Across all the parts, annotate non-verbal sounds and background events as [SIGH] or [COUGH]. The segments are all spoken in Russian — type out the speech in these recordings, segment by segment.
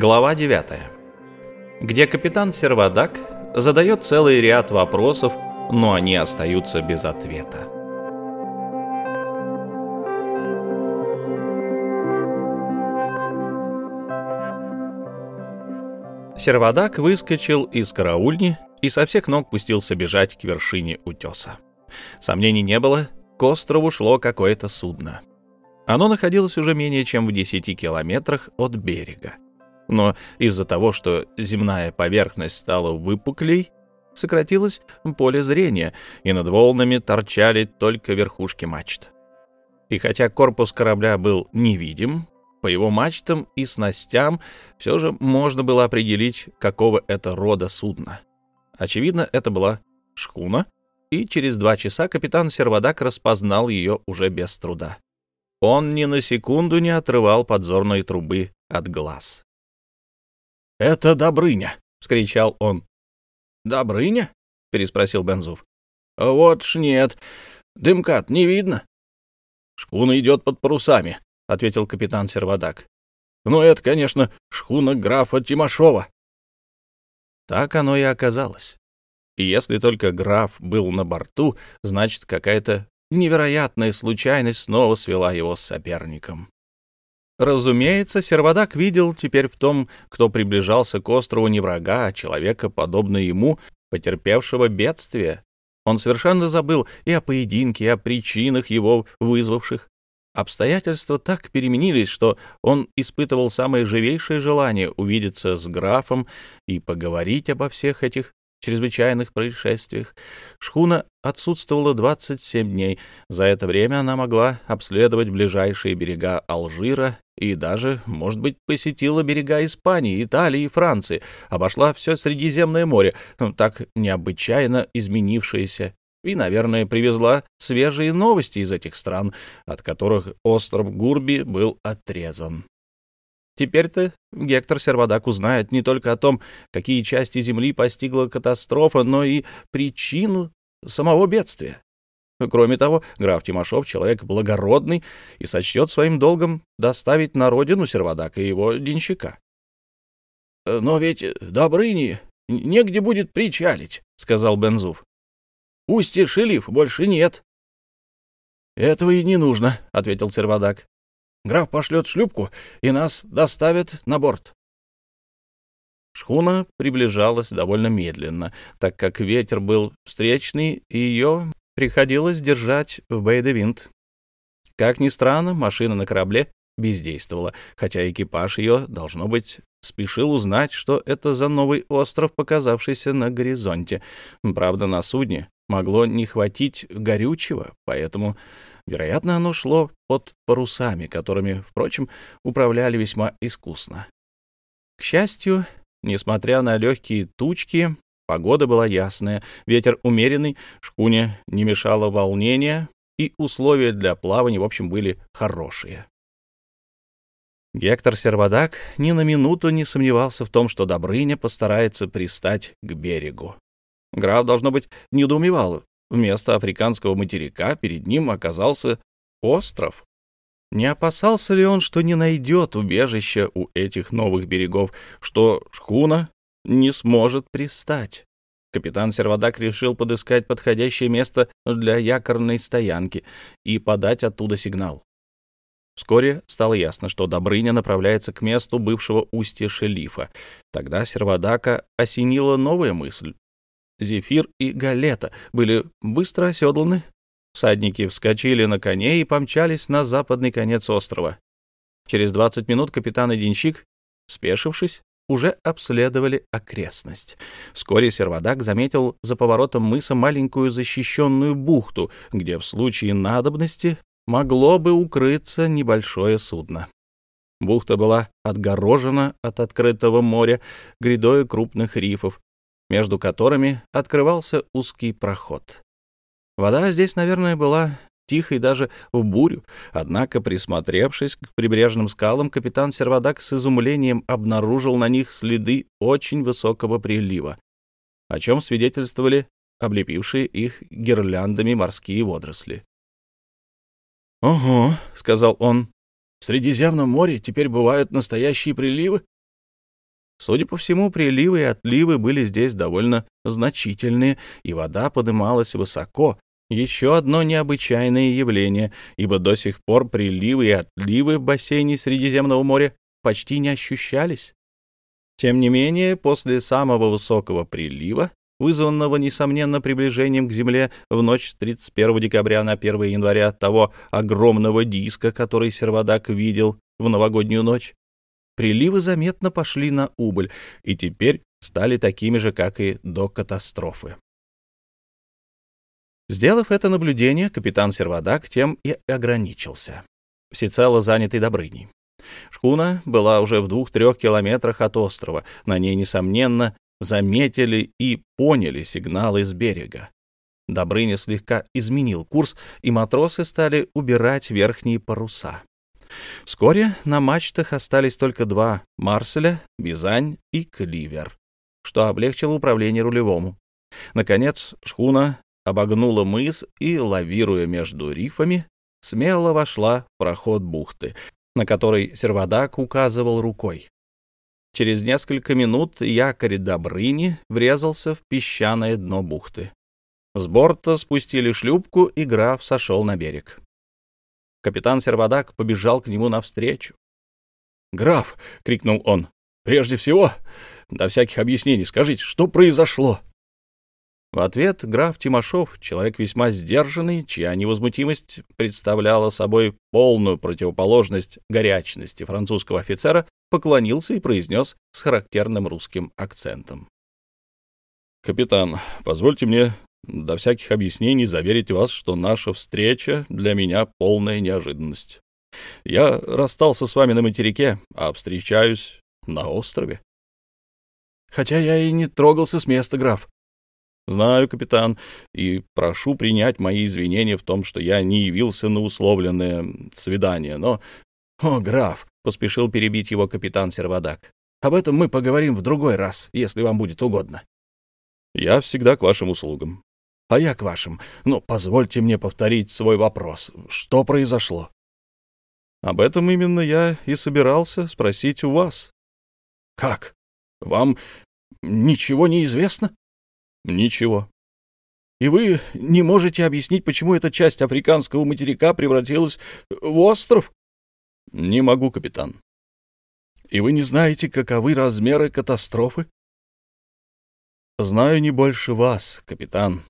Глава 9. Где капитан Сервадак задает целый ряд вопросов, но они остаются без ответа. Сервадак выскочил из караульни и со всех ног пустился бежать к вершине утеса. Сомнений не было, к острову шло какое-то судно. Оно находилось уже менее чем в 10 километрах от берега но из-за того, что земная поверхность стала выпуклей, сократилось поле зрения, и над волнами торчали только верхушки мачт. И хотя корпус корабля был невидим, по его мачтам и снастям все же можно было определить, какого это рода судна. Очевидно, это была шхуна, и через два часа капитан Сервадак распознал ее уже без труда. Он ни на секунду не отрывал подзорной трубы от глаз. «Это Добрыня!» — вскричал он. «Добрыня?» — переспросил Бензуф. «Вот ж нет. Дымкат не видно». «Шхуна идет под парусами», — ответил капитан Сервадак. «Ну, это, конечно, шхуна графа Тимошова». Так оно и оказалось. И если только граф был на борту, значит, какая-то невероятная случайность снова свела его с соперником. Разумеется, Сервадак видел теперь в том, кто приближался к острову не врага, а человека, подобно ему, потерпевшего бедствие. Он совершенно забыл и о поединке, и о причинах его вызвавших. Обстоятельства так переменились, что он испытывал самое живейшее желание увидеться с графом и поговорить обо всех этих чрезвычайных происшествиях. Шхуна отсутствовала 27 дней. За это время она могла обследовать ближайшие берега Алжира и даже, может быть, посетила берега Испании, Италии и Франции, обошла все Средиземное море, ну, так необычайно изменившееся, и, наверное, привезла свежие новости из этих стран, от которых остров Гурби был отрезан. Теперь-то Гектор Сервадак узнает не только о том, какие части Земли постигла катастрофа, но и причину самого бедствия. Кроме того, граф Тимошов — человек благородный и сочтет своим долгом доставить на родину Сервадака и его денщика. — Но ведь Добрыни негде будет причалить, — сказал Бензуф. — Устье Шелиф больше нет. — Этого и не нужно, — ответил Сервадак. Граф пошлет шлюпку, и нас доставят на борт. Шхуна приближалась довольно медленно, так как ветер был встречный, и ее приходилось держать в бейдевинт. Как ни странно, машина на корабле бездействовала, хотя экипаж ее, должно быть, спешил узнать, что это за новый остров, показавшийся на горизонте. Правда, на судне могло не хватить горючего, поэтому Вероятно, оно шло под парусами, которыми, впрочем, управляли весьма искусно. К счастью, несмотря на легкие тучки, погода была ясная, ветер умеренный, шкуне не мешало волнение, и условия для плавания, в общем, были хорошие. Гектор Сервадак ни на минуту не сомневался в том, что Добрыня постарается пристать к берегу. Граф, должно быть, недоумевал, Вместо африканского материка перед ним оказался остров. Не опасался ли он, что не найдет убежища у этих новых берегов, что шхуна не сможет пристать? Капитан Сервадак решил подыскать подходящее место для якорной стоянки и подать оттуда сигнал. Вскоре стало ясно, что Добрыня направляется к месту бывшего устья Шелифа. Тогда Сервадака осенила новая мысль. Зефир и Галета были быстро оседланы. Всадники вскочили на коней и помчались на западный конец острова. Через 20 минут капитан и денщик, спешившись, уже обследовали окрестность. Вскоре сервадак заметил за поворотом мыса маленькую защищенную бухту, где в случае надобности могло бы укрыться небольшое судно. Бухта была отгорожена от открытого моря грядой крупных рифов, между которыми открывался узкий проход. Вода здесь, наверное, была тихой даже в бурю, однако, присмотревшись к прибрежным скалам, капитан Сервадак с изумлением обнаружил на них следы очень высокого прилива, о чем свидетельствовали облепившие их гирляндами морские водоросли. «Ого», — сказал он, — «в Средиземном море теперь бывают настоящие приливы?» Судя по всему, приливы и отливы были здесь довольно значительные, и вода подымалась высоко. Еще одно необычайное явление, ибо до сих пор приливы и отливы в бассейне Средиземного моря почти не ощущались. Тем не менее, после самого высокого прилива, вызванного, несомненно, приближением к Земле в ночь с 31 декабря на 1 января того огромного диска, который Сервадак видел в новогоднюю ночь, приливы заметно пошли на убыль и теперь стали такими же, как и до катастрофы. Сделав это наблюдение, капитан Сервадак тем и ограничился, всецело занятый Добрыней. Шхуна была уже в двух-трех километрах от острова. На ней, несомненно, заметили и поняли сигналы с берега. Добрыня слегка изменил курс, и матросы стали убирать верхние паруса. Вскоре на мачтах остались только два — Марселя, Бизань и Кливер, что облегчило управление рулевому. Наконец шхуна обогнула мыс и, лавируя между рифами, смело вошла в проход бухты, на который сервадак указывал рукой. Через несколько минут якорь Добрыни врезался в песчаное дно бухты. С борта спустили шлюпку, и граф сошел на берег. Капитан Сервадак побежал к нему навстречу. «Граф!» — крикнул он. «Прежде всего, до всяких объяснений, скажите, что произошло?» В ответ граф Тимошов, человек весьма сдержанный, чья невозмутимость представляла собой полную противоположность горячности французского офицера, поклонился и произнес с характерным русским акцентом. «Капитан, позвольте мне до всяких объяснений заверить вас, что наша встреча для меня полная неожиданность. Я расстался с вами на материке, а встречаюсь на острове. Хотя я и не трогался с места, граф. Знаю, капитан, и прошу принять мои извинения в том, что я не явился на условленное свидание, но... О, граф, — поспешил перебить его капитан Сервадак, — об этом мы поговорим в другой раз, если вам будет угодно. Я всегда к вашим услугам а я к вашим. Но позвольте мне повторить свой вопрос. Что произошло? Об этом именно я и собирался спросить у вас. Как? Вам ничего не известно? Ничего. И вы не можете объяснить, почему эта часть африканского материка превратилась в остров? Не могу, капитан. И вы не знаете, каковы размеры катастрофы? Знаю не больше вас, капитан,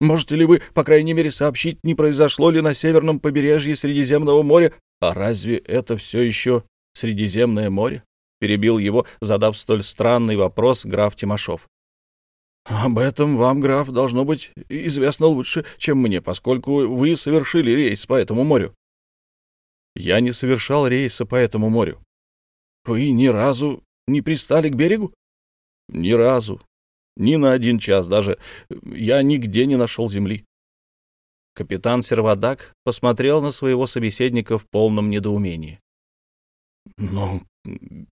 Можете ли вы, по крайней мере, сообщить, не произошло ли на северном побережье Средиземного моря? А разве это все еще Средиземное море? Перебил его, задав столь странный вопрос граф Тимошов. Об этом вам, граф, должно быть известно лучше, чем мне, поскольку вы совершили рейс по этому морю. Я не совершал рейса по этому морю. Вы ни разу не пристали к берегу? Ни разу. Ни на один час даже. Я нигде не нашел земли. Капитан Сервадак посмотрел на своего собеседника в полном недоумении. — Ну,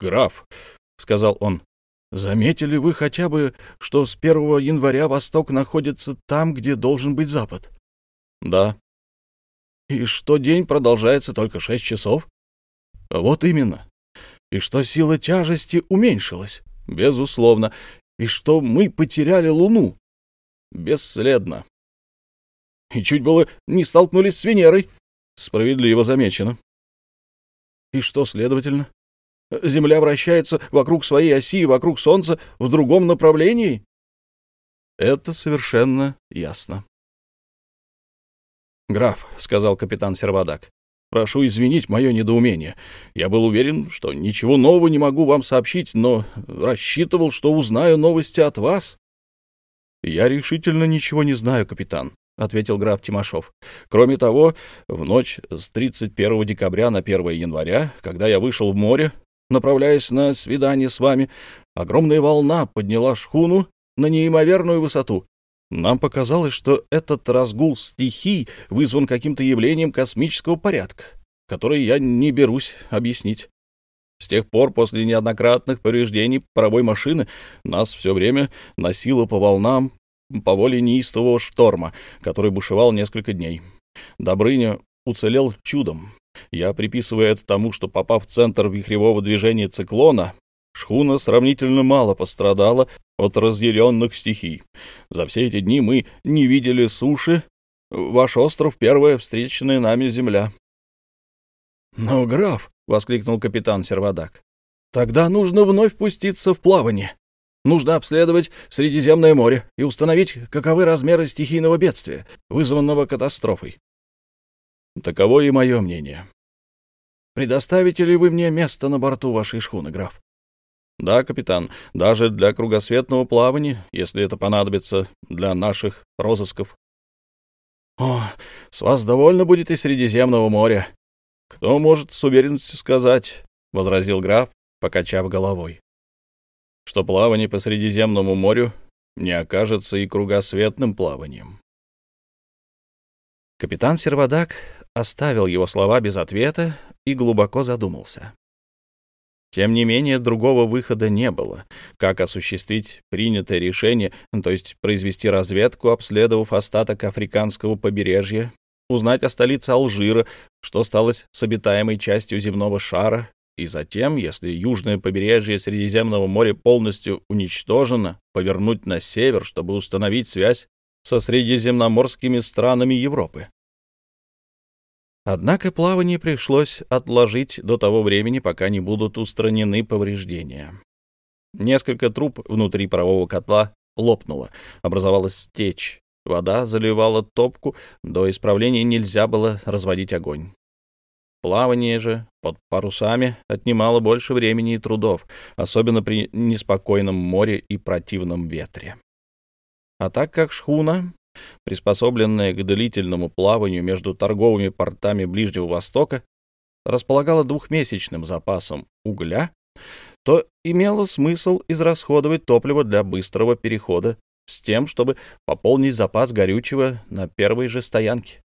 граф, — сказал он, — заметили вы хотя бы, что с 1 января восток находится там, где должен быть запад? — Да. — И что день продолжается только шесть часов? — Вот именно. И что сила тяжести уменьшилась? — Безусловно и что мы потеряли Луну. Бесследно. И чуть было не столкнулись с Венерой. Справедливо замечено. И что, следовательно? Земля вращается вокруг своей оси и вокруг Солнца в другом направлении? Это совершенно ясно. «Граф», — сказал капитан Сервадак, Прошу извинить мое недоумение. Я был уверен, что ничего нового не могу вам сообщить, но рассчитывал, что узнаю новости от вас. — Я решительно ничего не знаю, капитан, — ответил граф Тимошов. — Кроме того, в ночь с 31 декабря на 1 января, когда я вышел в море, направляясь на свидание с вами, огромная волна подняла шхуну на неимоверную высоту. Нам показалось, что этот разгул стихий вызван каким-то явлением космического порядка, который я не берусь объяснить. С тех пор, после неоднократных повреждений паровой машины, нас все время носило по волнам по воле неистового шторма, который бушевал несколько дней. Добрыня уцелел чудом. Я приписываю это тому, что, попав в центр вихревого движения циклона, Шхуна сравнительно мало пострадала от разъяренных стихий. За все эти дни мы не видели суши. Ваш остров — первая встреченная нами земля. — Но, граф, — воскликнул капитан Сервадак, — тогда нужно вновь пуститься в плавание. Нужно обследовать Средиземное море и установить, каковы размеры стихийного бедствия, вызванного катастрофой. Таково и мое мнение. Предоставите ли вы мне место на борту вашей шхуны, граф? Да, капитан, даже для кругосветного плавания, если это понадобится для наших розысков. О, с вас довольно будет и Средиземного моря. Кто может с уверенностью сказать, — возразил граф, покачав головой, — что плавание по Средиземному морю не окажется и кругосветным плаванием. Капитан Сервадак оставил его слова без ответа и глубоко задумался. Тем не менее, другого выхода не было. Как осуществить принятое решение, то есть произвести разведку, обследовав остаток африканского побережья, узнать о столице Алжира, что стало с обитаемой частью земного шара, и затем, если южное побережье Средиземного моря полностью уничтожено, повернуть на север, чтобы установить связь со средиземноморскими странами Европы. Однако плавание пришлось отложить до того времени, пока не будут устранены повреждения. Несколько труб внутри парового котла лопнуло, образовалась течь. Вода заливала топку, до исправления нельзя было разводить огонь. Плавание же под парусами отнимало больше времени и трудов, особенно при неспокойном море и противном ветре. А так как шхуна приспособленная к длительному плаванию между торговыми портами Ближнего Востока, располагала двухмесячным запасом угля, то имело смысл израсходовать топливо для быстрого перехода с тем, чтобы пополнить запас горючего на первой же стоянке.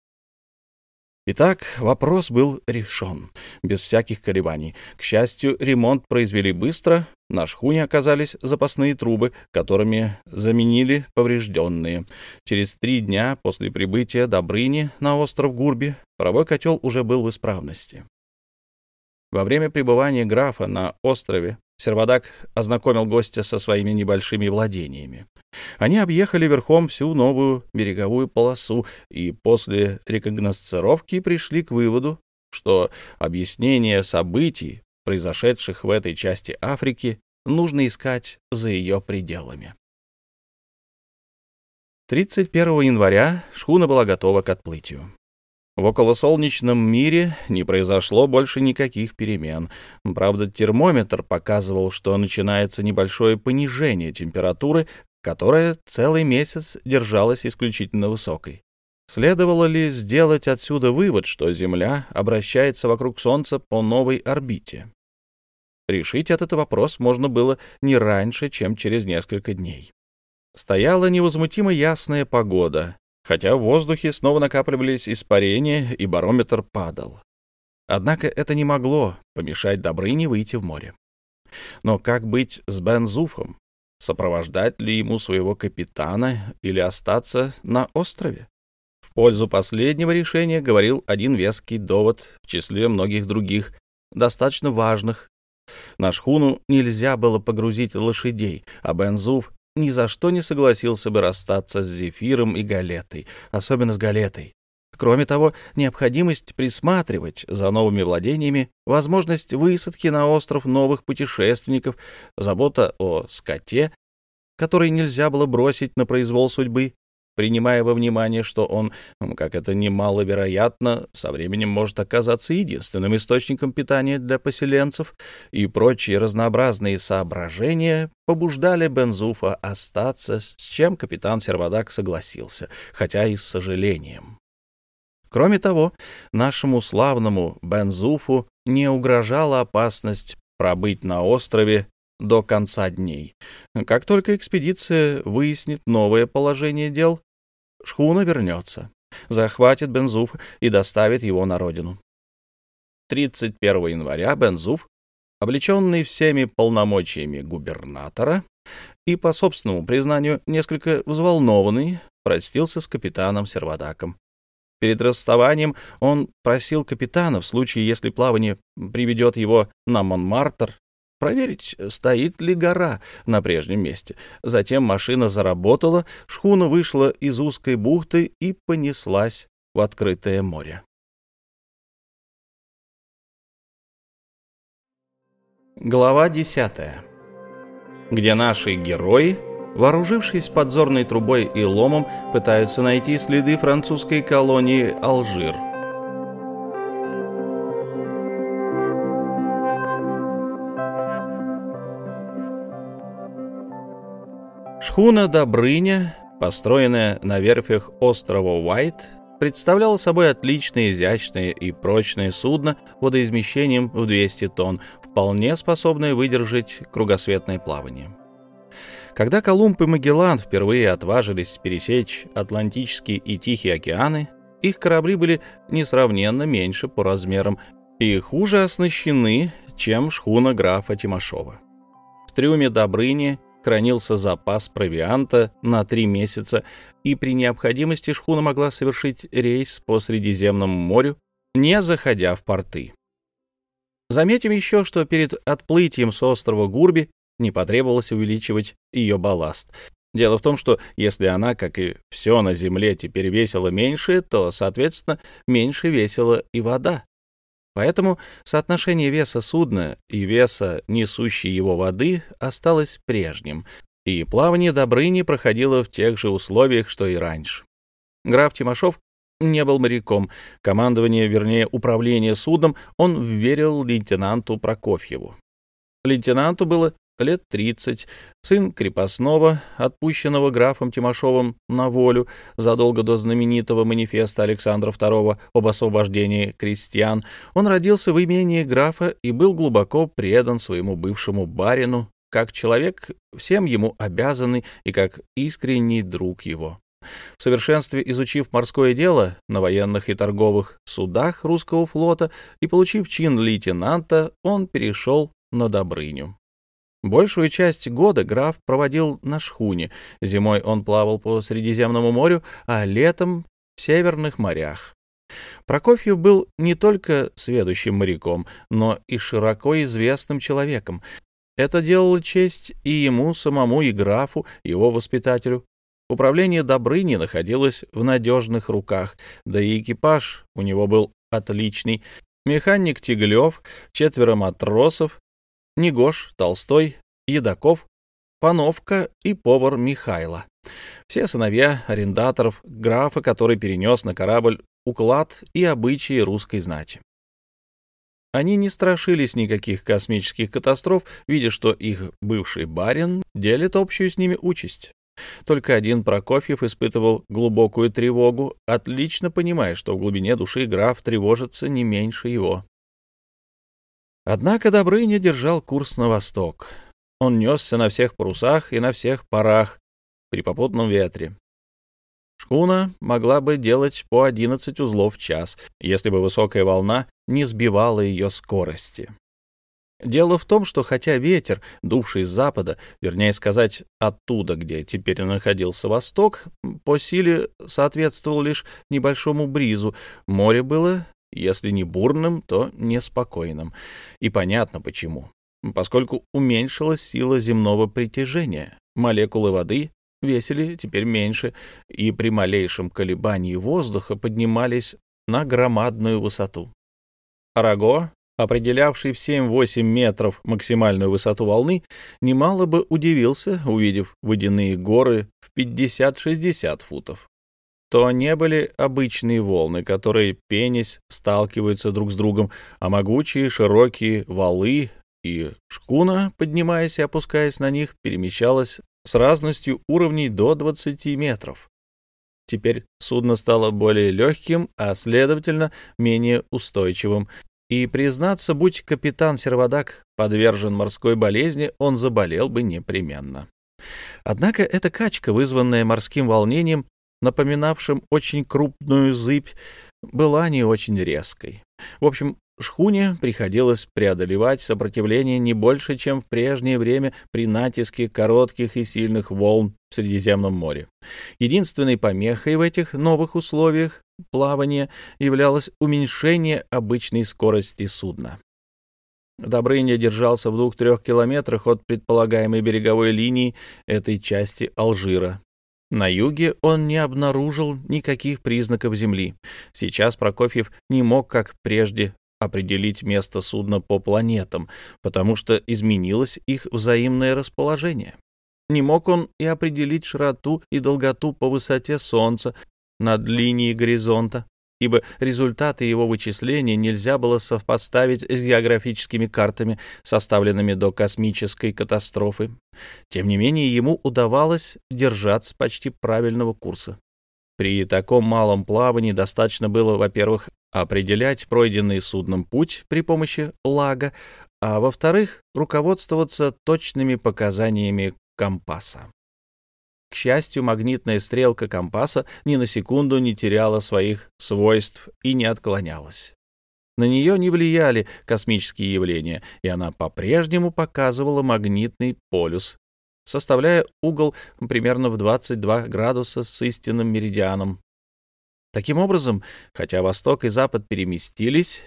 Итак, вопрос был решен, без всяких колебаний. К счастью, ремонт произвели быстро, на шхуне оказались запасные трубы, которыми заменили поврежденные. Через три дня после прибытия Добрыни на остров Гурби паровой котел уже был в исправности. Во время пребывания графа на острове Сервадак ознакомил гостя со своими небольшими владениями. Они объехали верхом всю новую береговую полосу и после рекогносцировки пришли к выводу, что объяснение событий, произошедших в этой части Африки, нужно искать за ее пределами. 31 января шхуна была готова к отплытию. В околосолнечном мире не произошло больше никаких перемен. Правда, термометр показывал, что начинается небольшое понижение температуры, которая целый месяц держалась исключительно высокой. Следовало ли сделать отсюда вывод, что Земля обращается вокруг Солнца по новой орбите? Решить этот вопрос можно было не раньше, чем через несколько дней. Стояла невозмутимо ясная погода, хотя в воздухе снова накапливались испарения, и барометр падал. Однако это не могло помешать Добрыне выйти в море. Но как быть с Бензуфом? Сопровождать ли ему своего капитана или остаться на острове? В пользу последнего решения говорил один веский довод в числе многих других, достаточно важных. На шхуну нельзя было погрузить лошадей, а Бензуф ни за что не согласился бы расстаться с Зефиром и Галетой, особенно с Галетой. Кроме того, необходимость присматривать за новыми владениями, возможность высадки на остров новых путешественников, забота о скоте, который нельзя было бросить на произвол судьбы, принимая во внимание, что он, как это немаловероятно, со временем может оказаться единственным источником питания для поселенцев, и прочие разнообразные соображения побуждали Бензуфа остаться, с чем капитан Сервадак согласился, хотя и с сожалением. Кроме того, нашему славному Бензуфу не угрожала опасность пробыть на острове до конца дней. Как только экспедиция выяснит новое положение дел, шхуна вернется, захватит Бензуф и доставит его на родину. 31 января Бензуф, облеченный всеми полномочиями губернатора и, по собственному признанию, несколько взволнованный, простился с капитаном Сервадаком. Перед расставанием он просил капитана, в случае, если плавание приведет его на Монмартр, проверить, стоит ли гора на прежнем месте. Затем машина заработала, шхуна вышла из узкой бухты и понеслась в открытое море. Глава десятая, где наши герои, вооружившись подзорной трубой и ломом, пытаются найти следы французской колонии Алжир — Шхуна «Добрыня», построенная на верфях острова Уайт, представляла собой отличное, изящное и прочное судно водоизмещением в 200 тонн, вполне способное выдержать кругосветное плавание. Когда Колумб и Магеллан впервые отважились пересечь Атлантический и Тихий океаны, их корабли были несравненно меньше по размерам и хуже оснащены, чем шхуна графа Тимошова. В трюме Добрыни хранился запас провианта на три месяца, и при необходимости шхуна могла совершить рейс по Средиземному морю, не заходя в порты. Заметим еще, что перед отплытием с острова Гурби не потребовалось увеличивать ее балласт. Дело в том, что если она, как и все на Земле, теперь весила меньше, то, соответственно, меньше весила и вода. Поэтому соотношение веса судна и веса несущей его воды осталось прежним, и плавание Добрыни проходило в тех же условиях, что и раньше. Граф Тимошов не был моряком. Командование, вернее, управление судном он вверил лейтенанту Прокофьеву. Лейтенанту было лет 30, сын крепостного, отпущенного графом Тимошовым на волю задолго до знаменитого манифеста Александра II об освобождении крестьян, он родился в имении графа и был глубоко предан своему бывшему барину, как человек, всем ему обязанный и как искренний друг его. В совершенстве изучив морское дело на военных и торговых судах русского флота и получив чин лейтенанта, он перешел на Добрыню. Большую часть года граф проводил на шхуне. Зимой он плавал по Средиземному морю, а летом — в северных морях. Прокофьев был не только сведущим моряком, но и широко известным человеком. Это делало честь и ему самому, и графу, его воспитателю. Управление Добрыни находилось в надежных руках, да и экипаж у него был отличный. Механик Тиглев, четверо матросов, Негош, Толстой, Едаков, Пановка и повар Михайло. Все сыновья арендаторов, графа, который перенес на корабль уклад и обычаи русской знати. Они не страшились никаких космических катастроф, видя, что их бывший барин делит общую с ними участь. Только один Прокофьев испытывал глубокую тревогу, отлично понимая, что в глубине души граф тревожится не меньше его. Однако Добрыня держал курс на восток. Он несся на всех парусах и на всех парах при попутном ветре. Шхуна могла бы делать по 11 узлов в час, если бы высокая волна не сбивала ее скорости. Дело в том, что хотя ветер, дувший с запада, вернее сказать, оттуда, где теперь находился восток, по силе соответствовал лишь небольшому бризу, море было если не бурным, то неспокойным. И понятно почему. Поскольку уменьшилась сила земного притяжения, молекулы воды весили теперь меньше, и при малейшем колебании воздуха поднимались на громадную высоту. Араго, определявший в 7-8 метров максимальную высоту волны, немало бы удивился, увидев водяные горы в 50-60 футов то не были обычные волны, которые, пенясь, сталкиваются друг с другом, а могучие широкие валы и шкуна, поднимаясь и опускаясь на них, перемещалась с разностью уровней до 20 метров. Теперь судно стало более легким, а, следовательно, менее устойчивым, и, признаться, будь капитан Сервадак подвержен морской болезни, он заболел бы непременно. Однако эта качка, вызванная морским волнением, напоминавшим очень крупную зыбь, была не очень резкой. В общем, шхуне приходилось преодолевать сопротивление не больше, чем в прежнее время при натиске коротких и сильных волн в Средиземном море. Единственной помехой в этих новых условиях плавания являлось уменьшение обычной скорости судна. Добрыня держался в двух-трех километрах от предполагаемой береговой линии этой части Алжира. На юге он не обнаружил никаких признаков земли. Сейчас Прокофьев не мог, как прежде, определить место судна по планетам, потому что изменилось их взаимное расположение. Не мог он и определить широту и долготу по высоте Солнца над линией горизонта, ибо результаты его вычисления нельзя было совпоставить с географическими картами, составленными до космической катастрофы. Тем не менее, ему удавалось держаться почти правильного курса. При таком малом плавании достаточно было, во-первых, определять пройденный судном путь при помощи лага, а во-вторых, руководствоваться точными показаниями компаса. К счастью, магнитная стрелка компаса ни на секунду не теряла своих свойств и не отклонялась. На нее не влияли космические явления, и она по-прежнему показывала магнитный полюс, составляя угол примерно в 22 градуса с истинным меридианом. Таким образом, хотя восток и запад переместились,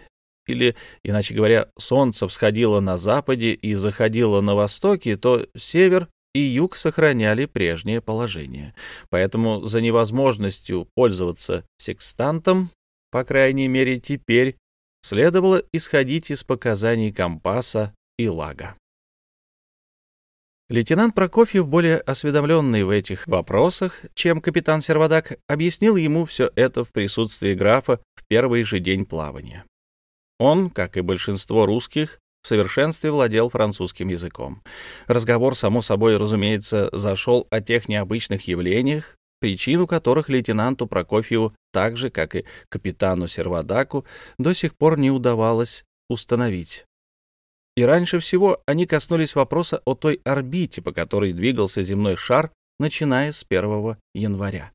или, иначе говоря, солнце всходило на западе и заходило на востоке, то север и юг сохраняли прежнее положение. Поэтому за невозможностью пользоваться секстантом, по крайней мере теперь, следовало исходить из показаний компаса и лага. Лейтенант Прокофьев, более осведомленный в этих вопросах, чем капитан Сервадак, объяснил ему все это в присутствии графа в первый же день плавания. Он, как и большинство русских, в совершенстве владел французским языком. Разговор, само собой, разумеется, зашел о тех необычных явлениях, причину которых лейтенанту Прокофьеву, так же, как и капитану Сервадаку, до сих пор не удавалось установить. И раньше всего они коснулись вопроса о той орбите, по которой двигался земной шар, начиная с 1 января.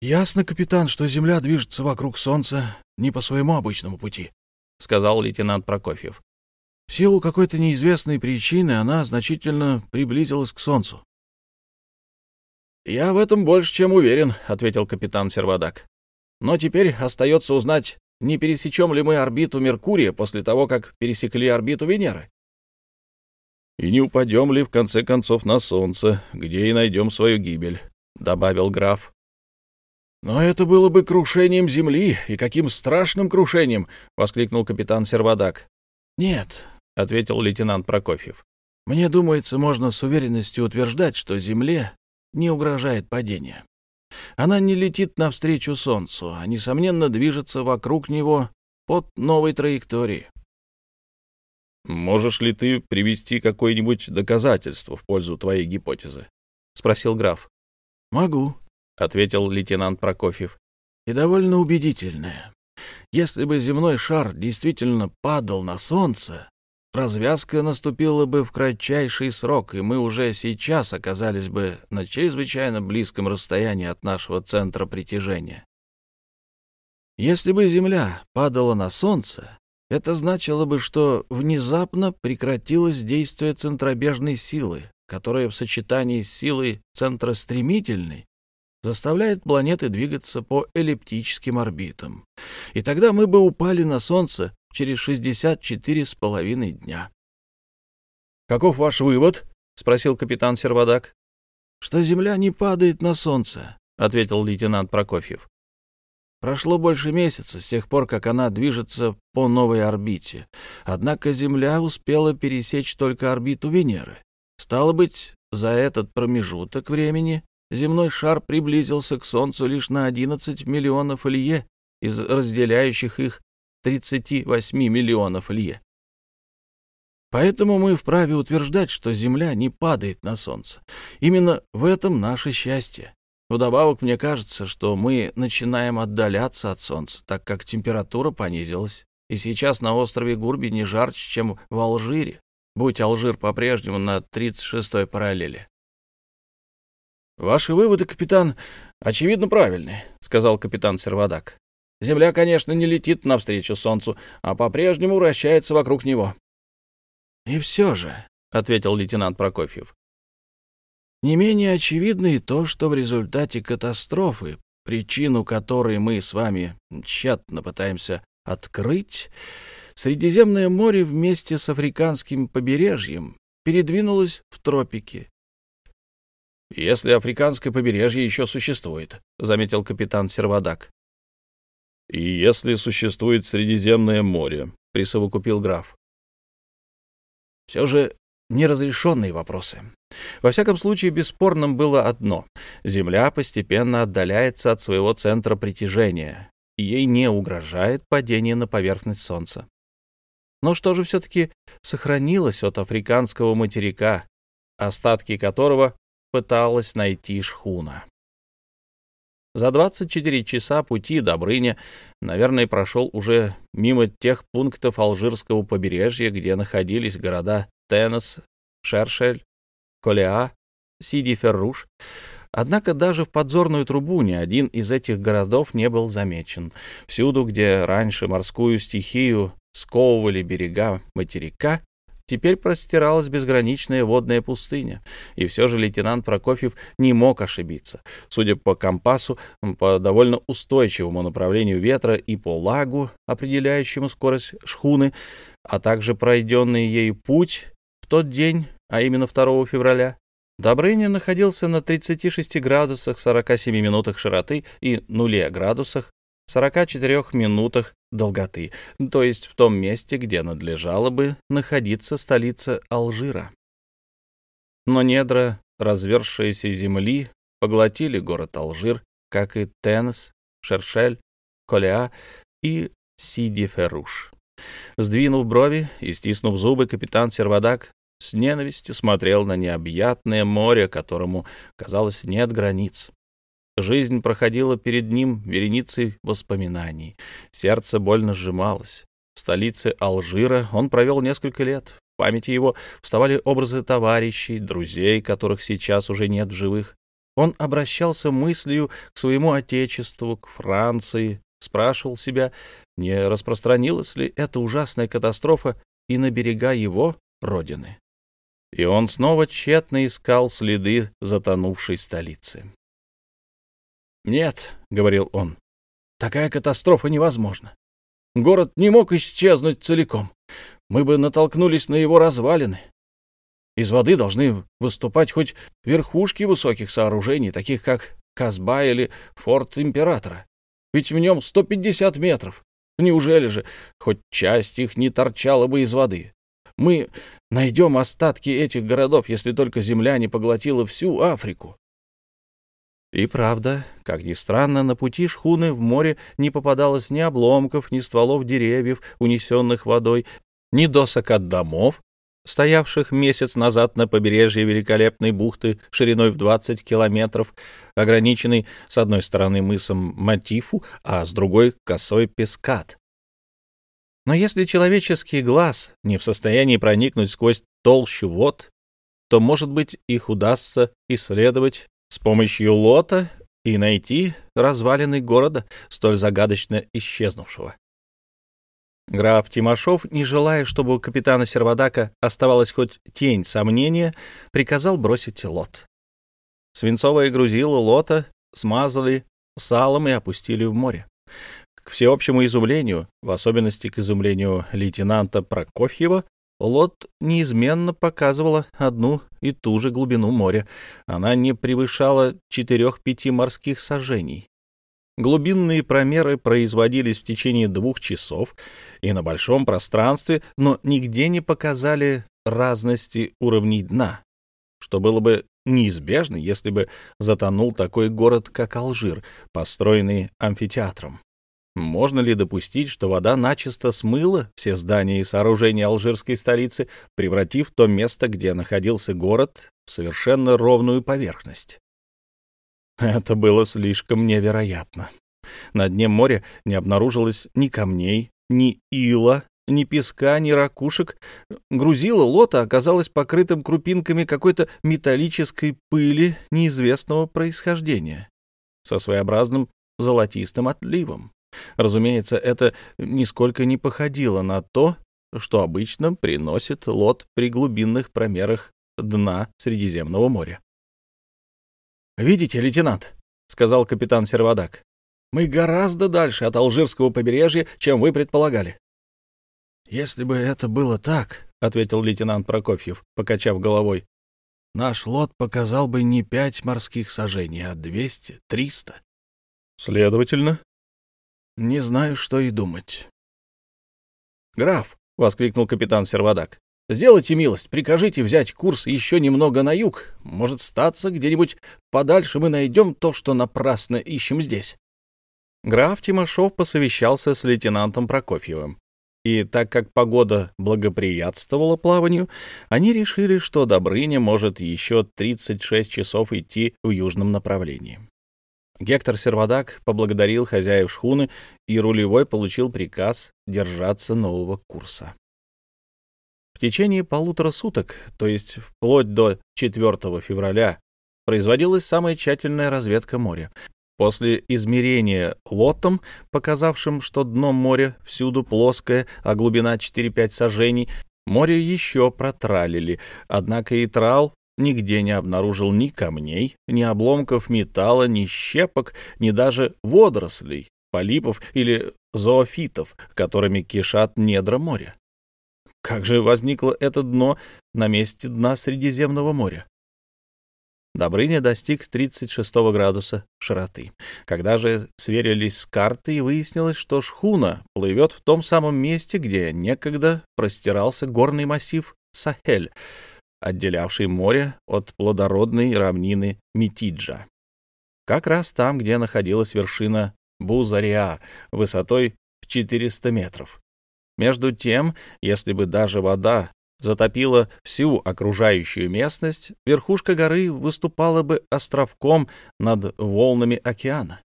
«Ясно, капитан, что Земля движется вокруг Солнца не по своему обычному пути», — сказал лейтенант Прокофьев. В силу какой-то неизвестной причины она значительно приблизилась к Солнцу. «Я в этом больше чем уверен», — ответил капитан Сервадак. «Но теперь остается узнать, не пересечем ли мы орбиту Меркурия после того, как пересекли орбиту Венеры. «И не упадем ли, в конце концов, на Солнце, где и найдем свою гибель», — добавил граф. «Но это было бы крушением Земли, и каким страшным крушением!» — воскликнул капитан Сервадак. «Нет, — ответил лейтенант Прокофьев. «Мне думается, можно с уверенностью утверждать, что Земле не угрожает падение. Она не летит навстречу Солнцу, а, несомненно, движется вокруг него под новой траекторией. «Можешь ли ты привести какое-нибудь доказательство в пользу твоей гипотезы?» — спросил граф. «Могу», — ответил лейтенант Прокофьев, — «и довольно убедительное. Если бы земной шар действительно падал на Солнце, развязка наступила бы в кратчайший срок, и мы уже сейчас оказались бы на чрезвычайно близком расстоянии от нашего центра притяжения. Если бы Земля падала на Солнце, это значило бы, что внезапно прекратилось действие центробежной силы, которая в сочетании с силой центростремительной заставляет планеты двигаться по эллиптическим орбитам. И тогда мы бы упали на Солнце через 64 с половиной дня. «Каков ваш вывод?» — спросил капитан Сервадак. «Что Земля не падает на Солнце», — ответил лейтенант Прокофьев. Прошло больше месяца с тех пор, как она движется по новой орбите. Однако Земля успела пересечь только орбиту Венеры. Стало быть, за этот промежуток времени земной шар приблизился к Солнцу лишь на 11 миллионов лье из разделяющих их 38 миллионов лье. Поэтому мы вправе утверждать, что Земля не падает на Солнце. Именно в этом наше счастье. Вдобавок, мне кажется, что мы начинаем отдаляться от Солнца, так как температура понизилась, и сейчас на острове Гурби не жарче, чем в Алжире, будь Алжир по-прежнему на 36-й параллели. «Ваши выводы, капитан, очевидно правильны», — сказал капитан Сервадак. Земля, конечно, не летит навстречу Солнцу, а по-прежнему вращается вокруг него. — И все же, — ответил лейтенант Прокофьев, — не менее очевидно и то, что в результате катастрофы, причину которой мы с вами тщетно пытаемся открыть, Средиземное море вместе с африканским побережьем передвинулось в тропики. «Если африканское побережье еще существует», — заметил капитан Сервадак. «И если существует Средиземное море», — присовокупил граф. «Все же неразрешенные вопросы. Во всяком случае, бесспорным было одно — Земля постепенно отдаляется от своего центра притяжения, ей не угрожает падение на поверхность Солнца. Но что же все-таки сохранилось от африканского материка, остатки которого пыталась найти шхуна? За 24 часа пути Добрыня, наверное, прошел уже мимо тех пунктов Алжирского побережья, где находились города Теннес, Шершель, Колеа, Сиди-Ферруш. Однако даже в подзорную трубу ни один из этих городов не был замечен. Всюду, где раньше морскую стихию сковывали берега материка, теперь простиралась безграничная водная пустыня. И все же лейтенант Прокофьев не мог ошибиться. Судя по компасу, по довольно устойчивому направлению ветра и по лагу, определяющему скорость шхуны, а также пройденный ею путь, в тот день, а именно 2 февраля, Добрыня находился на 36 градусах 47 минутах широты и 0 градусах 44 минутах долготы, то есть в том месте, где надлежало бы находиться столица Алжира. Но недра развершиеся земли поглотили город Алжир, как и Тенс, Шершель, Колеа и Сиди-Феруш. Сдвинув брови и стиснув зубы, капитан Сервадак с ненавистью смотрел на необъятное море, которому, казалось, нет границ. Жизнь проходила перед ним вереницей воспоминаний. Сердце больно сжималось. В столице Алжира он провел несколько лет. В памяти его вставали образы товарищей, друзей, которых сейчас уже нет в живых. Он обращался мыслью к своему отечеству, к Франции, спрашивал себя, не распространилась ли эта ужасная катастрофа и на берега его родины. И он снова тщетно искал следы затонувшей столицы. «Нет», — говорил он, — «такая катастрофа невозможна. Город не мог исчезнуть целиком. Мы бы натолкнулись на его развалины. Из воды должны выступать хоть верхушки высоких сооружений, таких как Казба или Форт Императора. Ведь в нем 150 метров. Неужели же хоть часть их не торчала бы из воды? Мы найдем остатки этих городов, если только земля не поглотила всю Африку. И правда, как ни странно, на пути шхуны в море не попадалось ни обломков, ни стволов деревьев, унесенных водой, ни досок от домов, стоявших месяц назад на побережье великолепной бухты шириной в 20 километров, ограниченной с одной стороны мысом Матифу, а с другой — косой Пескат. Но если человеческий глаз не в состоянии проникнуть сквозь толщу вод, то, может быть, их удастся исследовать с помощью лота и найти развалины города, столь загадочно исчезнувшего. Граф Тимошов, не желая, чтобы у капитана Сервадака оставалась хоть тень сомнения, приказал бросить лот. Свинцовое грузило лота смазали салом и опустили в море. К всеобщему изумлению, в особенности к изумлению лейтенанта Прокофьева, лот неизменно показывала одну и ту же глубину моря. Она не превышала четырех-пяти морских сажений. Глубинные промеры производились в течение двух часов и на большом пространстве, но нигде не показали разности уровней дна, что было бы неизбежно, если бы затонул такой город, как Алжир, построенный амфитеатром. Можно ли допустить, что вода начисто смыла все здания и сооружения алжирской столицы, превратив то место, где находился город, в совершенно ровную поверхность? Это было слишком невероятно. На дне моря не обнаружилось ни камней, ни ила, ни песка, ни ракушек. Грузило лота оказалось покрытым крупинками какой-то металлической пыли неизвестного происхождения со своеобразным золотистым отливом. Разумеется, это нисколько не походило на то, что обычно приносит лот при глубинных промерах дна Средиземного моря. «Видите, лейтенант», — сказал капитан Сервадак, — «мы гораздо дальше от Алжирского побережья, чем вы предполагали». Если бы это было так, — ответил лейтенант Прокофьев, покачав головой, — наш лот показал бы не пять морских сажений, а двести, триста. Следовательно? Не знаю, что и думать. «Граф!» — воскликнул капитан Сервадак. «Сделайте милость, прикажите взять курс еще немного на юг. Может, статься где-нибудь подальше мы найдем то, что напрасно ищем здесь». Граф Тимошов посовещался с лейтенантом Прокофьевым. И так как погода благоприятствовала плаванию, они решили, что Добрыня может еще 36 часов идти в южном направлении. Гектор Сервадак поблагодарил хозяев шхуны, и рулевой получил приказ держаться нового курса. В течение полутора суток, то есть вплоть до 4 февраля, производилась самая тщательная разведка моря. После измерения лотом, показавшим, что дно моря всюду плоское, а глубина 4-5 сажений, море еще протралили, однако и трал нигде не обнаружил ни камней, ни обломков металла, ни щепок, ни даже водорослей, полипов или зоофитов, которыми кишат недра моря. Как же возникло это дно на месте дна Средиземного моря? Добрыня достиг 36 градуса широты. Когда же сверились с картой, выяснилось, что шхуна плывет в том самом месте, где некогда простирался горный массив Сахель — отделявший море от плодородной равнины Митиджа. Как раз там, где находилась вершина Бузариа высотой в 400 метров. Между тем, если бы даже вода затопила всю окружающую местность, верхушка горы выступала бы островком над волнами океана.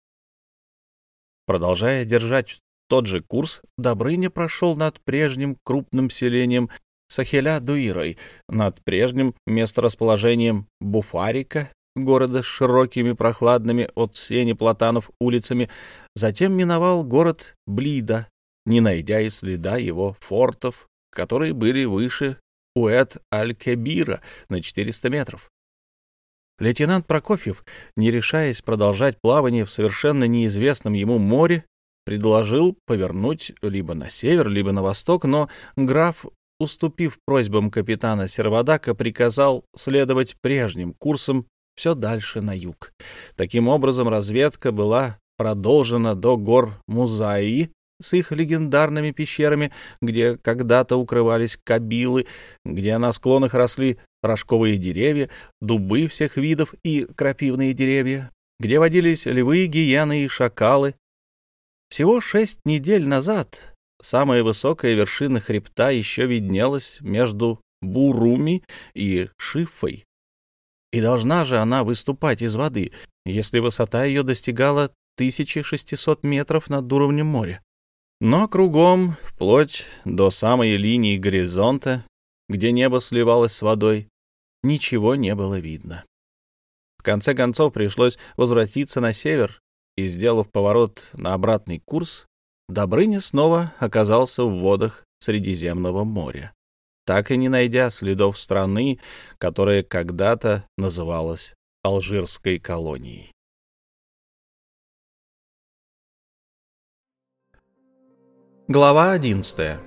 Продолжая держать тот же курс, Добрыня прошел над прежним крупным селением Сахеля-Дуирой над прежним месторасположением Буфарика, города с широкими прохладными от сени платанов улицами, затем миновал город Блида, не найдя и следа его фортов, которые были выше Уэт-Аль-Кебира на 400 метров. Лейтенант Прокофьев, не решаясь продолжать плавание в совершенно неизвестном ему море, предложил повернуть либо на север, либо на восток, но граф уступив просьбам капитана Сервадака, приказал следовать прежним курсом все дальше на юг. Таким образом, разведка была продолжена до гор Музаи с их легендарными пещерами, где когда-то укрывались кабилы, где на склонах росли рожковые деревья, дубы всех видов и крапивные деревья, где водились львы, гиены и шакалы. Всего шесть недель назад Самая высокая вершина хребта еще виднелась между Буруми и Шифой. И должна же она выступать из воды, если высота ее достигала 1600 метров над уровнем моря. Но кругом, вплоть до самой линии горизонта, где небо сливалось с водой, ничего не было видно. В конце концов пришлось возвратиться на север и, сделав поворот на обратный курс, Добрыня снова оказался в водах Средиземного моря, так и не найдя следов страны, которая когда-то называлась Алжирской колонией. Глава 11,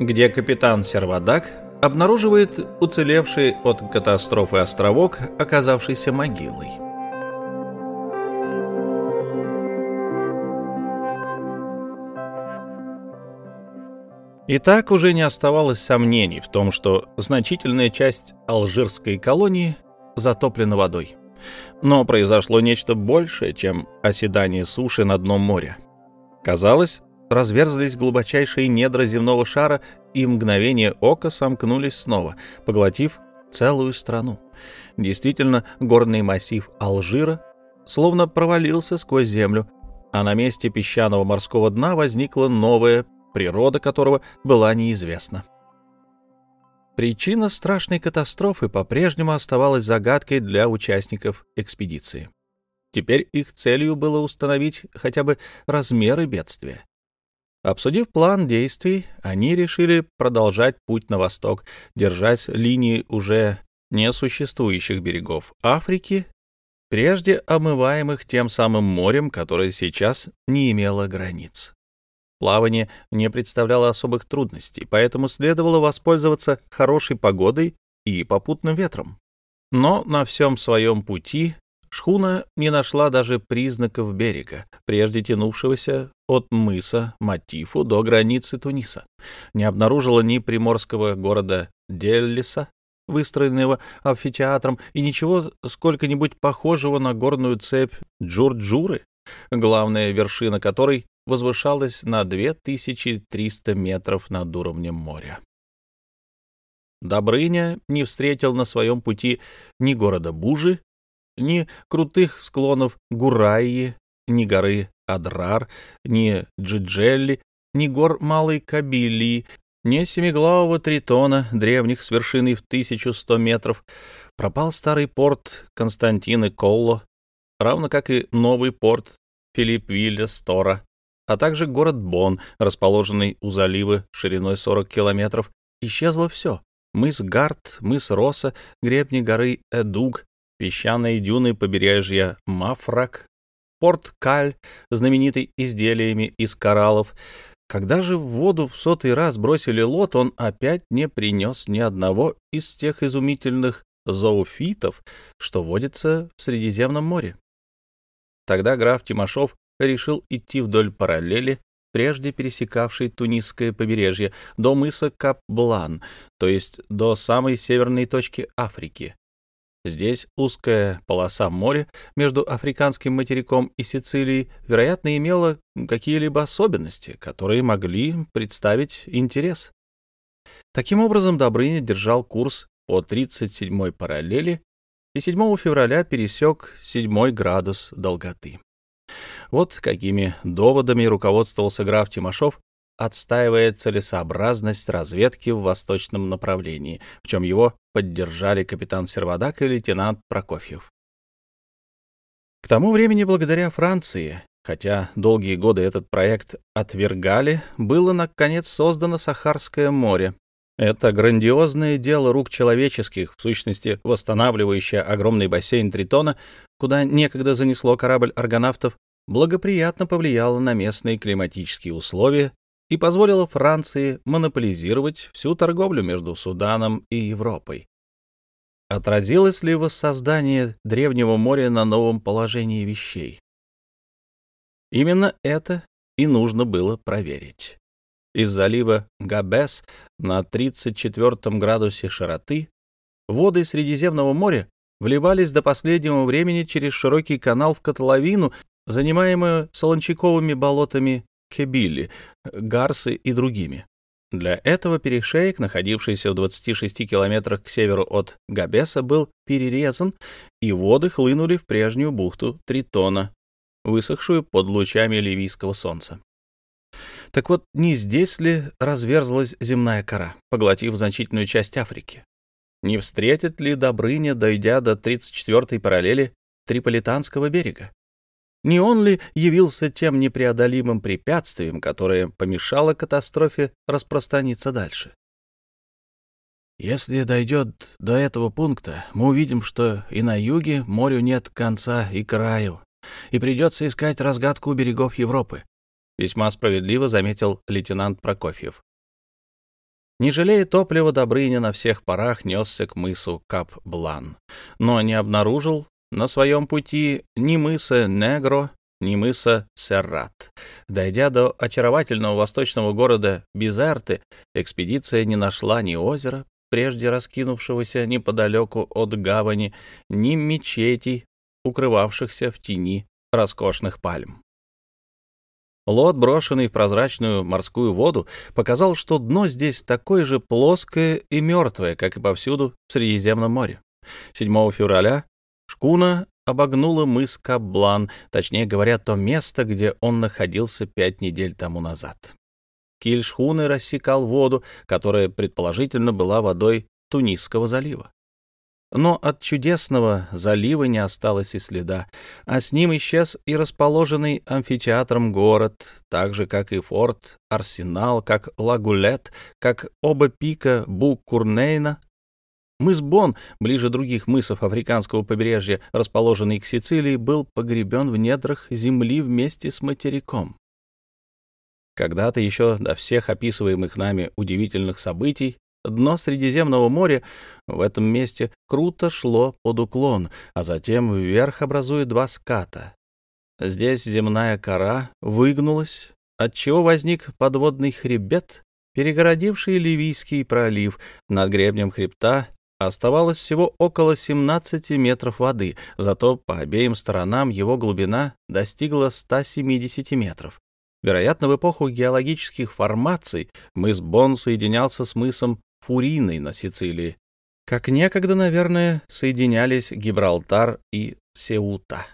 где капитан Сервадак обнаруживает уцелевший от катастрофы островок, оказавшийся могилой. И так уже не оставалось сомнений в том, что значительная часть алжирской колонии затоплена водой. Но произошло нечто большее, чем оседание суши на дном моря. Казалось, разверзлись глубочайшие недра земного шара и мгновение ока сомкнулись снова, поглотив целую страну. Действительно, горный массив Алжира словно провалился сквозь землю, а на месте песчаного морского дна возникла новая природа которого была неизвестна. Причина страшной катастрофы по-прежнему оставалась загадкой для участников экспедиции. Теперь их целью было установить хотя бы размеры бедствия. Обсудив план действий, они решили продолжать путь на восток, держать линии уже несуществующих берегов Африки, прежде омываемых тем самым морем, которое сейчас не имело границ. Плавание не представляло особых трудностей, поэтому следовало воспользоваться хорошей погодой и попутным ветром. Но на всем своем пути шхуна не нашла даже признаков берега, прежде тянувшегося от мыса Матифу до границы Туниса. Не обнаружила ни приморского города Деллиса, выстроенного амфитеатром, и ничего сколько-нибудь похожего на горную цепь Джурджуры, главная вершина которой возвышалась на 2300 метров над уровнем моря. Добрыня не встретил на своем пути ни города Бужи, ни крутых склонов Гураи, ни горы Адрар, ни Джиджелли, ни гор Малой Кабилии, ни семиглавого тритона, древних с вершиной в 1100 метров. Пропал старый порт Константины Колло, равно как и новый порт Филипп Вилля Стора, а также город Бон, расположенный у залива шириной 40 километров. Исчезло все. Мыс Гарт, мыс Роса, гребни горы Эдуг, песчаные дюны побережья Мафрак, порт Каль, знаменитый изделиями из кораллов. Когда же в воду в сотый раз бросили лот, он опять не принес ни одного из тех изумительных зоофитов, что водится в Средиземном море. Тогда граф Тимошов решил идти вдоль параллели, прежде пересекавшей Тунисское побережье, до мыса Кап-Блан, то есть до самой северной точки Африки, Здесь узкая полоса моря между африканским материком и Сицилией, вероятно, имела какие-либо особенности, которые могли представить интерес. Таким образом, Добрыня держал курс по 37-й параллели и 7 февраля пересек 7 градус долготы. Вот какими доводами руководствовался граф Тимошов, отстаивая целесообразность разведки в восточном направлении, в чем его поддержали капитан Сервадак и лейтенант Прокофьев. К тому времени, благодаря Франции, хотя долгие годы этот проект отвергали, было, наконец, создано Сахарское море. Это грандиозное дело рук человеческих, в сущности, восстанавливающее огромный бассейн Тритона, куда некогда занесло корабль аргонавтов, благоприятно повлияло на местные климатические условия и позволила Франции монополизировать всю торговлю между Суданом и Европой. Отразилось ли воссоздание Древнего моря на новом положении вещей? Именно это и нужно было проверить. Из залива Габес на 34 градусе широты воды Средиземного моря вливались до последнего времени через широкий канал в котловину, занимаемую солончаковыми болотами Кебили, Гарсы и другими. Для этого перешеек, находившийся в 26 километрах к северу от Габеса, был перерезан, и воды хлынули в прежнюю бухту Тритона, высохшую под лучами ливийского солнца. Так вот, не здесь ли разверзлась земная кора, поглотив значительную часть Африки? Не встретит ли Добрыня, дойдя до 34-й параллели Триполитанского берега? Не он ли явился тем непреодолимым препятствием, которое помешало катастрофе распространиться дальше? Если дойдет до этого пункта, мы увидим, что и на юге морю нет конца и краю, и придется искать разгадку у берегов Европы, — весьма справедливо заметил лейтенант Прокофьев. Не жалея топлива, Добрыня на всех парах несся к мысу Кап-Блан, но не обнаружил на своем пути ни мыса Негро, ни мыса Серрат. Дойдя до очаровательного восточного города Бизарты, экспедиция не нашла ни озера, прежде раскинувшегося неподалеку от гавани, ни мечетей, укрывавшихся в тени роскошных пальм. Лот, брошенный в прозрачную морскую воду, показал, что дно здесь такое же плоское и мертвое, как и повсюду в Средиземном море. 7 февраля Шкуна обогнула мыс Каблан, точнее говоря, то место, где он находился пять недель тому назад. Киль шхуны рассекал воду, которая, предположительно, была водой Тунисского залива. Но от чудесного залива не осталось и следа, а с ним исчез и расположенный амфитеатром город, так же, как и форт, арсенал, как Лагулет, как оба пика Бу-Курнейна Мыс Бон, ближе других мысов африканского побережья, расположенный к Сицилии, был погребен в недрах земли вместе с материком. Когда-то еще до всех описываемых нами удивительных событий дно Средиземного моря в этом месте круто шло под уклон, а затем вверх образуя два ската. Здесь земная кора выгнулась, отчего возник подводный хребет, перегородивший Ливийский пролив. Над гребнем хребта оставалось всего около 17 метров воды, зато по обеим сторонам его глубина достигла 170 метров. Вероятно, в эпоху геологических формаций мыс Бон соединялся с мысом Фуриной на Сицилии, как некогда, наверное, соединялись Гибралтар и Сеута.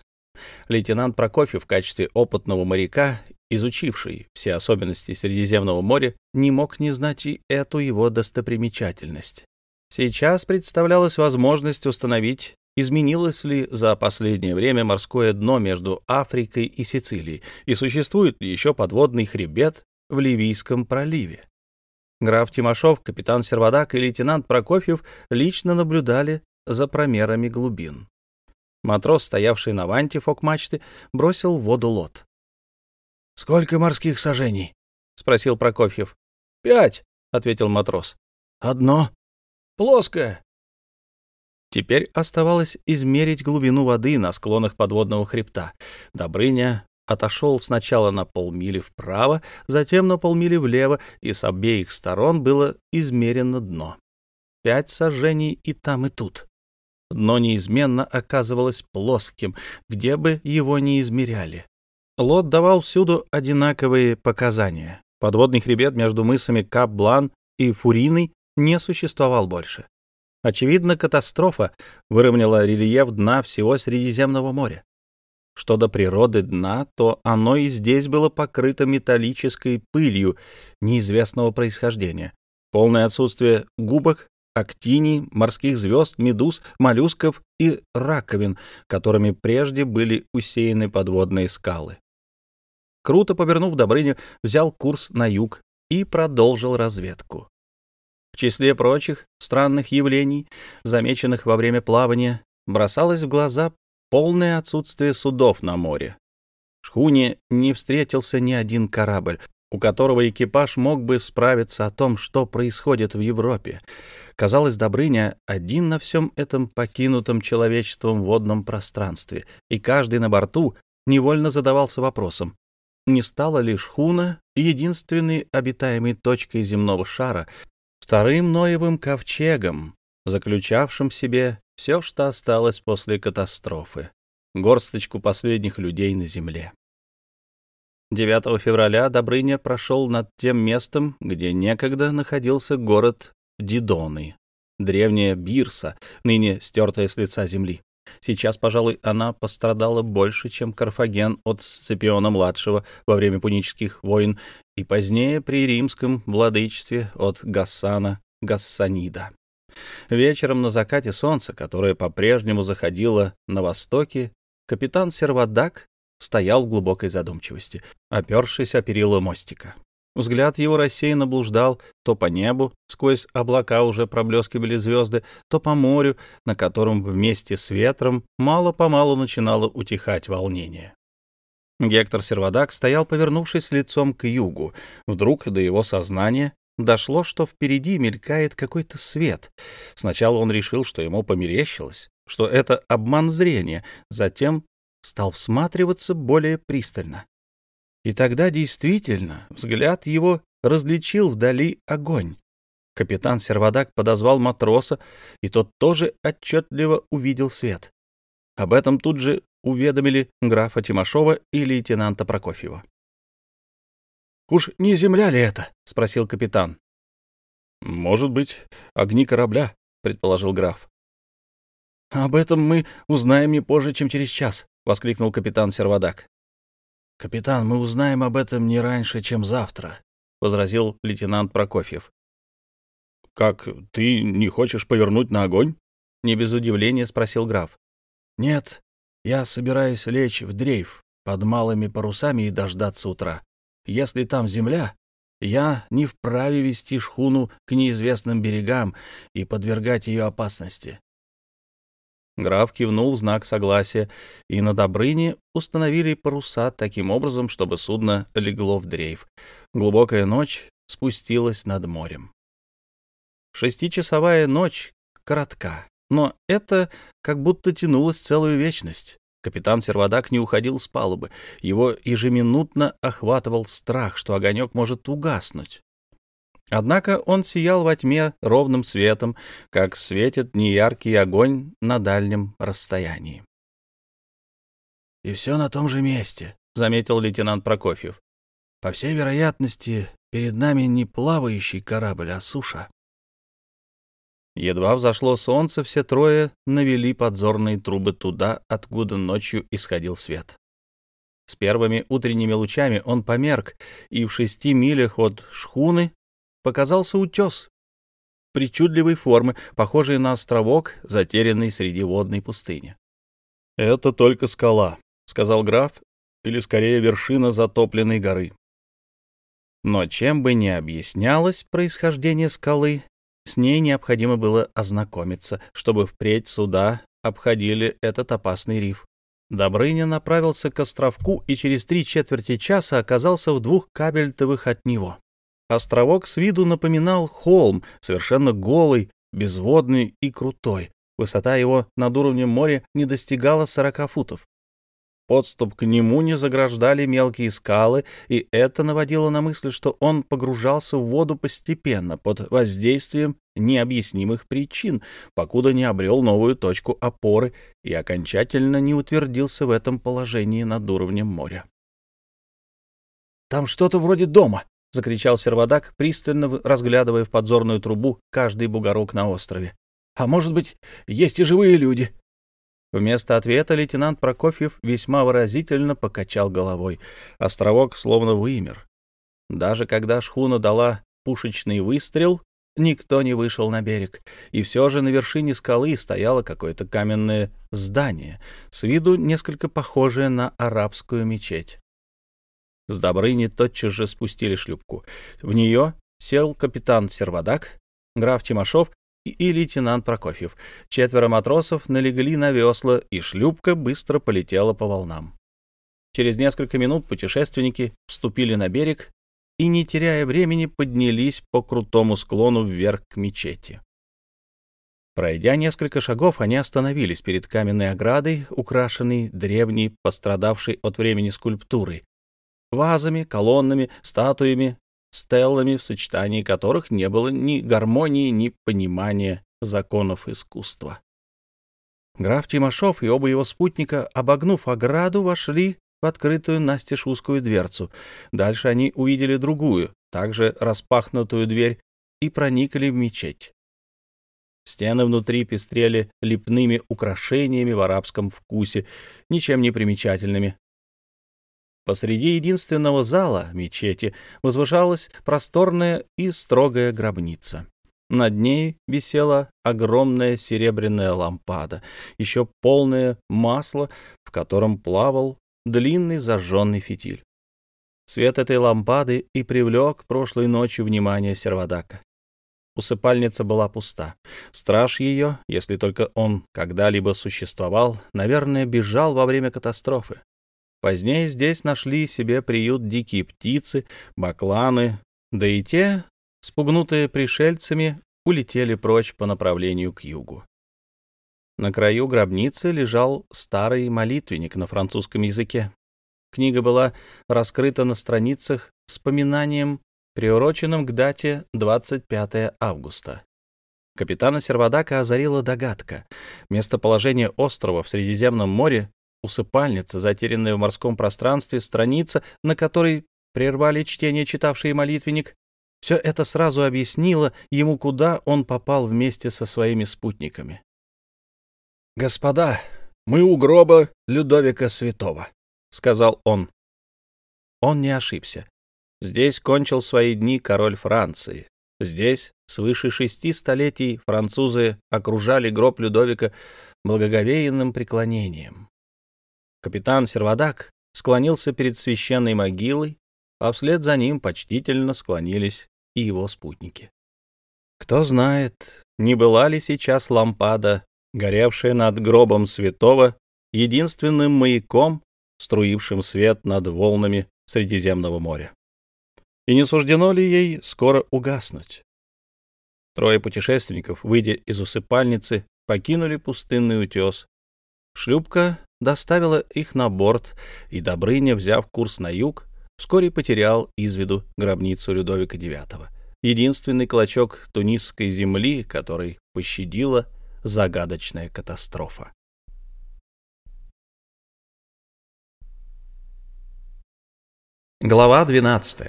Лейтенант Прокофьев в качестве опытного моряка, изучивший все особенности Средиземного моря, не мог не знать и эту его достопримечательность. Сейчас представлялась возможность установить, изменилось ли за последнее время морское дно между Африкой и Сицилией, и существует ли еще подводный хребет в Ливийском проливе. Граф Тимошов, капитан Сервадак и лейтенант Прокофьев лично наблюдали за промерами глубин. Матрос, стоявший на ванте фок-мачты, бросил в воду лот. — Сколько морских сажений? — спросил Прокофьев. — Пять, — ответил матрос. — Одно? — Плоское. Теперь оставалось измерить глубину воды на склонах подводного хребта. Добрыня отошел сначала на полмили вправо, затем на полмили влево, и с обеих сторон было измерено дно. Пять сажений и там, и тут. Дно неизменно оказывалось плоским, где бы его ни измеряли. Лот давал всюду одинаковые показания. Подводный хребет между мысами Кап-Блан и Фуриной не существовал больше. Очевидно, катастрофа выровняла рельеф дна всего Средиземного моря. Что до природы дна, то оно и здесь было покрыто металлической пылью неизвестного происхождения. Полное отсутствие губок, актиний, морских звезд, медуз, моллюсков и раковин, которыми прежде были усеяны подводные скалы. Круто повернув Добрыню, взял курс на юг и продолжил разведку. Числе прочих странных явлений, замеченных во время плавания, бросалось в глаза полное отсутствие судов на море. В шхуне не встретился ни один корабль, у которого экипаж мог бы справиться о том, что происходит в Европе. Казалось, Добрыня один на всем этом покинутом человечеством водном пространстве, и каждый на борту невольно задавался вопросом, не стала ли шхуна единственной обитаемой точкой земного шара, вторым Ноевым ковчегом, заключавшим в себе все, что осталось после катастрофы, горсточку последних людей на земле. 9 февраля Добрыня прошел над тем местом, где некогда находился город Дидоны, древняя Бирса, ныне стертая с лица земли. Сейчас, пожалуй, она пострадала больше, чем Карфаген от Сципиона-младшего во время пунических войн и позднее при римском владычестве от Гассана Гассанида. Вечером на закате солнца, которое по-прежнему заходило на востоке, капитан Сервадак стоял в глубокой задумчивости, опершись о перила мостика. Взгляд его рассеянно блуждал то по небу, сквозь облака уже проблескивали звезды, то по морю, на котором вместе с ветром мало-помалу начинало утихать волнение. Гектор Сервадак стоял, повернувшись лицом к югу. Вдруг до его сознания дошло, что впереди мелькает какой-то свет. Сначала он решил, что ему померещилось, что это обман зрения, затем стал всматриваться более пристально. И тогда действительно взгляд его различил вдали огонь. Капитан Сервадак подозвал матроса, и тот тоже отчетливо увидел свет. Об этом тут же уведомили графа Тимошова и лейтенанта Прокофьева. «Уж не земля ли это?» — спросил капитан. «Может быть, огни корабля», — предположил граф. «Об этом мы узнаем не позже, чем через час», — воскликнул капитан Сервадак. «Капитан, мы узнаем об этом не раньше, чем завтра», — возразил лейтенант Прокофьев. «Как, ты не хочешь повернуть на огонь?» — не без удивления спросил граф. «Нет, я собираюсь лечь в дрейф под малыми парусами и дождаться утра. Если там земля, я не вправе вести шхуну к неизвестным берегам и подвергать ее опасности. Граф кивнул в знак согласия, и на Добрыне установили паруса таким образом, чтобы судно легло в дрейф. Глубокая ночь спустилась над морем. Шестичасовая ночь коротка, но это как будто тянулось целую вечность. Капитан Сервадак не уходил с палубы. Его ежеминутно охватывал страх, что огонек может угаснуть. Однако он сиял во тьме ровным светом, как светит неяркий огонь на дальнем расстоянии. «И все на том же месте», — заметил лейтенант Прокофьев. «По всей вероятности, перед нами не плавающий корабль, а суша». Едва взошло солнце, все трое навели подзорные трубы туда, откуда ночью исходил свет. С первыми утренними лучами он померк, и в шести милях от шхуны показался утес причудливой формы, похожий на островок, затерянный среди водной пустыни. «Это только скала», — сказал граф, — «или скорее вершина затопленной горы». Но чем бы ни объяснялось происхождение скалы, с ней необходимо было ознакомиться, чтобы впредь суда обходили этот опасный риф. Добрыня направился к островку и через три четверти часа оказался в двух кабельтовых от него. Островок с виду напоминал холм, совершенно голый, безводный и крутой. Высота его над уровнем моря не достигала 40 футов. Подступ к нему не заграждали мелкие скалы, и это наводило на мысль, что он погружался в воду постепенно, под воздействием необъяснимых причин, покуда не обрел новую точку опоры и окончательно не утвердился в этом положении над уровнем моря. «Там что-то вроде дома», — закричал сервадак, пристально разглядывая в подзорную трубу каждый бугорок на острове. «А может быть, есть и живые люди?» Вместо ответа лейтенант Прокофьев весьма выразительно покачал головой. Островок словно вымер. Даже когда шхуна дала пушечный выстрел, никто не вышел на берег, и все же на вершине скалы стояло какое-то каменное здание, с виду несколько похожее на арабскую мечеть. С Добрыни тотчас же спустили шлюпку. В нее сел капитан Сервадак, граф Тимошов и, и лейтенант Прокофьев. Четверо матросов налегли на весла, и шлюпка быстро полетела по волнам. Через несколько минут путешественники вступили на берег и, не теряя времени, поднялись по крутому склону вверх к мечети. Пройдя несколько шагов, они остановились перед каменной оградой, украшенной древней, пострадавшей от времени скульптурой, вазами, колоннами, статуями, стеллами, в сочетании которых не было ни гармонии, ни понимания законов искусства. Граф Тимошов и оба его спутника, обогнув ограду, вошли в открытую настежь узкую дверцу. Дальше они увидели другую, также распахнутую дверь, и проникли в мечеть. Стены внутри пестрели лепными украшениями в арабском вкусе, ничем не примечательными, Посреди единственного зала мечети возвышалась просторная и строгая гробница. Над ней висела огромная серебряная лампада, еще полное масло, в котором плавал длинный зажженный фитиль. Свет этой лампады и привлек прошлой ночью внимание Сервадака. Усыпальница была пуста. Страж ее, если только он когда-либо существовал, наверное, бежал во время катастрофы. Позднее здесь нашли себе приют дикие птицы, бакланы, да и те, спугнутые пришельцами, улетели прочь по направлению к югу. На краю гробницы лежал старый молитвенник на французском языке. Книга была раскрыта на страницах с поминанием, приуроченным к дате 25 августа. Капитана Сервадака озарила догадка. Местоположение острова в Средиземном море усыпальница, затерянная в морском пространстве, страница, на которой прервали чтение читавшие молитвенник, все это сразу объяснило ему, куда он попал вместе со своими спутниками. «Господа, мы у гроба Людовика Святого», — сказал он. Он не ошибся. Здесь кончил свои дни король Франции. Здесь, свыше шести столетий, французы окружали гроб Людовика благоговейным преклонением. Капитан Сервадак склонился перед священной могилой, а вслед за ним почтительно склонились и его спутники. Кто знает, не была ли сейчас лампада горевшая над гробом святого, единственным маяком, струившим свет над волнами Средиземного моря. И не суждено ли ей скоро угаснуть? Трое путешественников, выйдя из усыпальницы, покинули пустынный утес. Шлюпка доставила их на борт, и Добрыня, взяв курс на юг, вскоре потерял из виду гробницу Людовика IX, единственный клочок тунисской земли, который пощадила загадочная катастрофа. Глава 12,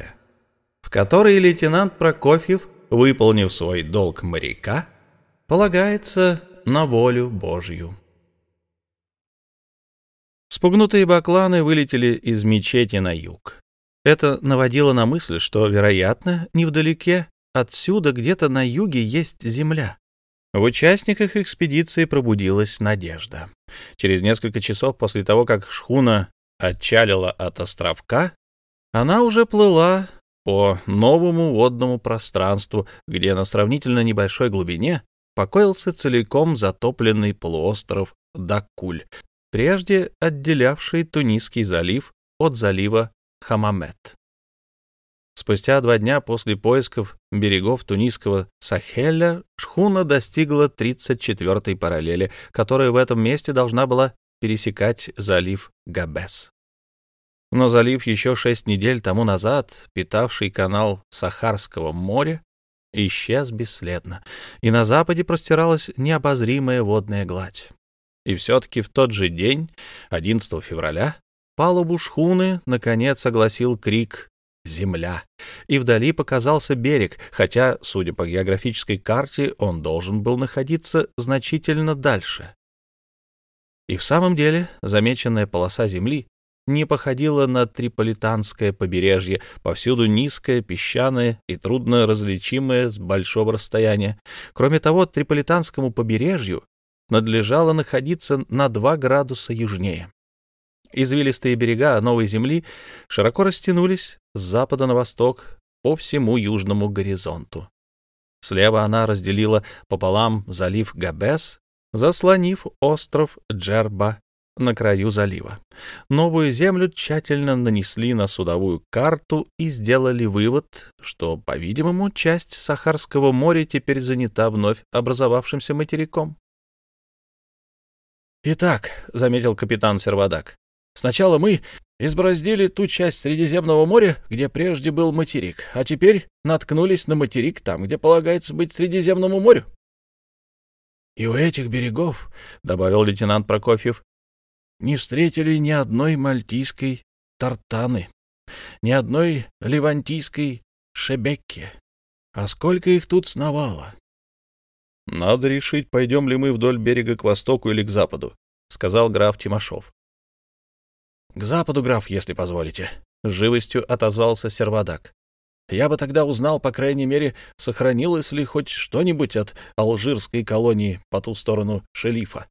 в которой лейтенант Прокофьев, выполнив свой долг моряка, полагается на волю Божью. Спугнутые бакланы вылетели из мечети на юг. Это наводило на мысль, что, вероятно, невдалеке отсюда где-то на юге есть земля. В участниках экспедиции пробудилась надежда. Через несколько часов после того, как шхуна отчалила от островка, она уже плыла по новому водному пространству, где на сравнительно небольшой глубине покоился целиком затопленный полуостров Дакуль, прежде отделявший Тунисский залив от залива Хамамет. Спустя два дня после поисков берегов тунисского Сахеля шхуна достигла 34-й параллели, которая в этом месте должна была пересекать залив Габес. Но залив еще шесть недель тому назад, питавший канал Сахарского моря, исчез бесследно, и на западе простиралась необозримая водная гладь. И все-таки в тот же день, 11 февраля, палубу шхуны наконец огласил крик «Земля!», и вдали показался берег, хотя, судя по географической карте, он должен был находиться значительно дальше. И в самом деле замеченная полоса земли не походила на триполитанское побережье, повсюду низкое, песчаное и трудно различимое с большого расстояния. Кроме того, триполитанскому побережью надлежало находиться на 2 градуса южнее. Извилистые берега Новой Земли широко растянулись с запада на восток по всему южному горизонту. Слева она разделила пополам залив Габес, заслонив остров Джерба на краю залива. Новую землю тщательно нанесли на судовую карту и сделали вывод, что, по-видимому, часть Сахарского моря теперь занята вновь образовавшимся материком. «Итак», — заметил капитан Сервадак, — «сначала мы избороздили ту часть Средиземного моря, где прежде был материк, а теперь наткнулись на материк там, где полагается быть Средиземному морю». «И у этих берегов», — добавил лейтенант Прокофьев, — «не встретили ни одной мальтийской тартаны, ни одной левантийской шебекки. А сколько их тут сновало!» «Надо решить, пойдем ли мы вдоль берега к востоку или к западу», — сказал граф Тимошов. «К западу, граф, если позволите», — живостью отозвался Сервадак. «Я бы тогда узнал, по крайней мере, сохранилось ли хоть что-нибудь от алжирской колонии по ту сторону шелифа.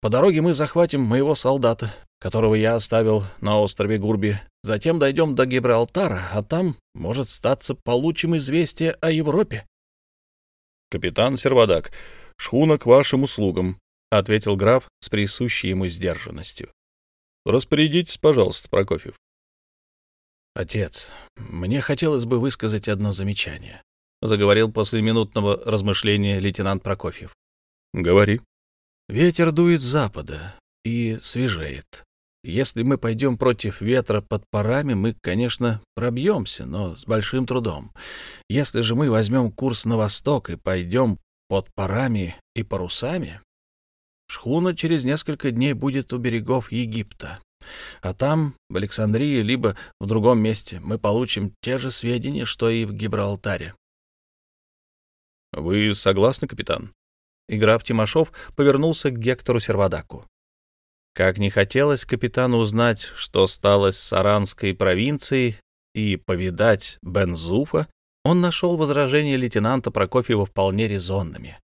По дороге мы захватим моего солдата, которого я оставил на острове Гурби. Затем дойдем до Гибралтара, а там, может, статься, получим известие о Европе. «Капитан Сервадак, шхуна к вашим услугам», — ответил граф с присущей ему сдержанностью. «Распорядитесь, пожалуйста, Прокофьев». «Отец, мне хотелось бы высказать одно замечание», — заговорил после минутного размышления лейтенант Прокофьев. «Говори». «Ветер дует с запада и свежеет. Если мы пойдем против ветра под парами, мы, конечно, пробьемся, но с большим трудом. Если же мы возьмем курс на восток и пойдем под парами и парусами, шхуна через несколько дней будет у берегов Египта. А там, в Александрии, либо в другом месте, мы получим те же сведения, что и в Гибралтаре. — Вы согласны, капитан? И граф Тимошов повернулся к Гектору Сервадаку. Как не хотелось капитану узнать, что стало с Саранской провинцией, и повидать Бензуфа, он нашел возражения лейтенанта Прокофьева вполне резонными.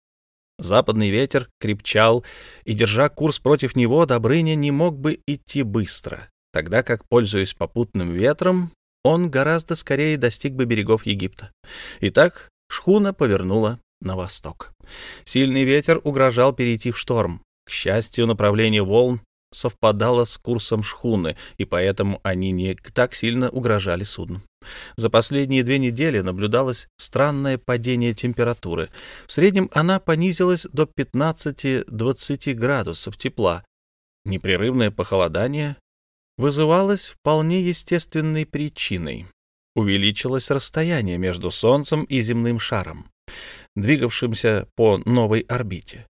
Западный ветер крепчал, и, держа курс против него, Добрыня не мог бы идти быстро, тогда как, пользуясь попутным ветром, он гораздо скорее достиг бы берегов Египта. Итак, шхуна повернула на восток. Сильный ветер угрожал перейти в шторм. К счастью, направление волн совпадало с курсом шхуны, и поэтому они не так сильно угрожали судну. За последние две недели наблюдалось странное падение температуры. В среднем она понизилась до 15-20 градусов тепла. Непрерывное похолодание вызывалось вполне естественной причиной. Увеличилось расстояние между Солнцем и земным шаром, двигавшимся по новой орбите.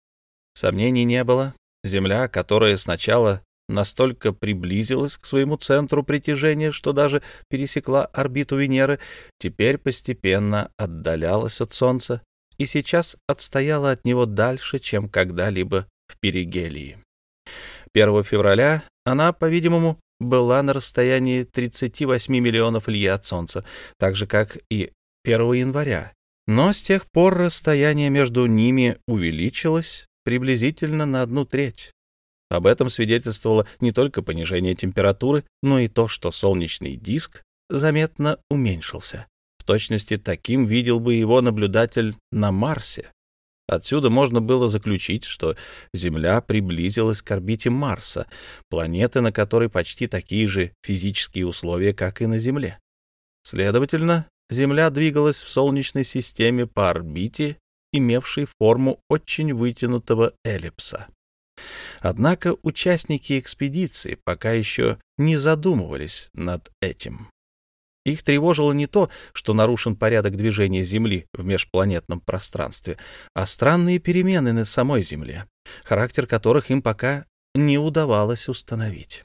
Сомнений не было. Земля, которая сначала настолько приблизилась к своему центру притяжения, что даже пересекла орбиту Венеры, теперь постепенно отдалялась от Солнца и сейчас отстояла от него дальше, чем когда-либо в Перигелии. 1 февраля она, по-видимому, была на расстоянии 38 миллионов лье от Солнца, так же, как и 1 января. Но с тех пор расстояние между ними увеличилось приблизительно на одну треть. Об этом свидетельствовало не только понижение температуры, но и то, что солнечный диск заметно уменьшился. В точности таким видел бы его наблюдатель на Марсе. Отсюда можно было заключить, что Земля приблизилась к орбите Марса, планеты, на которой почти такие же физические условия, как и на Земле. Следовательно, Земля двигалась в Солнечной системе по орбите, имевшей форму очень вытянутого эллипса. Однако участники экспедиции пока еще не задумывались над этим. Их тревожило не то, что нарушен порядок движения Земли в межпланетном пространстве, а странные перемены на самой Земле, характер которых им пока не удавалось установить.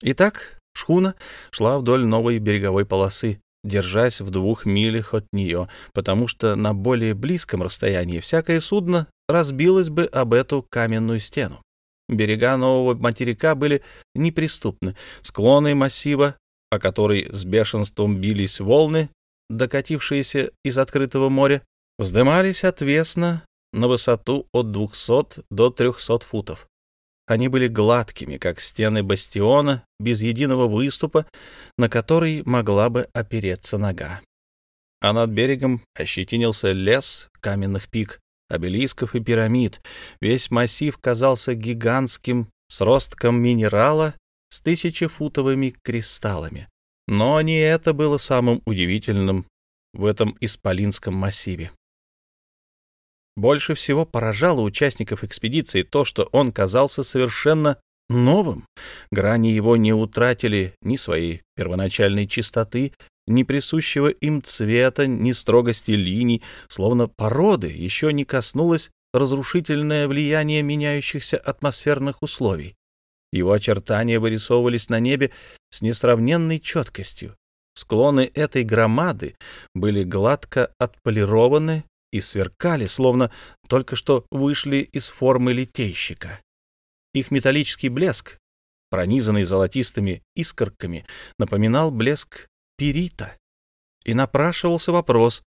Итак, шхуна шла вдоль новой береговой полосы, держась в двух милях от нее, потому что на более близком расстоянии всякое судно разбилось бы об эту каменную стену. Берега нового материка были неприступны, склоны массива о которой с бешенством бились волны, докатившиеся из открытого моря, вздымались отвесно на высоту от 200 до 300 футов. Они были гладкими, как стены бастиона, без единого выступа, на который могла бы опереться нога. А над берегом ощетинился лес каменных пик, обелисков и пирамид. Весь массив казался гигантским сростком минерала с тысячефутовыми кристаллами. Но не это было самым удивительным в этом исполинском массиве. Больше всего поражало участников экспедиции то, что он казался совершенно новым. Грани его не утратили ни своей первоначальной чистоты, ни присущего им цвета, ни строгости линий, словно породы еще не коснулось разрушительное влияние меняющихся атмосферных условий. Его очертания вырисовывались на небе с несравненной четкостью. Склоны этой громады были гладко отполированы и сверкали, словно только что вышли из формы литейщика. Их металлический блеск, пронизанный золотистыми искорками, напоминал блеск перита. И напрашивался вопрос,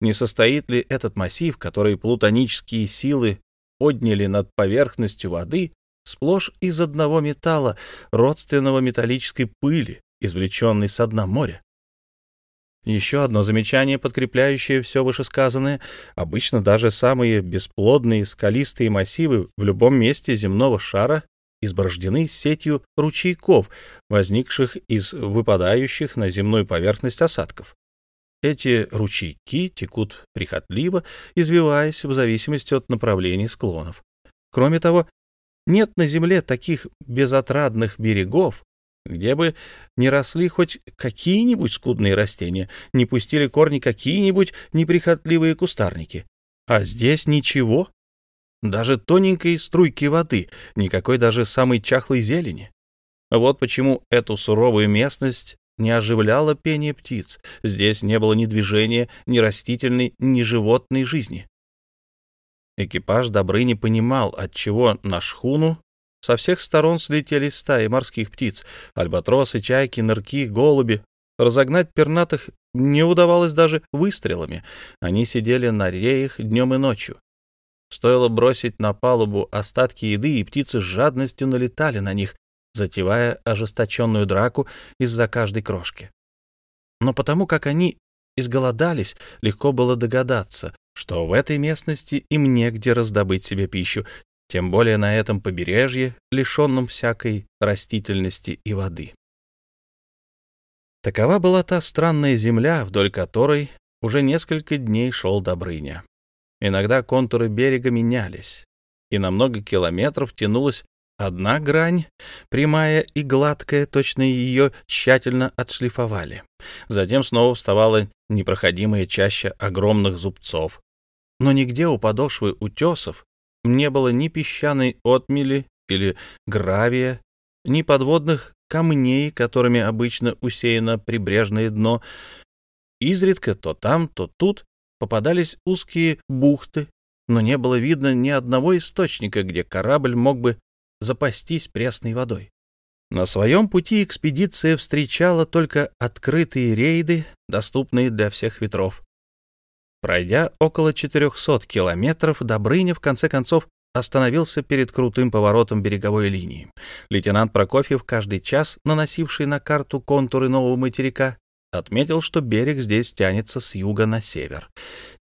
не состоит ли этот массив, который плутонические силы подняли над поверхностью воды, сплошь из одного металла, родственного металлической пыли, извлеченной со дна моря. Еще одно замечание, подкрепляющее все вышесказанное. Обычно даже самые бесплодные скалистые массивы в любом месте земного шара изборождены сетью ручейков, возникших из выпадающих на земную поверхность осадков. Эти ручейки текут прихотливо, извиваясь в зависимости от направления склонов. Кроме того, нет на земле таких безотрадных берегов, где бы не росли хоть какие-нибудь скудные растения, не пустили корни какие-нибудь неприхотливые кустарники. А здесь ничего. Даже тоненькой струйки воды, никакой даже самой чахлой зелени. Вот почему эту суровую местность не оживляло пение птиц. Здесь не было ни движения, ни растительной, ни животной жизни. Экипаж Добрыни понимал, отчего на шхуну со всех сторон слетели стаи морских птиц, альбатросы, чайки, нырки, голуби. Разогнать пернатых не удавалось даже выстрелами. Они сидели на реях днем и ночью. Стоило бросить на палубу остатки еды, и птицы с жадностью налетали на них, затевая ожесточенную драку из-за каждой крошки. Но потому как они изголодались, легко было догадаться, что в этой местности им негде раздобыть себе пищу, тем более на этом побережье, лишенном всякой растительности и воды. Такова была та странная земля, вдоль которой уже несколько дней шел Добрыня. Иногда контуры берега менялись, и на много километров тянулась одна грань, прямая и гладкая, точно ее тщательно отшлифовали. Затем снова вставала непроходимая чаща огромных зубцов. Но нигде у подошвы утесов не было ни песчаной отмели или гравия, ни подводных камней, которыми обычно усеяно прибрежное дно. Изредка то там, то тут попадались узкие бухты, но не было видно ни одного источника, где корабль мог бы запастись пресной водой. На своем пути экспедиция встречала только открытые рейды, доступные для всех ветров. Пройдя около 400 километров, Добрыня в конце концов остановился перед крутым поворотом береговой линии. Лейтенант Прокофьев, каждый час наносивший на карту контуры нового материка, отметил, что берег здесь тянется с юга на север.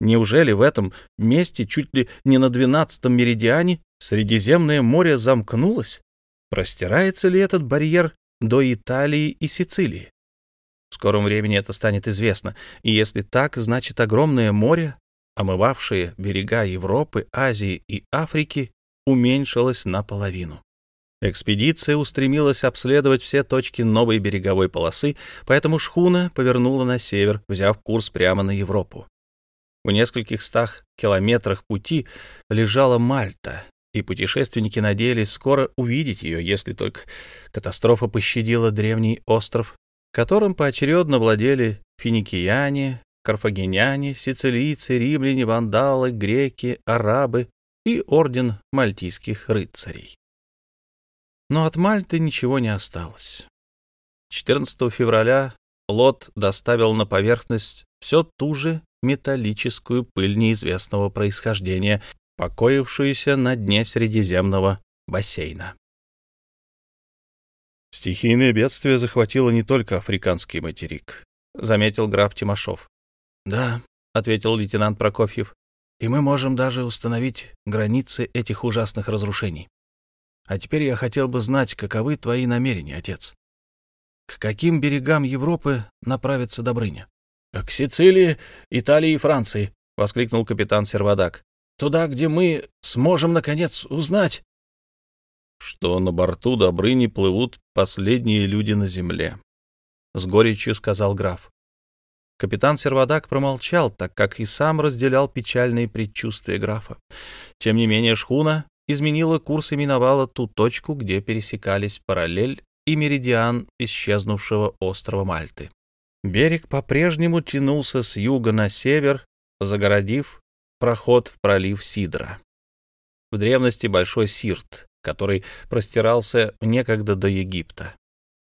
Неужели в этом месте, чуть ли не на двенадцатом меридиане, Средиземное море замкнулось? Простирается ли этот барьер до Италии и Сицилии? В скором времени это станет известно, и если так, значит огромное море, омывавшее берега Европы, Азии и Африки, уменьшилось наполовину. Экспедиция устремилась обследовать все точки новой береговой полосы, поэтому шхуна повернула на север, взяв курс прямо на Европу. В нескольких стах километрах пути лежала Мальта, и путешественники надеялись скоро увидеть ее, если только катастрофа пощадила древний остров, которым поочередно владели финикияне, карфагеняне, сицилийцы, римляне, вандалы, греки, арабы и орден мальтийских рыцарей. Но от Мальты ничего не осталось. 14 февраля Лот доставил на поверхность все ту же металлическую пыль неизвестного происхождения, покоившуюся на дне Средиземного бассейна. «Стихийное бедствие захватило не только африканский материк», — заметил граф Тимошов. «Да», — ответил лейтенант Прокофьев, — «и мы можем даже установить границы этих ужасных разрушений. А теперь я хотел бы знать, каковы твои намерения, отец. К каким берегам Европы направится Добрыня? — К Сицилии, Италии и Франции, — воскликнул капитан Сервадак. — Туда, где мы сможем, наконец, узнать... Что на борту Добрыни плывут последние люди на земле, — с горечью сказал граф. Капитан Сервадак промолчал, так как и сам разделял печальные предчувствия графа. Тем не менее шхуна изменила курс и миновала ту точку, где пересекались параллель и меридиан исчезнувшего острова Мальты. Берег по-прежнему тянулся с юга на север, загородив проход в пролив Сидра. В древности большой Сирт, который простирался некогда до Египта.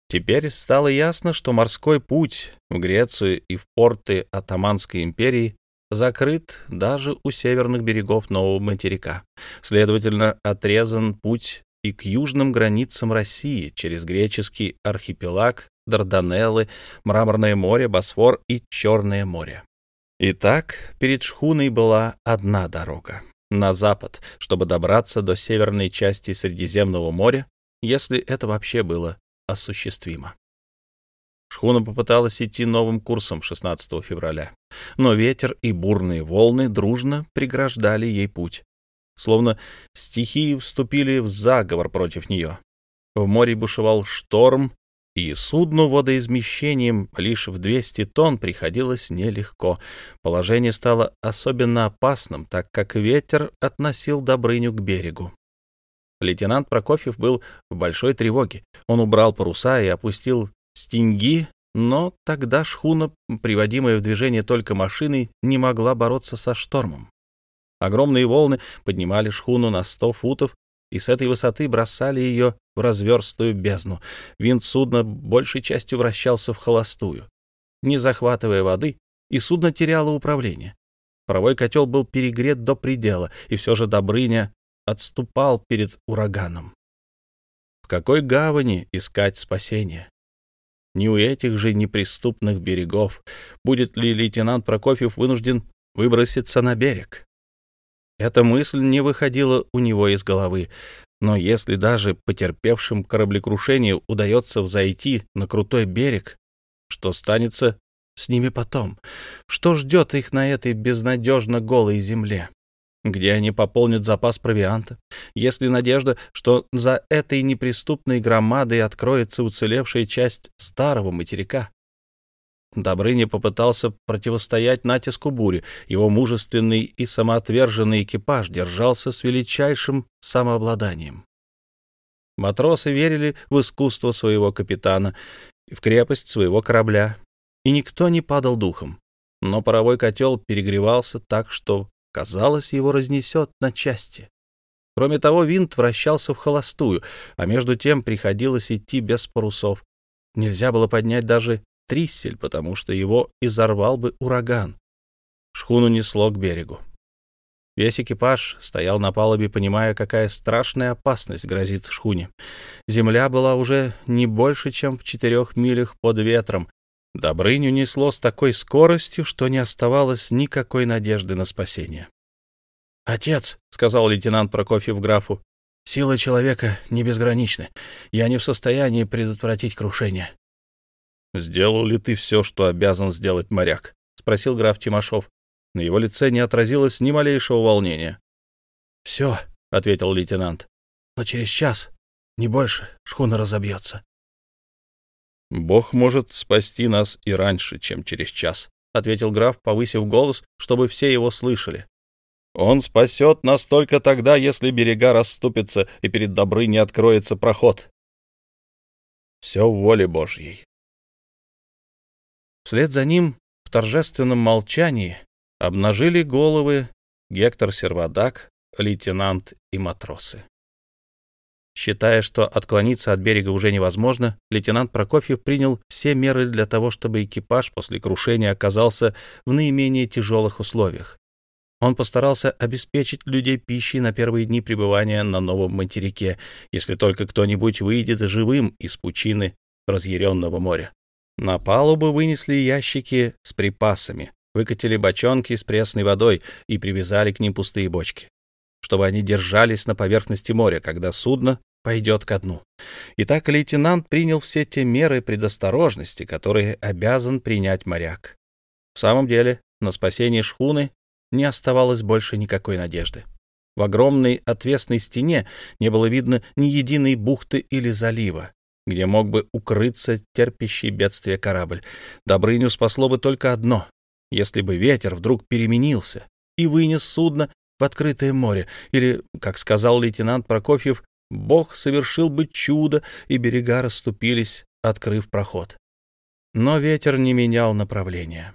Теперь стало ясно, что морской путь в Грецию и в порты Атаманской империи закрыт даже у северных берегов нового материка. Следовательно, отрезан путь и к южным границам России через греческий архипелаг, Дарданеллы, Мраморное море, Босфор и Черное море. Итак, перед шхуной была одна дорога — на запад, чтобы добраться до северной части Средиземного моря, если это вообще было осуществимо. Шхуна попыталась идти новым курсом 16 февраля, но ветер и бурные волны дружно преграждали ей путь, словно стихии вступили в заговор против нее. В море бушевал шторм, и судну водоизмещением лишь в 200 тонн приходилось нелегко. Положение стало особенно опасным, так как ветер относил Добрыню к берегу. Лейтенант Прокофьев был в большой тревоге. Он убрал паруса и опустил стеньги, но тогда шхуна, приводимая в движение только машиной, не могла бороться со штормом. Огромные волны поднимали шхуну на сто футов и с этой высоты бросали ее в разверстую бездну. Винт судна большей частью вращался в холостую, не захватывая воды, и судно теряло управление. Паровой котел был перегрет до предела, и все же Добрыня отступал перед ураганом. В какой гавани искать спасение? не у этих же неприступных берегов. Будет ли лейтенант Прокофьев вынужден выброситься на берег. Эта мысль не выходила у него из головы, но если даже потерпевшим кораблекрушение удается взойти на крутой берег, что станется с ними потом? Что ждет их на этой безнадежно голой земле? Где они пополнят запас провианта? Есть ли надежда, что за этой неприступной громадой откроется уцелевшая часть старого материка? Добрыня попытался противостоять натиску бури. Его мужественный и самоотверженный экипаж держался с величайшим самообладанием. Матросы верили в искусство своего капитана, в крепость своего корабля, и никто не падал духом. Но паровой котел перегревался так, что, казалось, его разнесет на части. Кроме того, винт вращался в холостую, а между тем приходилось идти без парусов. Нельзя было поднять даже триссель, потому что его изорвал бы ураган. Шхуну несло к берегу. Весь экипаж стоял на палубе, понимая, какая страшная опасность грозит шхуне. Земля была уже не больше, чем в четырех милях под ветром. Добрыню несло с такой скоростью, что не оставалось никакой надежды на спасение. — Отец, — сказал лейтенант Прокофьев графу, — силы человека не безграничны. Я не в состоянии предотвратить крушение. — Сделал ли ты все, что обязан сделать моряк? — спросил граф Тимошов. На его лице не отразилось ни малейшего волнения. — Все, — ответил лейтенант. — Но через час, не больше, шхуна разобьется. — Бог может спасти нас и раньше, чем через час, — ответил граф, повысив голос, чтобы все его слышали. — Он спасет нас только тогда, если берега расступятся и перед Добрыней откроется проход. Все в воле Божьей. Вслед за ним в торжественном молчании обнажили головы Гектор Сервадак, лейтенант и матросы. Считая, что отклониться от берега уже невозможно, лейтенант Прокофьев принял все меры для того, чтобы экипаж после крушения оказался в наименее тяжелых условиях. Он постарался обеспечить людей пищей на первые дни пребывания на новом материке, если только кто-нибудь выйдет живым из пучины разъяренного моря. На палубу вынесли ящики с припасами, выкатили бочонки с пресной водой и привязали к ним пустые бочки, чтобы они держались на поверхности моря, когда судно пойдет ко дну. Итак, лейтенант принял все те меры предосторожности, которые обязан принять моряк. В самом деле, на спасение шхуны не оставалось больше никакой надежды. В огромной отвесной стене не было видно ни единой бухты или залива, где мог бы укрыться терпящий бедствие корабль. Добрыню спасло бы только одно — если бы ветер вдруг переменился и вынес судно в открытое море, или, как сказал лейтенант Прокофьев, Бог совершил бы чудо, и берега расступились, открыв проход. Но ветер не менял направления.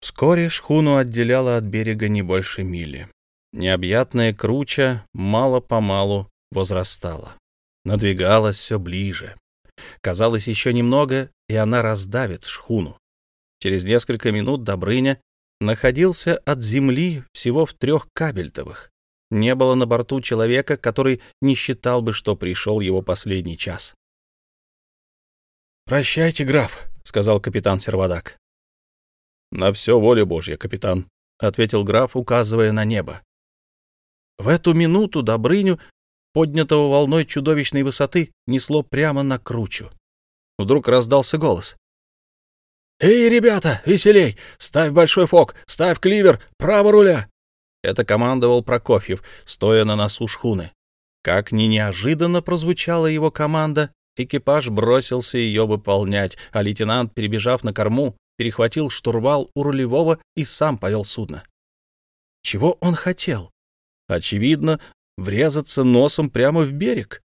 Вскоре шхуну отделяла от берега не больше мили. Необъятная круча мало-помалу возрастала. Надвигалась все ближе. Казалось, еще немного, и она раздавит шхуну. Через несколько минут Добрыня находился от земли всего в трех кабельтовых. Не было на борту человека, который не считал бы, что пришел его последний час. «Прощайте, граф», — сказал капитан Сервадак. «На все воля Божья, капитан», — ответил граф, указывая на небо. В эту минуту Добрыню поднятого волной чудовищной высоты, несло прямо на кручу. Вдруг раздался голос. «Эй, ребята, веселей! Ставь большой фок, ставь кливер, право руля!» Это командовал Прокофьев, стоя на носу шхуны. Как ни неожиданно прозвучала его команда, экипаж бросился ее выполнять, а лейтенант, перебежав на корму, перехватил штурвал у рулевого и сам повел судно. Чего он хотел? Очевидно, врезаться носом прямо в берег.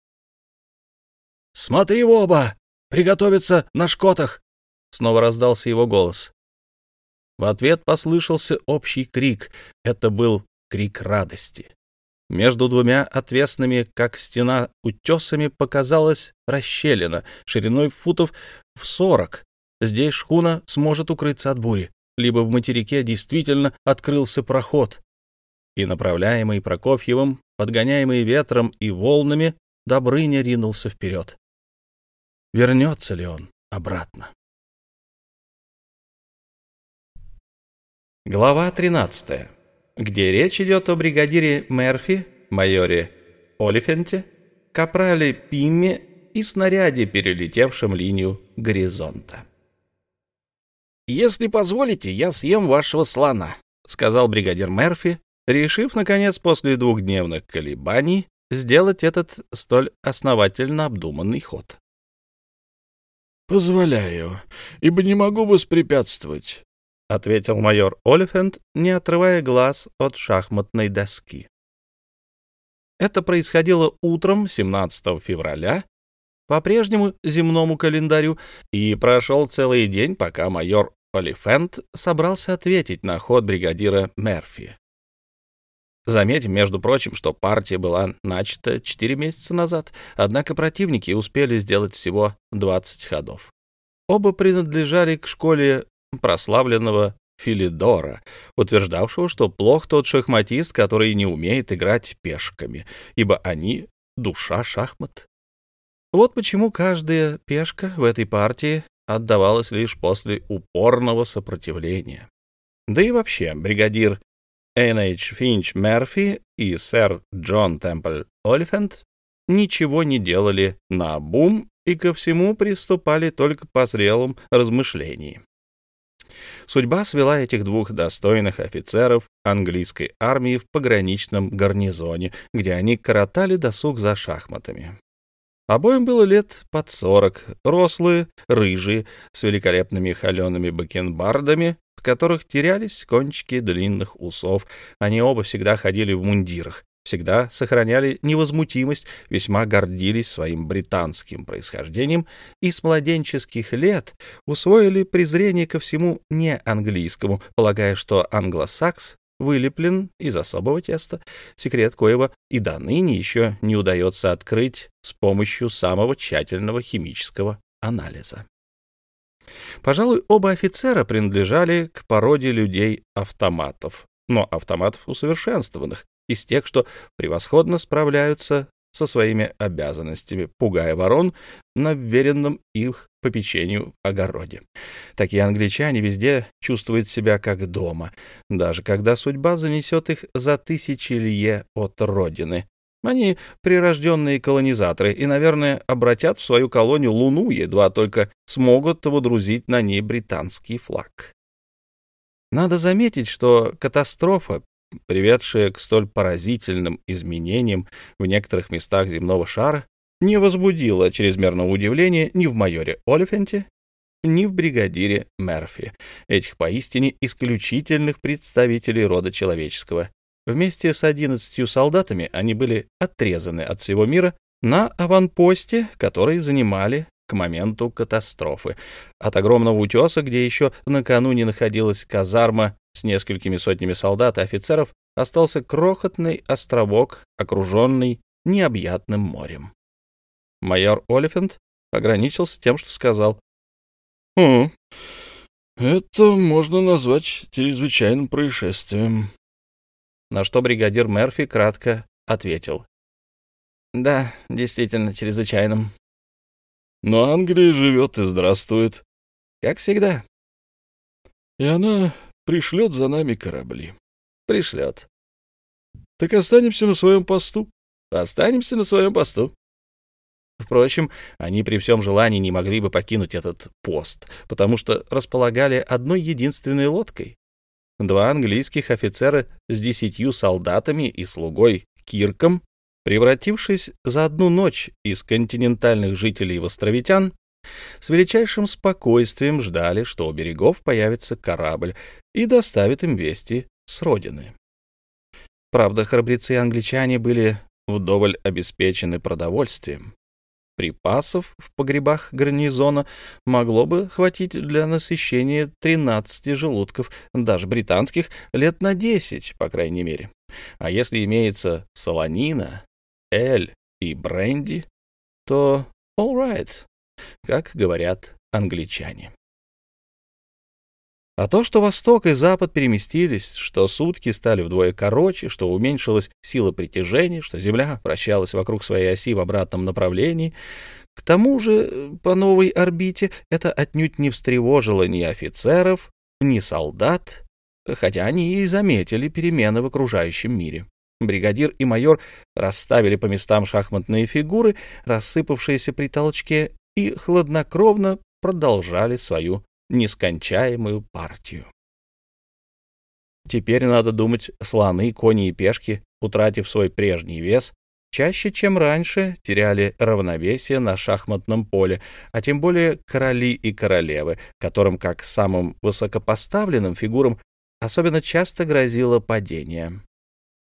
«Смотри в оба! Приготовиться на шкотах!» — снова раздался его голос. В ответ послышался общий крик. Это был крик радости. Между двумя отвесными, как стена, утесами показалась расщелина шириной футов в сорок. Здесь шхуна сможет укрыться от бури, либо в материке действительно открылся проход. И, направляемый Прокофьевым, Подгоняемый ветром и волнами, Добрыня ринулся вперед. Вернется ли он обратно? Глава 13, где речь идет о бригадире Мерфи, майоре Олифенте, капрале Пимме и снаряде, перелетевшем линию горизонта. «Если позволите, я съем вашего слона», — сказал бригадир Мерфи, решив, наконец, после двухдневных колебаний, сделать этот столь основательно обдуманный ход. «Позволяю, ибо не могу воспрепятствовать», — ответил майор Олифант, не отрывая глаз от шахматной доски. Это происходило утром 17 февраля по прежнему земному календарю, и прошел целый день, пока майор Олифант собрался ответить на ход бригадира Мерфи. Заметим, между прочим, что партия была начата 4 месяца назад, однако противники успели сделать всего 20 ходов. Оба принадлежали к школе прославленного Филидора, утверждавшего, что плох тот шахматист, который не умеет играть пешками, ибо они — душа шахмат. Вот почему каждая пешка в этой партии отдавалась лишь после упорного сопротивления. Да и вообще, бригадир Н.H. Финч Мерфи и сэр Джон Темпль Олифант ничего не делали на бум и ко всему приступали только по зрелым размышлениям. Судьба свела этих двух достойных офицеров английской армии в пограничном гарнизоне, где они коротали досуг за шахматами. Обоим было лет под сорок, рослые, рыжие, с великолепными холеными бакенбардами, которых терялись кончики длинных усов. Они оба всегда ходили в мундирах, всегда сохраняли невозмутимость, весьма гордились своим британским происхождением и с младенческих лет усвоили презрение ко всему неанглийскому, полагая, что англосакс вылеплен из особого теста, секрет коего и до ныне еще не удается открыть с помощью самого тщательного химического анализа. Пожалуй, оба офицера принадлежали к породе людей-автоматов, но автоматов усовершенствованных, из тех, что превосходно справляются со своими обязанностями, пугая ворон на вверенном их попечению огороде. Такие англичане везде чувствуют себя как дома, даже когда судьба занесет их за тысячи лье от родины. Они прирожденные колонизаторы и, наверное, обратят в свою колонию Луну, едва только смогут водрузить на ней британский флаг. Надо заметить, что катастрофа, приведшая к столь поразительным изменениям в некоторых местах земного шара, не возбудила чрезмерного удивления ни в майоре Олифенте, ни в бригадире Мерфи, этих поистине исключительных представителей рода человеческого. Вместе с одиннадцатью солдатами они были отрезаны от всего мира на аванпосте, который занимали к моменту катастрофы. От огромного утеса, где еще накануне находилась казарма с несколькими сотнями солдат и офицеров, остался крохотный островок, окруженный необъятным морем. Майор Олифант ограничился тем, что сказал. «Хм, это можно назвать чрезвычайным происшествием». На что бригадир Мерфи кратко ответил. «Да, действительно, чрезвычайным». «Но Англия живет и здравствует». «Как всегда». «И она пришлет за нами корабли». «Пришлет». «Так останемся на своем посту». «Останемся на своем посту». Впрочем, они при всем желании не могли бы покинуть этот пост, потому что располагали одной единственной лодкой. Два английских офицера с десятью солдатами и слугой Кирком, превратившись за одну ночь из континентальных жителей в островитян, с величайшим спокойствием ждали, что у берегов появится корабль и доставит им вести с родины. Правда, храбрецы-англичане были вдоволь обеспечены продовольствием, Припасов в погребах гарнизона могло бы хватить для насыщения 13 желудков, даже британских, лет на 10, по крайней мере. А если имеется солонина, эль и бренди, то all right, как говорят англичане. А то, что Восток и Запад переместились, что сутки стали вдвое короче, что уменьшилась сила притяжения, что Земля вращалась вокруг своей оси в обратном направлении, к тому же по новой орбите это отнюдь не встревожило ни офицеров, ни солдат, хотя они и заметили перемены в окружающем мире. Бригадир и майор расставили по местам шахматные фигуры, рассыпавшиеся при толчке, и хладнокровно продолжали свою нескончаемую партию. Теперь надо думать, слоны, кони и пешки, утратив свой прежний вес, чаще, чем раньше, теряли равновесие на шахматном поле, а тем более короли и королевы, которым, как самым высокопоставленным фигурам, особенно часто грозило падение.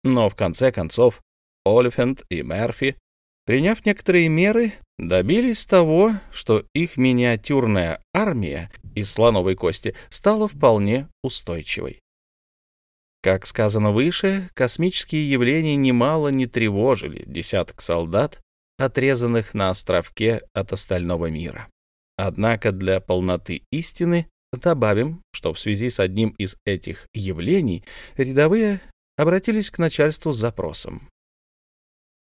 Но в конце концов Олифент и Мерфи, приняв некоторые меры, добились того, что их миниатюрная армия из слоновой кости стала вполне устойчивой. Как сказано выше, космические явления немало не тревожили десяток солдат, отрезанных на островке от остального мира. Однако для полноты истины добавим, что в связи с одним из этих явлений рядовые обратились к начальству с запросом.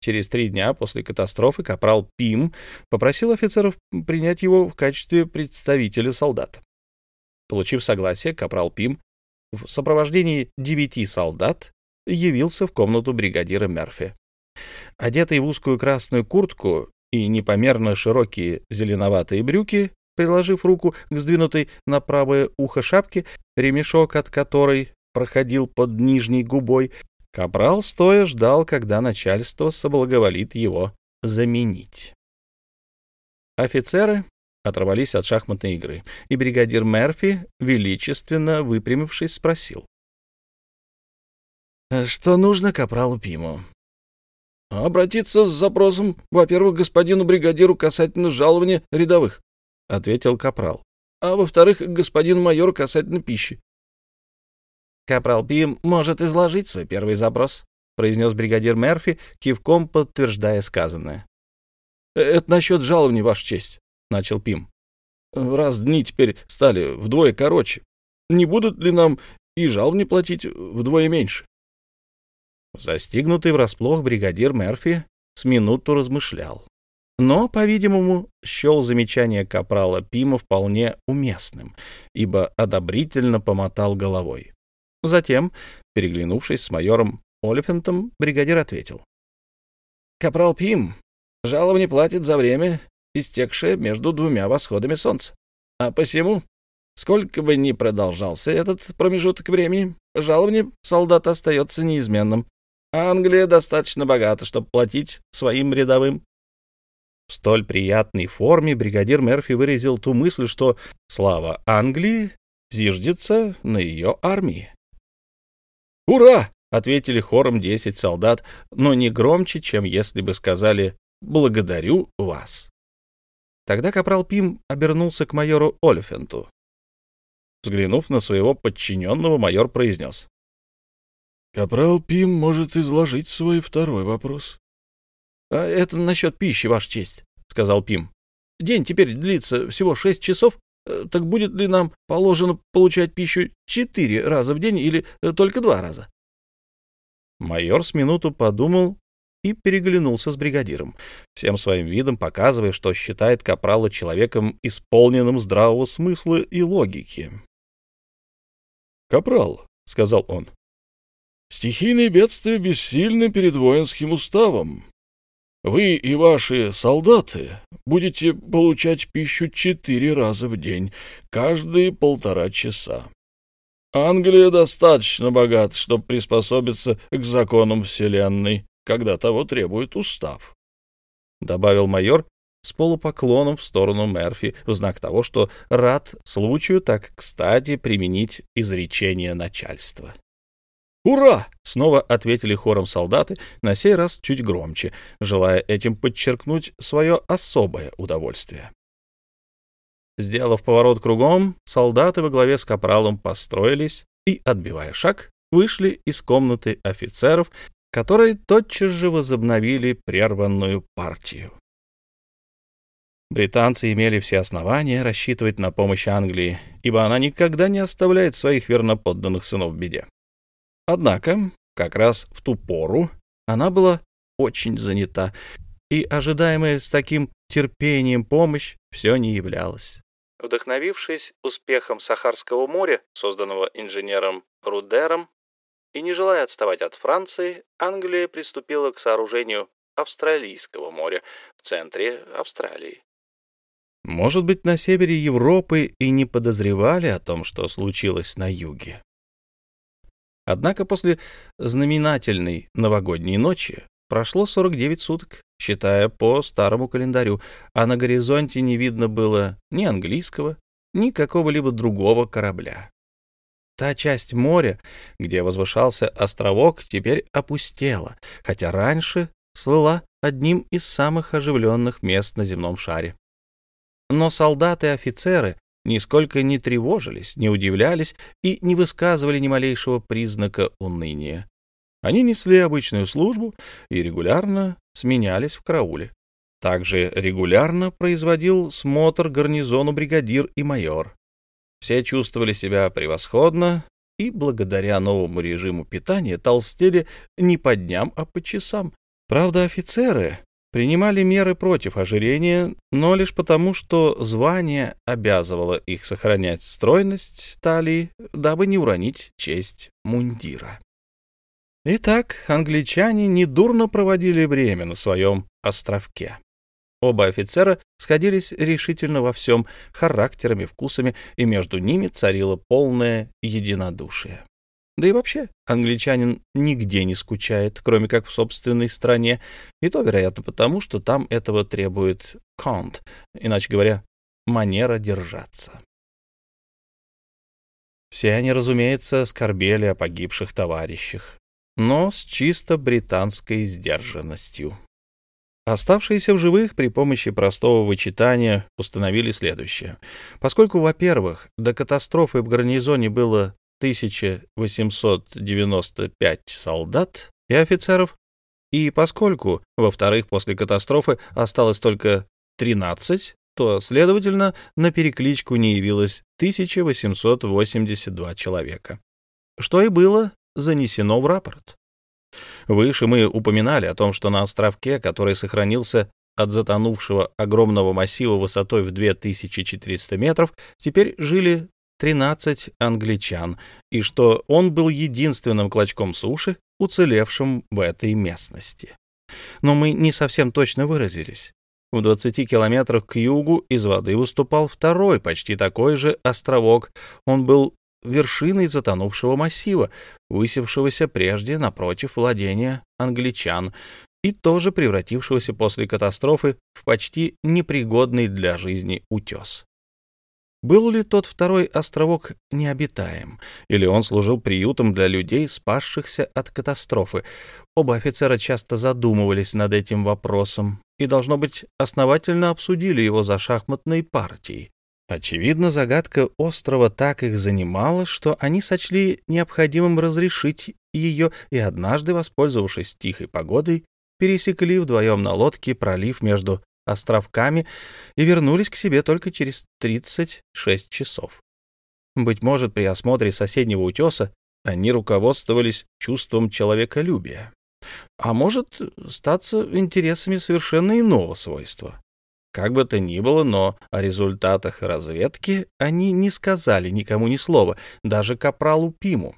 Через три дня после катастрофы капрал Пим попросил офицеров принять его в качестве представителя солдат. Получив согласие, капрал Пим в сопровождении девяти солдат явился в комнату бригадира Мерфи. Одетый в узкую красную куртку и непомерно широкие зеленоватые брюки, приложив руку к сдвинутой на правое ухо шапке, ремешок от которой проходил под нижней губой, капрал стоя ждал, когда начальство соблаговолит его заменить. Офицеры оторвались от шахматной игры, и бригадир Мерфи, величественно выпрямившись, спросил. «Что нужно капралу Пиму?» «Обратиться с запросом, во-первых, господину бригадиру касательно жалования рядовых», — ответил капрал, «а во-вторых, господину майору касательно пищи». «Капрал Пим может изложить свой первый запрос», — произнес бригадир Мерфи, кивком подтверждая сказанное. «Это насчет жалований, Ваша честь». — начал Пим. «Раз дни теперь стали вдвое короче, не будут ли нам и жалобни платить вдвое меньше?» Застигнутый врасплох бригадир Мерфи с минуту размышлял. Но, по-видимому, счел замечание капрала Пима вполне уместным, ибо одобрительно помотал головой. Затем, переглянувшись с майором Олифентом, бригадир ответил. «Капрал Пим, жалование платит за время, истекшее между двумя восходами солнца. А посему, сколько бы ни продолжался этот промежуток времени, жалование солдата остается неизменным. Англия достаточно богата, чтобы платить своим рядовым. В столь приятной форме бригадир Мерфи выразил ту мысль, что слава Англии зиждется на ее армии. «Ура!» — ответили хором десять солдат, но не громче, чем если бы сказали «благодарю вас». Тогда капрал Пим обернулся к майору Олифенту. Взглянув на своего подчиненного, майор произнес. «Капрал Пим может изложить свой второй вопрос». — А это насчет пищи, Ваша честь, — сказал Пим. — День теперь длится всего шесть часов, так будет ли нам положено получать пищу четыре раза в день или э, только два раза? Майор с минуту подумал и переглянулся с бригадиром, всем своим видом показывая, что считает Капрала человеком, исполненным здравого смысла и логики. «Капрал», — сказал он, — «стихийные бедствия бессильны перед воинским уставом. Вы и ваши солдаты будете получать пищу четыре раза в день, каждые полтора часа. Англия достаточно богата, чтобы приспособиться к законам Вселенной когда того требует устав», — добавил майор с полупоклоном в сторону Мерфи в знак того, что рад случаю так кстати применить изречение начальства. «Ура!» — снова ответили хором солдаты, на сей раз чуть громче, желая этим подчеркнуть свое особое удовольствие. Сделав поворот кругом, солдаты во главе с капралом построились и, отбивая шаг, вышли из комнаты офицеров, которые тотчас же возобновили прерванную партию. Британцы имели все основания рассчитывать на помощь Англии, ибо она никогда не оставляет своих верноподданных сынов в беде. Однако, как раз в ту пору она была очень занята, и ожидаемая с таким терпением помощь все не являлась. Вдохновившись успехом Сахарского моря, созданного инженером Рудером, и не желая отставать от Франции, Англия приступила к сооружению Австралийского моря в центре Австралии. Может быть, на севере Европы и не подозревали о том, что случилось на юге. Однако после знаменательной новогодней ночи прошло 49 суток, считая по старому календарю, а на горизонте не видно было ни английского, ни какого-либо другого корабля. Та часть моря, где возвышался островок, теперь опустела, хотя раньше слыла одним из самых оживленных мест на земном шаре. Но солдаты и офицеры нисколько не тревожились, не удивлялись и не высказывали ни малейшего признака уныния. Они несли обычную службу и регулярно сменялись в карауле. Также регулярно производил смотр гарнизону бригадир и майор. Все чувствовали себя превосходно и благодаря новому режиму питания толстели не по дням, а по часам. Правда, офицеры принимали меры против ожирения, но лишь потому, что звание обязывало их сохранять стройность талии, дабы не уронить честь мундира. Итак, англичане недурно проводили время на своем островке. Оба офицера сходились решительно во всем, характерами, вкусами, и между ними царило полное единодушие. Да и вообще, англичанин нигде не скучает, кроме как в собственной стране, и то, вероятно, потому, что там этого требует конт, иначе говоря, манера держаться. Все они, разумеется, скорбели о погибших товарищах, но с чисто британской сдержанностью. Оставшиеся в живых при помощи простого вычитания установили следующее. Поскольку, во-первых, до катастрофы в гарнизоне было 1895 солдат и офицеров, и поскольку, во-вторых, после катастрофы осталось только 13, то, следовательно, на перекличку не явилось 1882 человека, что и было занесено в рапорт. Выше мы упоминали о том, что на островке, который сохранился от затонувшего огромного массива высотой в 2400 метров, теперь жили 13 англичан, и что он был единственным клочком суши, уцелевшим в этой местности. Но мы не совсем точно выразились. В 20 километрах к югу из воды выступал второй, почти такой же островок. Он был вершиной затонувшего массива, высевшегося прежде напротив владения англичан и тоже превратившегося после катастрофы в почти непригодный для жизни утес. Был ли тот второй островок необитаем, или он служил приютом для людей, спасшихся от катастрофы? Оба офицера часто задумывались над этим вопросом и, должно быть, основательно обсудили его за шахматной партией. Очевидно, загадка острова так их занимала, что они сочли необходимым разрешить ее и однажды, воспользовавшись тихой погодой, пересекли вдвоем на лодке пролив между островками и вернулись к себе только через 36 часов. Быть может, при осмотре соседнего утеса они руководствовались чувством человеколюбия, а может, статься интересами совершенно иного свойства. Как бы то ни было, но о результатах разведки они не сказали никому ни слова, даже капралу Пиму.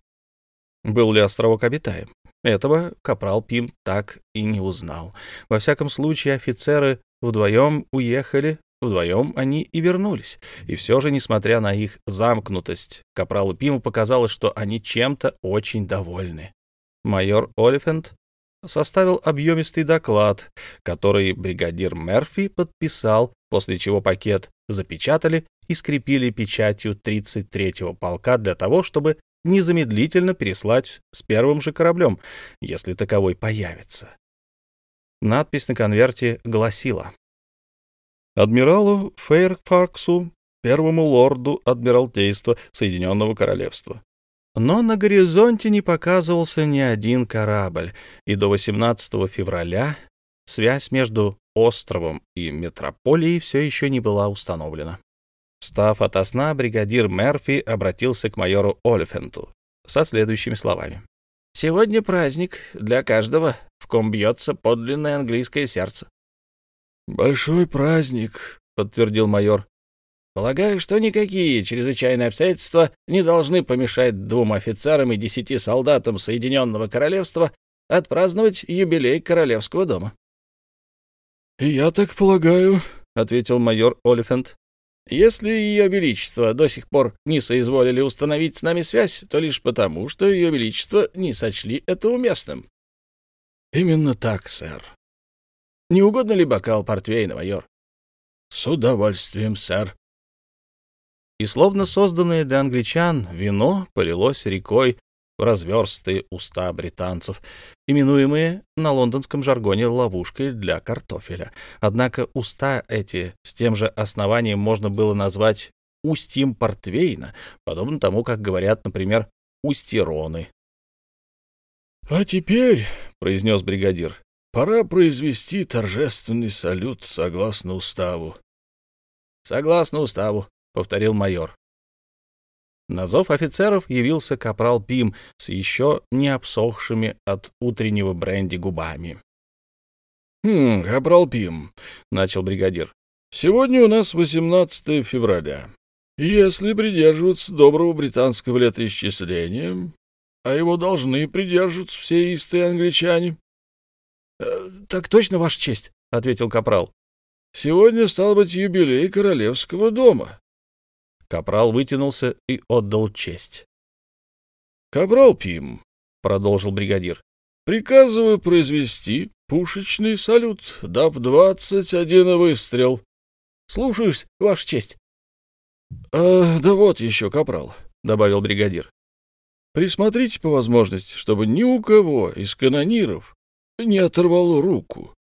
Был ли островок обитаем? Этого капрал Пим так и не узнал. Во всяком случае, офицеры вдвоем уехали, вдвоем они и вернулись. И все же, несмотря на их замкнутость, капралу Пиму показалось, что они чем-то очень довольны. Майор Олифант составил объемистый доклад, который бригадир Мерфи подписал, после чего пакет запечатали и скрепили печатью 33-го полка для того, чтобы незамедлительно переслать с первым же кораблем, если таковой появится. Надпись на конверте гласила «Адмиралу Фейрфаксу, первому лорду Адмиралтейства Соединенного Королевства, но на горизонте не показывался ни один корабль, и до 18 февраля связь между островом и метрополией все еще не была установлена. Встав ото сна, бригадир Мерфи обратился к майору Олифенту со следующими словами. «Сегодня праздник для каждого, в ком бьется подлинное английское сердце». «Большой праздник», — подтвердил майор. Полагаю, что никакие чрезвычайные обстоятельства не должны помешать двум офицерам и десяти солдатам Соединенного Королевства отпраздновать юбилей Королевского дома. — я так полагаю, — ответил майор Олифант. Если Ее Величество до сих пор не соизволили установить с нами связь, то лишь потому, что Ее Величество не сочли это уместным. — Именно так, сэр. — Не угодно ли бокал портвейна, майор? — С удовольствием, сэр. И словно созданное для англичан, вино полилось рекой в разверстые уста британцев, именуемые на лондонском жаргоне ловушкой для картофеля. Однако уста эти с тем же основанием можно было назвать устьем портвейна, подобно тому, как говорят, например, устье Роны. — А теперь, — произнес бригадир, — пора произвести торжественный салют согласно уставу. — Согласно уставу, — повторил майор. На зов офицеров явился капрал Пим с еще не обсохшими от утреннего бренди губами. — Хм, капрал Пим, — начал бригадир, — сегодня у нас 18 февраля. Если придерживаться доброго британского летоисчисления, а его должны придерживаться все истые англичане. «Э, — Так точно, Ваша честь, — ответил капрал. — Сегодня стал быть юбилей королевского дома. Капрал вытянулся и отдал честь. — Капрал Пим, — продолжил бригадир, — приказываю произвести пушечный салют, дав двадцать один выстрел. — Слушаюсь, Ваша честь. А, — Да вот еще, Капрал, — добавил бригадир. — Присмотрите по возможности, чтобы ни у кого из канониров не оторвало руку.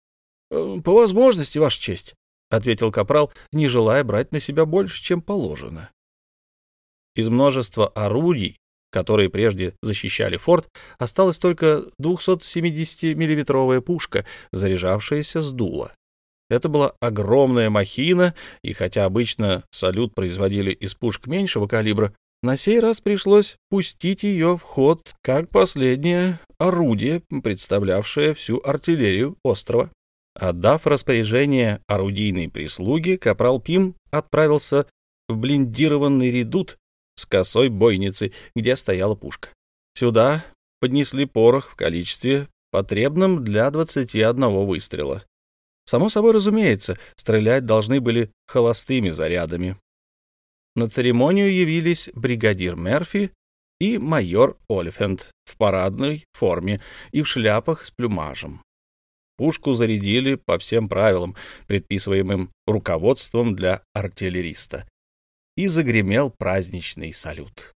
— По возможности, Ваша честь. — ответил капрал, не желая брать на себя больше, чем положено. Из множества орудий, которые прежде защищали форт, осталась только 270-миллиметровая пушка, заряжавшаяся с дула. Это была огромная махина, и хотя обычно салют производили из пушек меньшего калибра, на сей раз пришлось пустить ее в ход как последнее орудие, представлявшее всю артиллерию острова. Отдав распоряжение орудийной прислуге, капрал Пим отправился в блиндированный редут с косой бойницы, где стояла пушка. Сюда поднесли порох в количестве, потребном для 21 выстрела. Само собой разумеется, стрелять должны были холостыми зарядами. На церемонию явились бригадир Мерфи и майор Олифент в парадной форме и в шляпах с плюмажем. Пушку зарядили по всем правилам, предписываемым руководством для артиллериста. И загремел праздничный салют.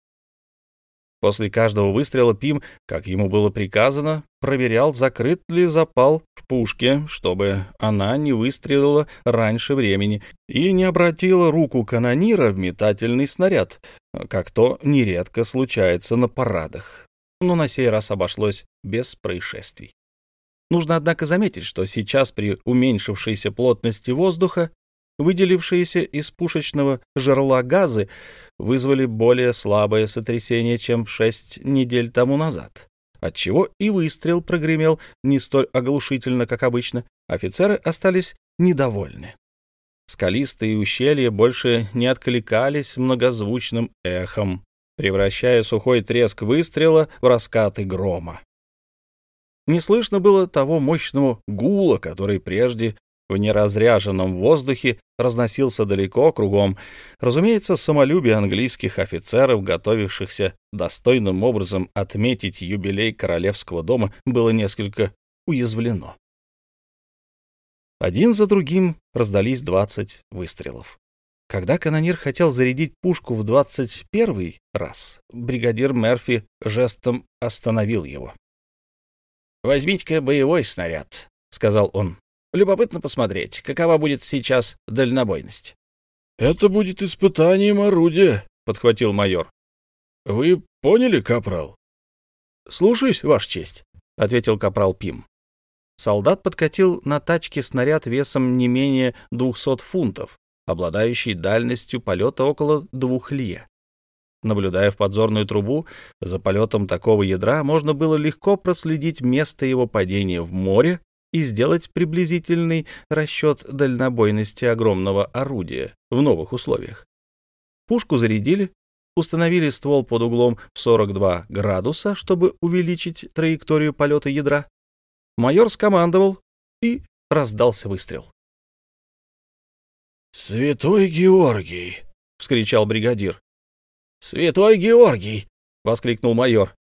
После каждого выстрела Пим, как ему было приказано, проверял, закрыт ли запал в пушке, чтобы она не выстрелила раньше времени и не обратила руку канонира в метательный снаряд, как то нередко случается на парадах. Но на сей раз обошлось без происшествий. Нужно, однако, заметить, что сейчас при уменьшившейся плотности воздуха выделившиеся из пушечного жерла газы вызвали более слабое сотрясение, чем шесть недель тому назад, отчего и выстрел прогремел не столь оглушительно, как обычно. Офицеры остались недовольны. Скалистые ущелья больше не откликались многозвучным эхом, превращая сухой треск выстрела в раскаты грома. Не слышно было того мощного гула, который прежде в неразряженном воздухе разносился далеко кругом. Разумеется, самолюбие английских офицеров, готовившихся достойным образом отметить юбилей королевского дома, было несколько уязвлено. Один за другим раздались двадцать выстрелов. Когда канонир хотел зарядить пушку в двадцать первый раз, бригадир Мерфи жестом остановил его. «Возьмите-ка боевой снаряд», — сказал он. «Любопытно посмотреть, какова будет сейчас дальнобойность». «Это будет испытанием орудия», — подхватил майор. «Вы поняли, капрал?» «Слушаюсь, Ваша честь», — ответил капрал Пим. Солдат подкатил на тачке снаряд весом не менее двухсот фунтов, обладающий дальностью полета около двух лье. Наблюдая в подзорную трубу за полетом такого ядра, можно было легко проследить место его падения в море и сделать приблизительный расчет дальнобойности огромного орудия в новых условиях. Пушку зарядили, установили ствол под углом в 42 градуса, чтобы увеличить траекторию полета ядра. Майор скомандовал, и раздался выстрел. «Святой Георгий!» — вскричал бригадир. «Святой Георгий!» — воскликнул майор.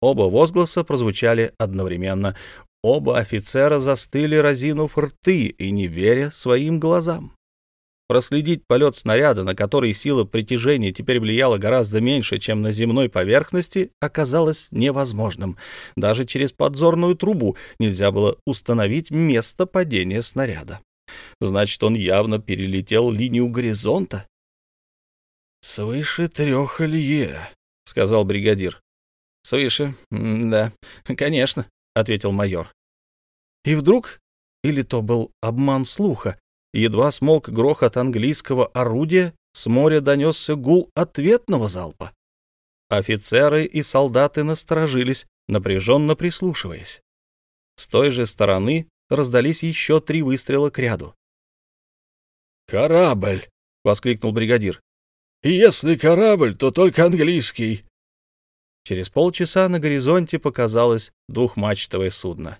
Оба возгласа прозвучали одновременно. Оба офицера застыли, разинув рты и не веря своим глазам. Проследить полет снаряда, на который сила притяжения теперь влияла гораздо меньше, чем на земной поверхности, оказалось невозможным. Даже через подзорную трубу нельзя было установить место падения снаряда. Значит, он явно перелетел линию горизонта. «Свыше трех лье», — сказал бригадир. «Свыше, да, [LAUGHS] конечно», — ответил майор. И вдруг, или то был обман слуха, едва смолк грохот английского орудия, с моря донесся гул ответного залпа. Офицеры и солдаты насторожились, напряженно прислушиваясь. С той же стороны раздались еще три выстрела к ряду. «Корабль!» — воскликнул бригадир. «Если корабль, то только английский». Через полчаса на горизонте показалось двухмачтовое судно.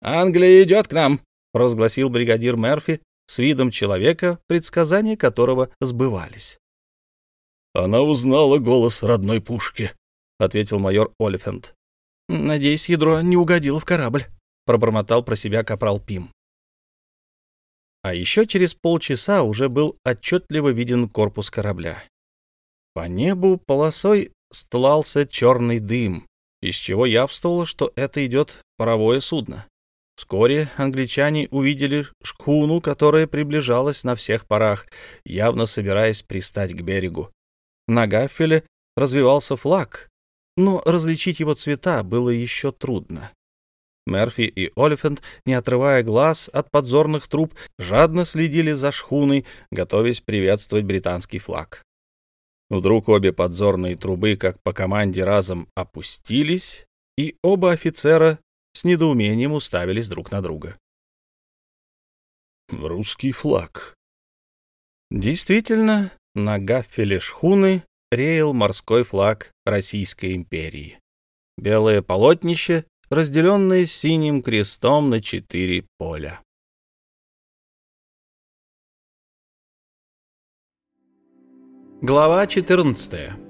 «Англия идет к нам!» — разгласил бригадир Мерфи с видом человека, предсказания которого сбывались. «Она узнала голос родной пушки», — ответил майор Олифант. «Надеюсь, ядро не угодило в корабль», — пробормотал про себя капрал Пим. А еще через полчаса уже был отчетливо виден корпус корабля. По небу полосой стлался черный дым, из чего явствовало, что это идет паровое судно. Вскоре англичане увидели шхуну, которая приближалась на всех парах, явно собираясь пристать к берегу. На гафеле развивался флаг, но различить его цвета было еще трудно. Мерфи и Олифант, не отрывая глаз от подзорных труб, жадно следили за шхуной, готовясь приветствовать британский флаг. Вдруг обе подзорные трубы, как по команде, разом опустились, и оба офицера с недоумением уставились друг на друга. «Русский флаг». Действительно, на гафеле шхуны реял морской флаг Российской империи. Белое полотнище, разделенное синим крестом на четыре поля. Глава 14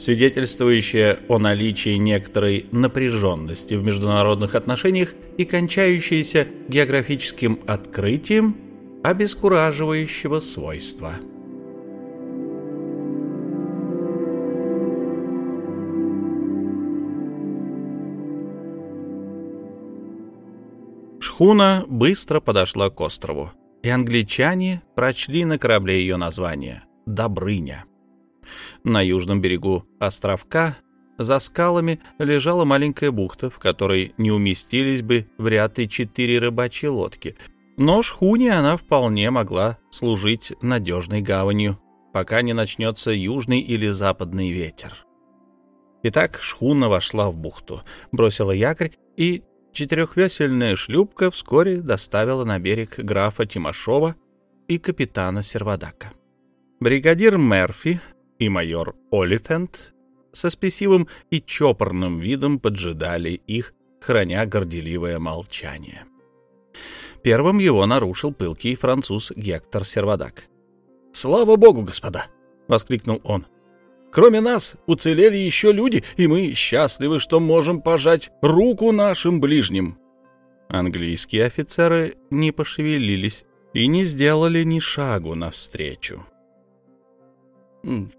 свидетельствующая о наличии некоторой напряженности в международных отношениях и кончающаяся географическим открытием обескураживающего свойства. Шхуна быстро подошла к острову, и англичане прочли на корабле ее название — «Добрыня». На южном берегу островка за скалами лежала маленькая бухта, в которой не уместились бы в ряд и четыре рыбачьи лодки. Но шхуне она вполне могла служить надежной гаванью, пока не начнется южный или западный ветер. Итак, шхуна вошла в бухту, бросила якорь, и четырехвесельная шлюпка вскоре доставила на берег графа Тимошова и капитана Сервадака. Бригадир Мерфи и майор Олифент со спесивым и чопорным видом поджидали их, храня горделивое молчание. Первым его нарушил пылкий француз Гектор Сервадак. «Слава богу, господа!» — воскликнул он. «Кроме нас уцелели еще люди, и мы счастливы, что можем пожать руку нашим ближним». Английские офицеры не пошевелились и не сделали ни шагу навстречу.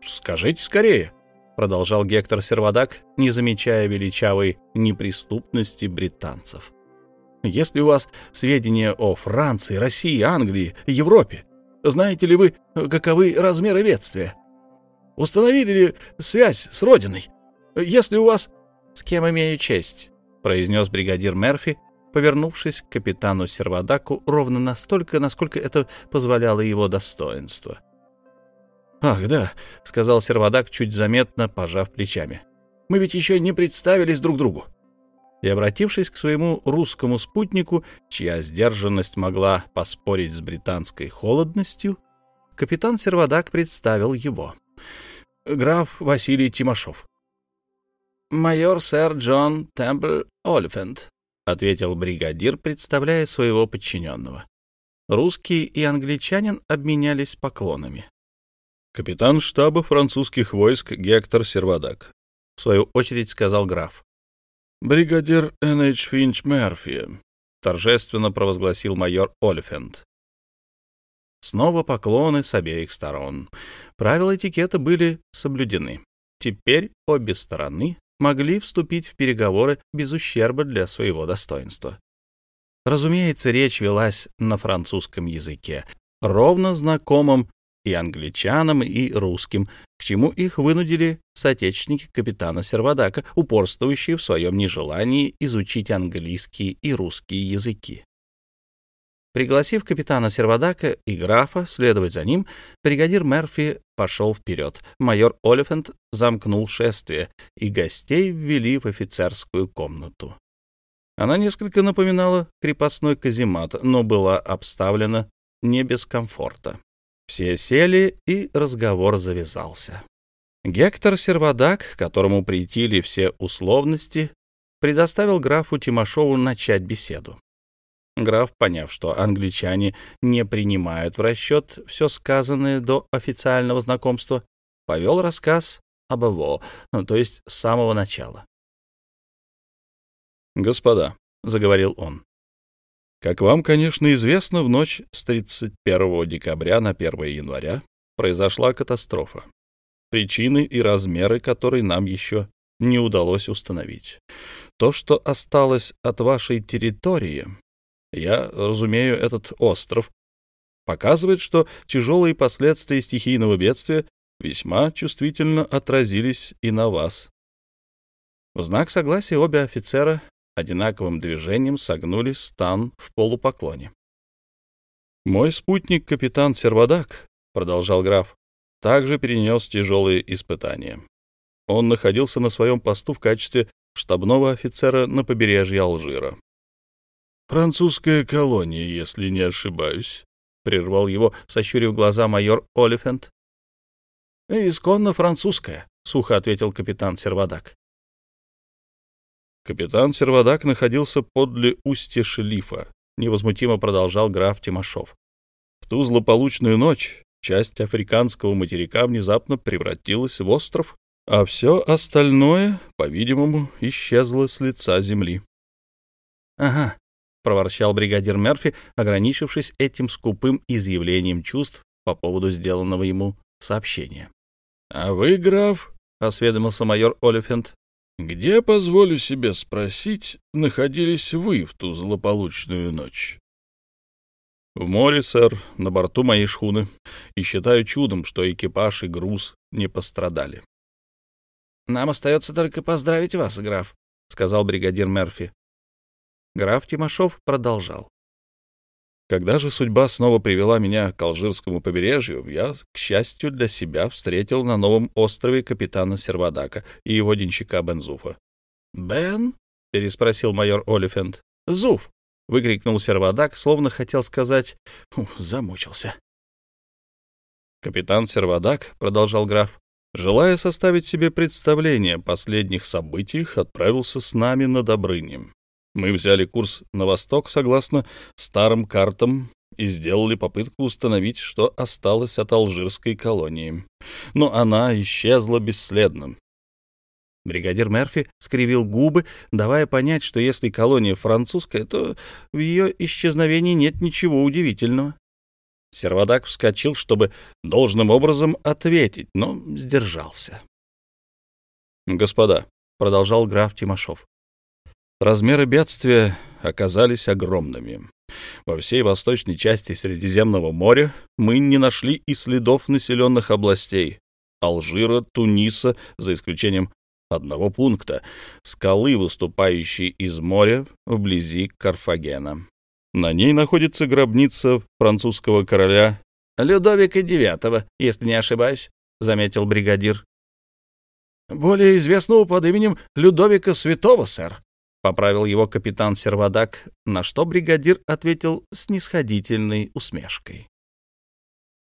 «Скажите скорее», — продолжал Гектор Сервадак, не замечая величавой неприступности британцев. «Если у вас сведения о Франции, России, Англии, Европе, знаете ли вы, каковы размеры бедствия? Установили ли связь с Родиной? Если у вас...» «С кем имею честь?» — произнес бригадир Мерфи, повернувшись к капитану Сервадаку ровно настолько, насколько это позволяло его достоинство — «Ах, да», — сказал Сервадак, чуть заметно пожав плечами. «Мы ведь еще не представились друг другу». И, обратившись к своему русскому спутнику, чья сдержанность могла поспорить с британской холодностью, капитан Сервадак представил его. Граф Василий Тимошов. «Майор сэр Джон Темпл Олифант», — ответил бригадир, представляя своего подчиненного. Русский и англичанин обменялись поклонами. «Капитан штаба французских войск Гектор Сервадак», — в свою очередь сказал граф. «Бригадир Н.H. Финч Мерфи», — торжественно провозгласил майор Олифент. Снова поклоны с обеих сторон. Правила этикета были соблюдены. Теперь обе стороны могли вступить в переговоры без ущерба для своего достоинства. Разумеется, речь велась на французском языке, ровно знакомом и англичанам, и русским, к чему их вынудили соотечественники капитана Сервадака, упорствующие в своем нежелании изучить английский и русский языки. Пригласив капитана Сервадака и графа следовать за ним, бригадир Мерфи пошел вперед. Майор Олифант замкнул шествие, и гостей ввели в офицерскую комнату. Она несколько напоминала крепостной каземат, но была обставлена не без комфорта. Все сели, и разговор завязался. Гектор Сервадак, которому притили все условности, предоставил графу Тимошову начать беседу. Граф, поняв, что англичане не принимают в расчет все сказанное до официального знакомства, повел рассказ об его, ну, то есть с самого начала. «Господа», — заговорил он, — «как вам, конечно, известно, в ночь с 31 декабря на 1 января произошла катастрофа, причины и размеры которой нам еще не удалось установить. То, что осталось от вашей территории, я разумею этот остров, показывает, что тяжелые последствия стихийного бедствия весьма чувствительно отразились и на вас. В знак согласия обе офицера одинаковым движением согнули стан в полупоклоне. «Мой спутник, капитан Сервадак», — продолжал граф, — также перенес тяжелые испытания. Он находился на своем посту в качестве штабного офицера на побережье Алжира. «Французская колония, если не ошибаюсь», — прервал его, сощурив глаза майор Олифант. «Исконно французская», — сухо ответил капитан Сервадак. Капитан Сервадак находился подле устья Шелифа, невозмутимо продолжал граф Тимошов. В ту злополучную ночь часть африканского материка внезапно превратилась в остров, а все остальное, по-видимому, исчезло с лица земли. — Ага, — проворчал бригадир Мерфи, ограничившись этим скупым изъявлением чувств по поводу сделанного ему сообщения. — А вы, граф, — осведомился майор Олифент, — где, позволю себе спросить, находились вы в ту злополучную ночь? — В море, сэр, на борту моей шхуны, и считаю чудом, что экипаж и груз не пострадали. — Нам остается только поздравить вас, граф, — сказал бригадир Мерфи. Граф Тимошов продолжал. Когда же судьба снова привела меня к Алжирскому побережью, я, к счастью для себя, встретил на новом острове капитана Сервадака и его денщика Бензуфа. «Бен?» — переспросил майор Олифент. «Зуф!» — выкрикнул Сервадак, словно хотел сказать «замучился». «Капитан Сервадак», — продолжал граф, — желая составить себе представление о последних событиях, отправился с нами на Добрынем. Мы взяли курс на восток согласно старым картам и сделали попытку установить, что осталось от алжирской колонии. Но она исчезла бесследно. Бригадир Мерфи скривил губы, давая понять, что если колония французская, то в ее исчезновении нет ничего удивительного. Сервадак вскочил, чтобы должным образом ответить, но сдержался. «Господа», — продолжал граф Тимошов, Размеры бедствия оказались огромными. Во всей восточной части Средиземного моря мы не нашли и следов населенных областей Алжира, Туниса, за исключением одного пункта — скалы, выступающей из моря вблизи Карфагена. На ней находится гробница французского короля Людовика IX, если не ошибаюсь, — заметил бригадир. — Более известного под именем Людовика Святого, сэр, — поправил его капитан Сервадак, на что бригадир ответил с нисходительной усмешкой.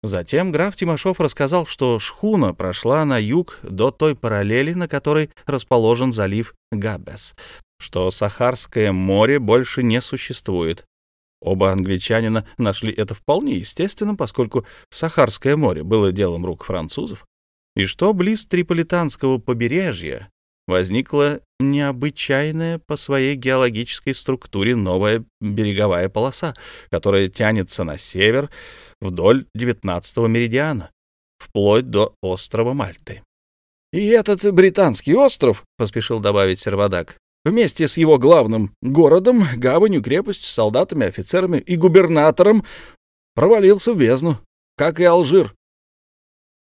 Затем граф Тимошов рассказал, что шхуна прошла на юг до той параллели, на которой расположен залив Габбес, что Сахарское море больше не существует. Оба англичанина нашли это вполне естественным, поскольку Сахарское море было делом рук французов, и что близ Триполитанского побережья возникла необычайная по своей геологической структуре новая береговая полоса, которая тянется на север вдоль 19-го меридиана, вплоть до острова Мальты. «И этот британский остров, — поспешил добавить Сервадак, — вместе с его главным городом, гаванью, крепостью, солдатами, офицерами и губернатором провалился в бездну, как и Алжир».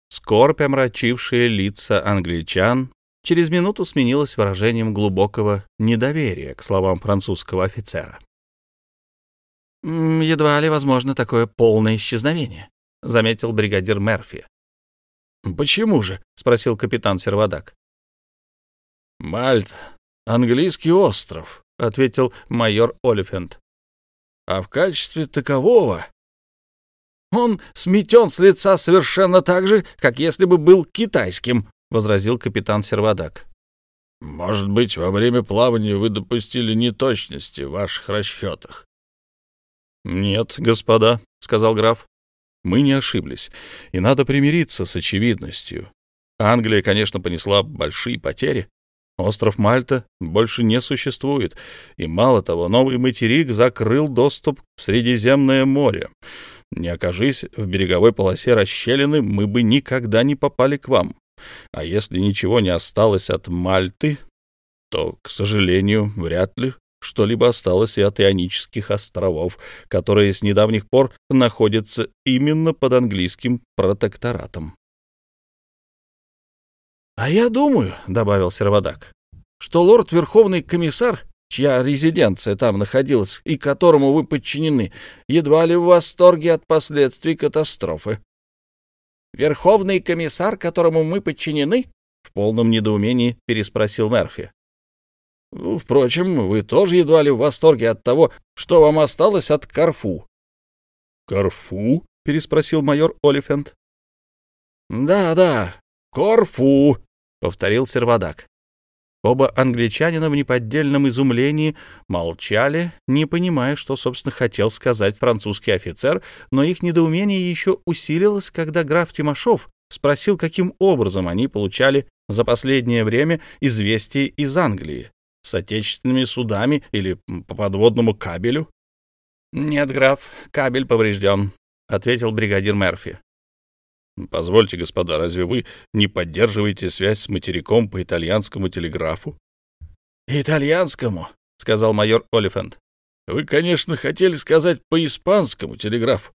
Скорбь, омрачившая лица англичан, через минуту сменилась выражением глубокого недоверия к словам французского офицера. «Едва ли возможно такое полное исчезновение», — заметил бригадир Мерфи. «Почему же?» — спросил капитан Сервадак. «Мальт — английский остров», — ответил майор Олифент. «А в качестве такового он сметен с лица совершенно так же, как если бы был китайским», — возразил капитан Сервадак. «Может быть, во время плавания вы допустили неточности в ваших расчетах. «Нет, господа», — сказал граф, — «мы не ошиблись, и надо примириться с очевидностью. Англия, конечно, понесла большие потери. Остров Мальта больше не существует, и, мало того, новый материк закрыл доступ в Средиземное море. Не окажись в береговой полосе расщелины, мы бы никогда не попали к вам. А если ничего не осталось от Мальты, то, к сожалению, вряд ли что-либо осталось и от Ионических островов, которые с недавних пор находятся именно под английским протекторатом. «А я думаю», — добавил Сервадак, — «что лорд-верховный комиссар, чья резиденция там находилась и которому вы подчинены, едва ли в восторге от последствий катастрофы». «Верховный комиссар, которому мы подчинены?» — в полном недоумении переспросил Мерфи. Ну, впрочем, вы тоже едва ли в восторге от того, что вам осталось от Карфу. Карфу? переспросил майор Олифент. Да, да, Корфу, повторил Сервадак. Оба англичанина в неподдельном изумлении молчали, не понимая, что, собственно, хотел сказать французский офицер, но их недоумение еще усилилось, когда граф Тимошов спросил, каким образом они получали за последнее время известия из Англии с отечественными судами или по подводному кабелю? — Нет, граф, кабель поврежден, — ответил бригадир Мерфи. — Позвольте, господа, разве вы не поддерживаете связь с материком по итальянскому телеграфу? — Итальянскому, — сказал майор Олифант. — Вы, конечно, хотели сказать по испанскому телеграфу.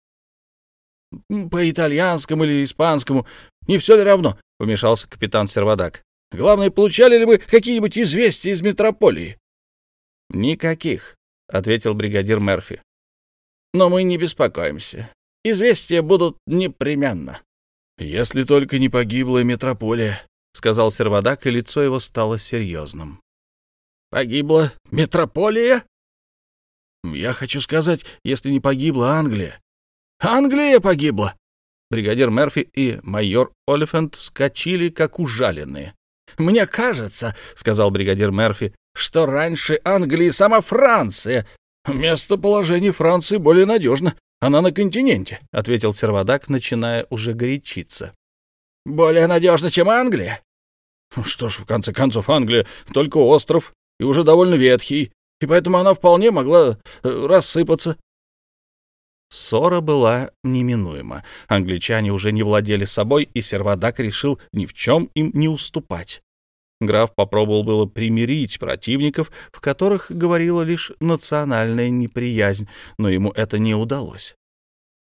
— По итальянскому или испанскому, не все ли равно? — вмешался капитан Сервадак. Главное, получали ли вы какие-нибудь известия из метрополии? — Никаких, — ответил бригадир Мерфи. — Но мы не беспокоимся. Известия будут непременно. — Если только не погибла метрополия, — сказал Сервадак, и лицо его стало серьезным. — Погибла метрополия? — Я хочу сказать, если не погибла Англия. — Англия погибла! Бригадир Мерфи и майор Олифант вскочили, как ужаленные. «Мне кажется, — сказал бригадир Мерфи, — что раньше Англии сама Франция. Местоположение Франции более надежно. Она на континенте, — ответил Сервадак, начиная уже горячиться. Более надежно, чем Англия? Что ж, в конце концов, Англия только остров и уже довольно ветхий, и поэтому она вполне могла э, рассыпаться. Ссора была неминуема. Англичане уже не владели собой, и Сервадак решил ни в чем им не уступать. Граф попробовал было примирить противников, в которых говорила лишь национальная неприязнь, но ему это не удалось.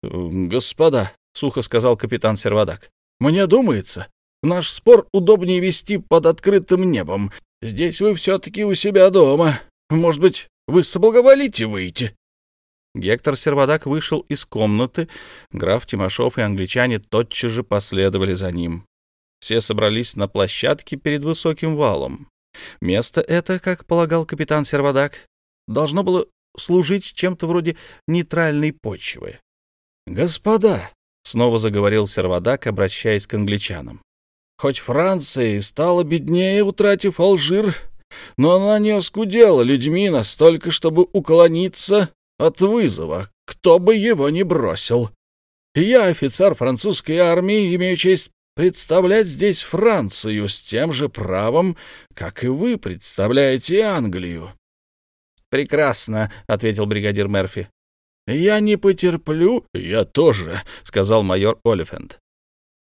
«Господа», — сухо сказал капитан Сервадак, — «мне думается, наш спор удобнее вести под открытым небом. Здесь вы все-таки у себя дома. Может быть, вы соблаговолите выйти?» Гектор Сервадак вышел из комнаты, граф Тимошов и англичане тотчас же последовали за ним. Все собрались на площадке перед высоким валом. Место это, как полагал капитан Сервадак, должно было служить чем-то вроде нейтральной почвы. «Господа», — снова заговорил Сервадак, обращаясь к англичанам, «хоть Франция и стала беднее, утратив Алжир, но она не оскудела людьми настолько, чтобы уклониться от вызова, кто бы его ни бросил. Я, офицер французской армии, имею честь представлять здесь Францию с тем же правом, как и вы представляете Англию. «Прекрасно», — ответил бригадир Мерфи. «Я не потерплю, я тоже», — сказал майор Олифант.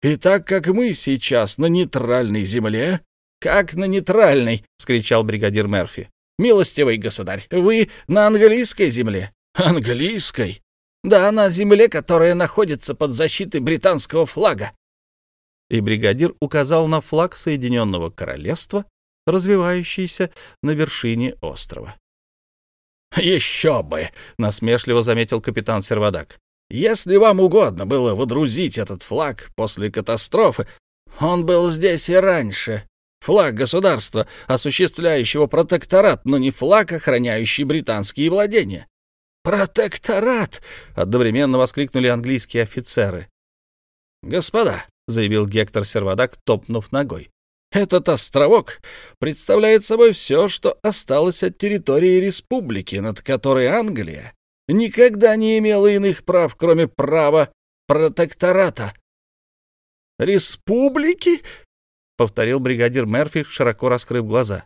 «И так как мы сейчас на нейтральной земле...» «Как на нейтральной?» — вскричал бригадир Мерфи. «Милостивый государь, вы на английской земле?» «Английской?» «Да, на земле, которая находится под защитой британского флага». И бригадир указал на флаг Соединенного Королевства, развивающийся на вершине острова. «Еще бы!» — насмешливо заметил капитан Сервадак. «Если вам угодно было водрузить этот флаг после катастрофы, он был здесь и раньше. Флаг государства, осуществляющего протекторат, но не флаг, охраняющий британские владения». «Протекторат!» — одновременно воскликнули английские офицеры. «Господа!» — заявил Гектор Сервадак, топнув ногой. Этот островок представляет собой все, что осталось от территории республики, над которой Англия никогда не имела иных прав, кроме права протектората. «Республики?» — повторил бригадир Мерфи, широко раскрыв глаза.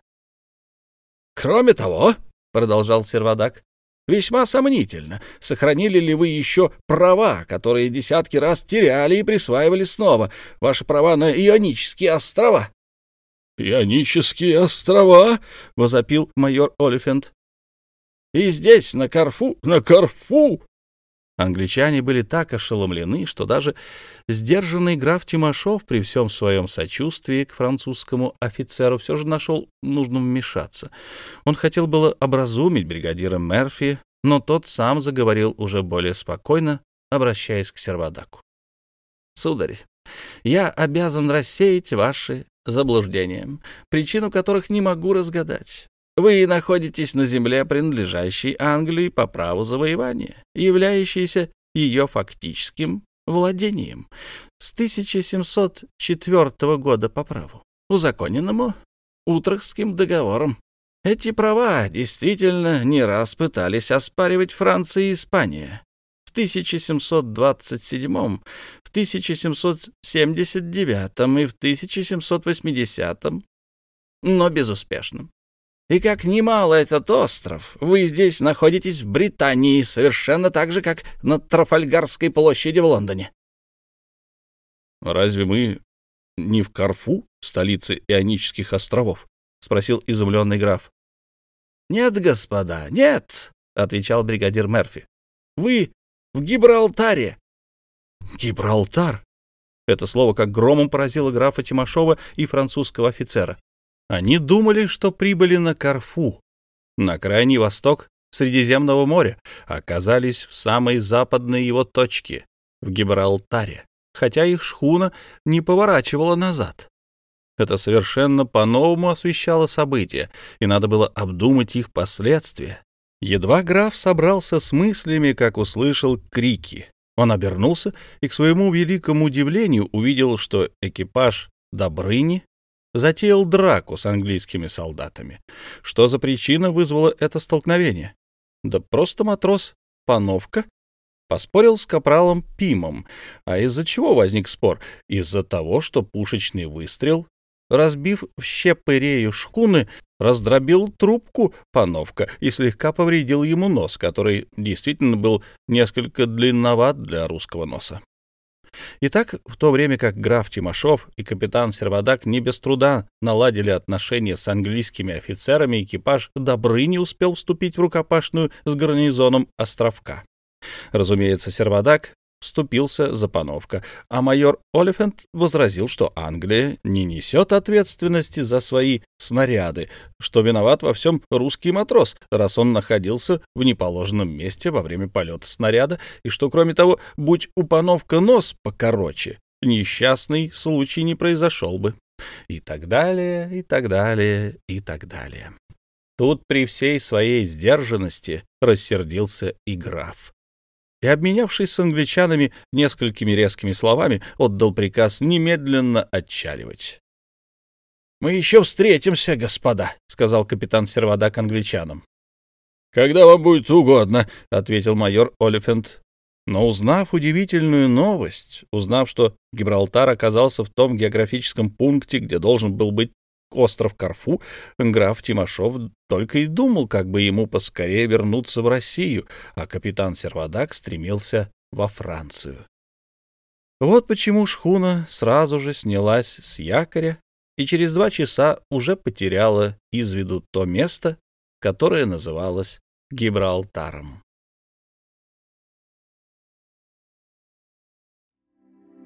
«Кроме того», — продолжал Сервадак, — «весьма сомнительно, сохранили ли вы еще права, которые десятки раз теряли и присваивали снова, ваши права на Ионические острова». «Ионические острова!» — возопил майор Олифент. «И здесь, на Карфу, на Карфу!» Англичане были так ошеломлены, что даже сдержанный граф Тимошов при всем своем сочувствии к французскому офицеру все же нашел нужным вмешаться. Он хотел было образумить бригадира Мерфи, но тот сам заговорил уже более спокойно, обращаясь к Сервадаку. «Сударь, я обязан рассеять ваши заблуждениям, причину которых не могу разгадать. Вы находитесь на земле, принадлежащей Англии по праву завоевания, являющейся ее фактическим владением с 1704 года по праву, узаконенному Утрахским договором. Эти права действительно не раз пытались оспаривать Франция и Испания. В 1727, в 1779 и в 1780, но безуспешно. И как немало этот остров, вы здесь находитесь в Британии, совершенно так же, как на Трафальгарской площади в Лондоне. «Разве мы не в Карфу, столице Ионических островов?» — спросил изумленный граф. «Нет, господа, нет», — отвечал бригадир Мерфи. «Вы в Гибралтаре. Гибралтар? Это слово как громом поразило графа Тимошова и французского офицера. Они думали, что прибыли на Карфу, на крайний восток Средиземного моря, оказались в самой западной его точке, в Гибралтаре, хотя их шхуна не поворачивала назад. Это совершенно по-новому освещало события, и надо было обдумать их последствия. Едва граф собрался с мыслями, как услышал крики. Он обернулся и, к своему великому удивлению, увидел, что экипаж Добрыни затеял драку с английскими солдатами. Что за причина вызвала это столкновение? Да просто матрос Пановка поспорил с капралом Пимом. А из-за чего возник спор? Из-за того, что пушечный выстрел, разбив в щепы рею шхуны, раздробил трубку пановка и слегка повредил ему нос, который действительно был несколько длинноват для русского носа. Итак, в то время как граф Тимошов и капитан Сервадак не без труда наладили отношения с английскими офицерами, экипаж Добры не успел вступить в рукопашную с гарнизоном островка. Разумеется, Сервадак вступился за Пановка, а майор Олифант возразил, что Англия не несет ответственности за свои снаряды, что виноват во всем русский матрос, раз он находился в неположенном месте во время полета снаряда, и что, кроме того, будь у Пановка нос покороче, несчастный случай не произошел бы. И так далее, и так далее, и так далее. Тут при всей своей сдержанности рассердился и граф. И, обменявшись с англичанами несколькими резкими словами, отдал приказ немедленно отчаливать. «Мы еще встретимся, господа», — сказал капитан Сервадак англичанам. «Когда вам будет угодно», — ответил майор Олифант. Но узнав удивительную новость, узнав, что Гибралтар оказался в том географическом пункте, где должен был быть остров Карфу, граф Тимошов только и думал, как бы ему поскорее вернуться в Россию, а капитан Сервадак стремился во Францию. Вот почему шхуна сразу же снялась с якоря и через два часа уже потеряла из виду то место, которое называлось Гибралтаром.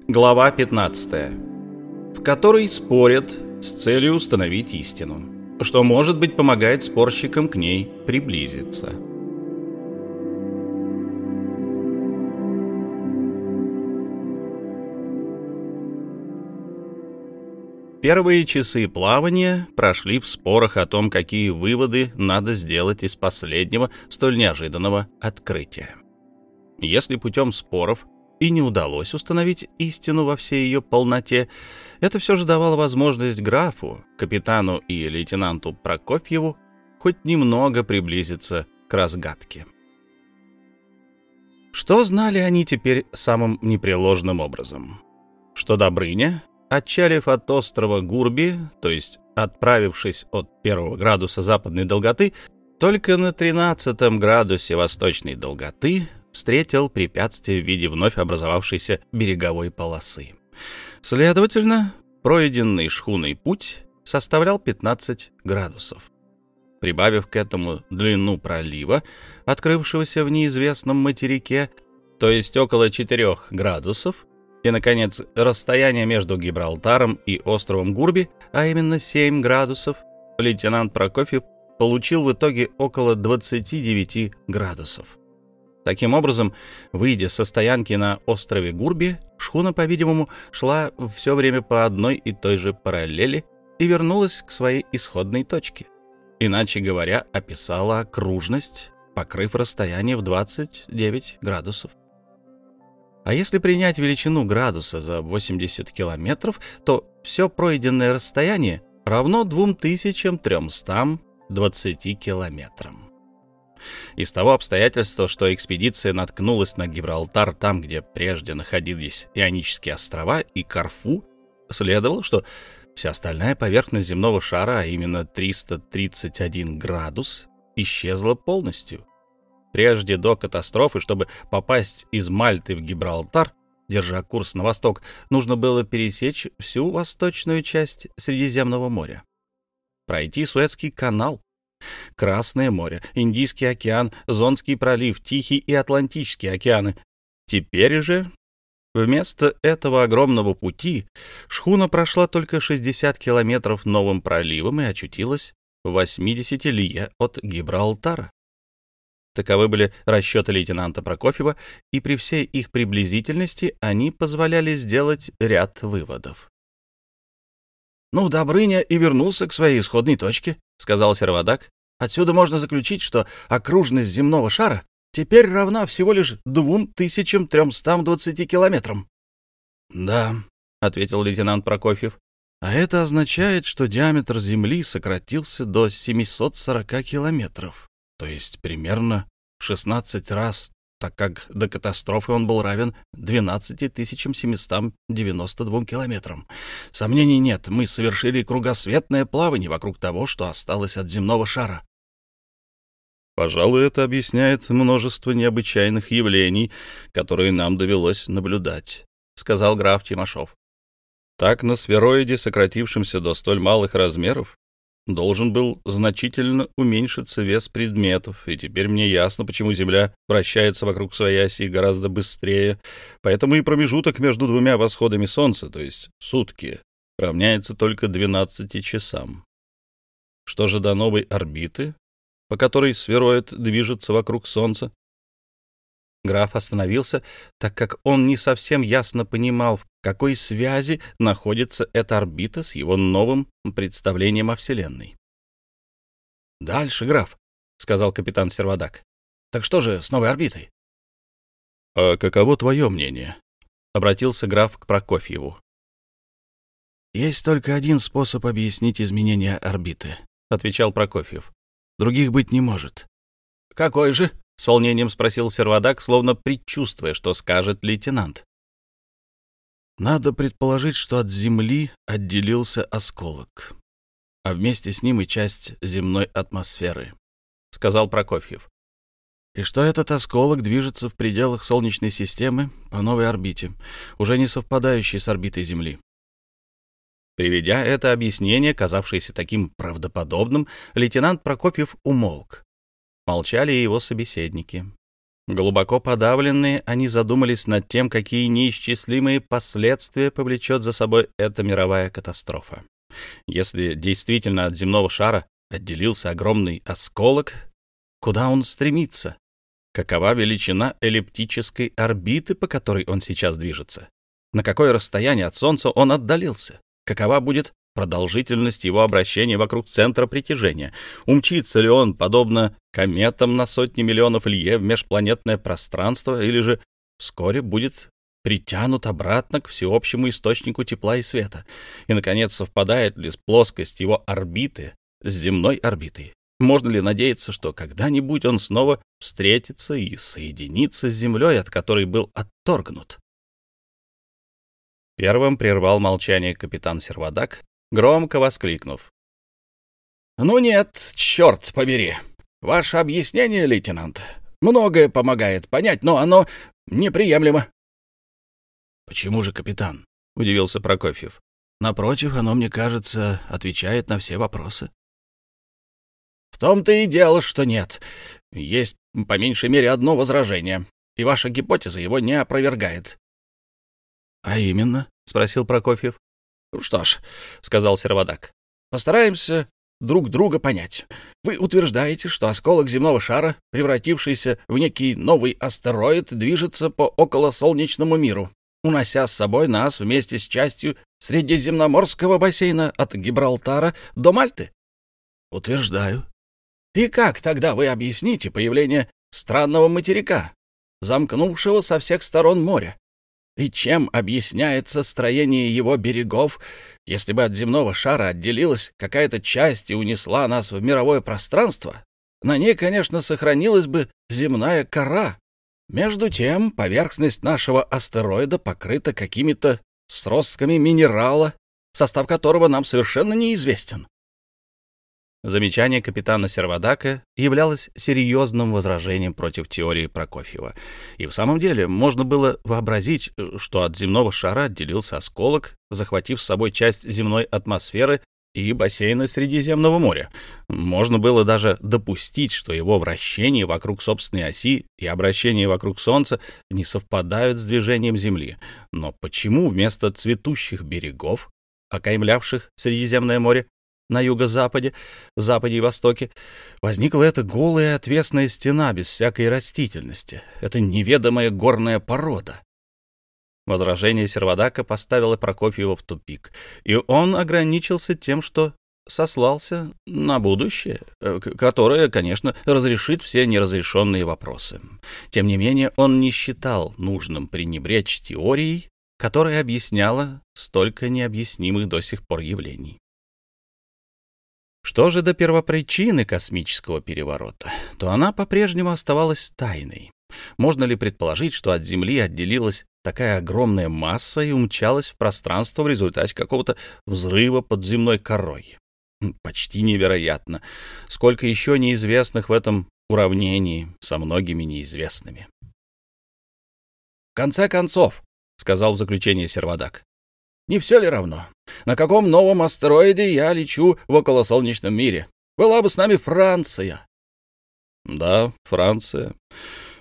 Глава 15, в которой спорят с целью установить истину, что, может быть, помогает спорщикам к ней приблизиться. Первые часы плавания прошли в спорах о том, какие выводы надо сделать из последнего столь неожиданного открытия. Если путем споров и не удалось установить истину во всей ее полноте, это все же давало возможность графу, капитану и лейтенанту Прокофьеву хоть немного приблизиться к разгадке. Что знали они теперь самым непреложным образом? Что Добрыня Отчалив от острова Гурби, то есть отправившись от первого градуса западной долготы, только на 13 градусе восточной долготы встретил препятствие в виде вновь образовавшейся береговой полосы. Следовательно, пройденный шхуной путь составлял 15 градусов. Прибавив к этому длину пролива, открывшегося в неизвестном материке, то есть около 4 градусов, и, наконец, расстояние между Гибралтаром и островом Гурби, а именно 7 градусов, лейтенант Прокофьев получил в итоге около 29 градусов. Таким образом, выйдя со стоянки на острове Гурби, шхуна, по-видимому, шла все время по одной и той же параллели и вернулась к своей исходной точке. Иначе говоря, описала окружность, покрыв расстояние в 29 градусов. А если принять величину градуса за 80 километров, то все пройденное расстояние равно 2320 километрам. Из того обстоятельства, что экспедиция наткнулась на Гибралтар там, где прежде находились Ионические острова и Карфу, следовало, что вся остальная поверхность земного шара, а именно 331 градус, исчезла полностью. Прежде до катастрофы, чтобы попасть из Мальты в Гибралтар, держа курс на восток, нужно было пересечь всю восточную часть Средиземного моря. Пройти Суэцкий канал, Красное море, Индийский океан, Зонский пролив, Тихий и Атлантический океаны. Теперь же Вместо этого огромного пути шхуна прошла только 60 километров новым проливом и очутилась в 80 лье от Гибралтара. Таковы были расчеты лейтенанта Прокофьева, и при всей их приблизительности они позволяли сделать ряд выводов. «Ну, Добрыня и вернулся к своей исходной точке», — сказал Сервадак. «Отсюда можно заключить, что окружность земного шара теперь равна всего лишь 2320 километрам». «Да», — ответил лейтенант Прокофьев. «А это означает, что диаметр Земли сократился до 740 километров то есть примерно в 16 раз, так как до катастрофы он был равен 12 792 километрам. Сомнений нет, мы совершили кругосветное плавание вокруг того, что осталось от земного шара. Пожалуй, это объясняет множество необычайных явлений, которые нам довелось наблюдать, — сказал граф Тимошов. Так, на сфероиде, сократившемся до столь малых размеров, должен был значительно уменьшиться вес предметов, и теперь мне ясно, почему Земля вращается вокруг своей оси гораздо быстрее, поэтому и промежуток между двумя восходами Солнца, то есть сутки, равняется только 12 часам. Что же до новой орбиты, по которой сфероид движется вокруг Солнца? Граф остановился, так как он не совсем ясно понимал, в какой связи находится эта орбита с его новым представлением о Вселенной. «Дальше, граф», — сказал капитан Сервадак. «Так что же с новой орбитой?» «А каково твое мнение?» — обратился граф к Прокофьеву. «Есть только один способ объяснить изменение орбиты», — отвечал Прокофьев. «Других быть не может». «Какой же?» — с волнением спросил Сервадак, словно предчувствуя, что скажет лейтенант. «Надо предположить, что от Земли отделился осколок, а вместе с ним и часть земной атмосферы», — сказал Прокофьев. «И что этот осколок движется в пределах Солнечной системы по новой орбите, уже не совпадающей с орбитой Земли. Приведя это объяснение, казавшееся таким правдоподобным, лейтенант Прокофьев умолк. Молчали и его собеседники. Глубоко подавленные, они задумались над тем, какие неисчислимые последствия повлечет за собой эта мировая катастрофа. Если действительно от земного шара отделился огромный осколок, куда он стремится? Какова величина эллиптической орбиты, по которой он сейчас движется? На какое расстояние от Солнца он отдалился? Какова будет продолжительность его обращения вокруг центра притяжения. Умчится ли он, подобно кометам на сотни миллионов лье, в межпланетное пространство, или же вскоре будет притянут обратно к всеобщему источнику тепла и света? И, наконец, совпадает ли плоскость его орбиты с земной орбитой? Можно ли надеяться, что когда-нибудь он снова встретится и соединится с Землей, от которой был отторгнут? Первым прервал молчание капитан Сервадак, громко воскликнув. «Ну нет, черт побери! Ваше объяснение, лейтенант, многое помогает понять, но оно неприемлемо». «Почему же, капитан?» — удивился Прокофьев. «Напротив, оно, мне кажется, отвечает на все вопросы». «В том-то и дело, что нет. Есть по меньшей мере одно возражение, и ваша гипотеза его не опровергает. «А именно?» — спросил Прокофьев. «Ну «Что ж», — сказал Сервадак, — «постараемся друг друга понять. Вы утверждаете, что осколок земного шара, превратившийся в некий новый астероид, движется по околосолнечному миру, унося с собой нас вместе с частью Средиземноморского бассейна от Гибралтара до Мальты?» «Утверждаю». «И как тогда вы объясните появление странного материка, замкнувшего со всех сторон моря?» И чем объясняется строение его берегов, если бы от земного шара отделилась какая-то часть и унесла нас в мировое пространство? На ней, конечно, сохранилась бы земная кора. Между тем, поверхность нашего астероида покрыта какими-то сростками минерала, состав которого нам совершенно неизвестен. Замечание капитана Сервадака являлось серьезным возражением против теории Прокофьева. И в самом деле можно было вообразить, что от земного шара отделился осколок, захватив с собой часть земной атмосферы и бассейна Средиземного моря. Можно было даже допустить, что его вращение вокруг собственной оси и обращение вокруг Солнца не совпадают с движением Земли. Но почему вместо цветущих берегов, окаймлявших Средиземное море, на юго-западе, западе и востоке, возникла эта голая отвесная стена без всякой растительности. Это неведомая горная порода. Возражение Сервадака поставило Прокофьева в тупик, и он ограничился тем, что сослался на будущее, э, которое, конечно, разрешит все неразрешенные вопросы. Тем не менее, он не считал нужным пренебречь теорией, которая объясняла столько необъяснимых до сих пор явлений. Что же до первопричины космического переворота, то она по-прежнему оставалась тайной. Можно ли предположить, что от Земли отделилась такая огромная масса и умчалась в пространство в результате какого-то взрыва под земной корой? Почти невероятно. Сколько еще неизвестных в этом уравнении со многими неизвестными. «В конце концов», — сказал в заключение Сервадак, не все ли равно? На каком новом астероиде я лечу в околосолнечном мире? Была бы с нами Франция. — Да, Франция.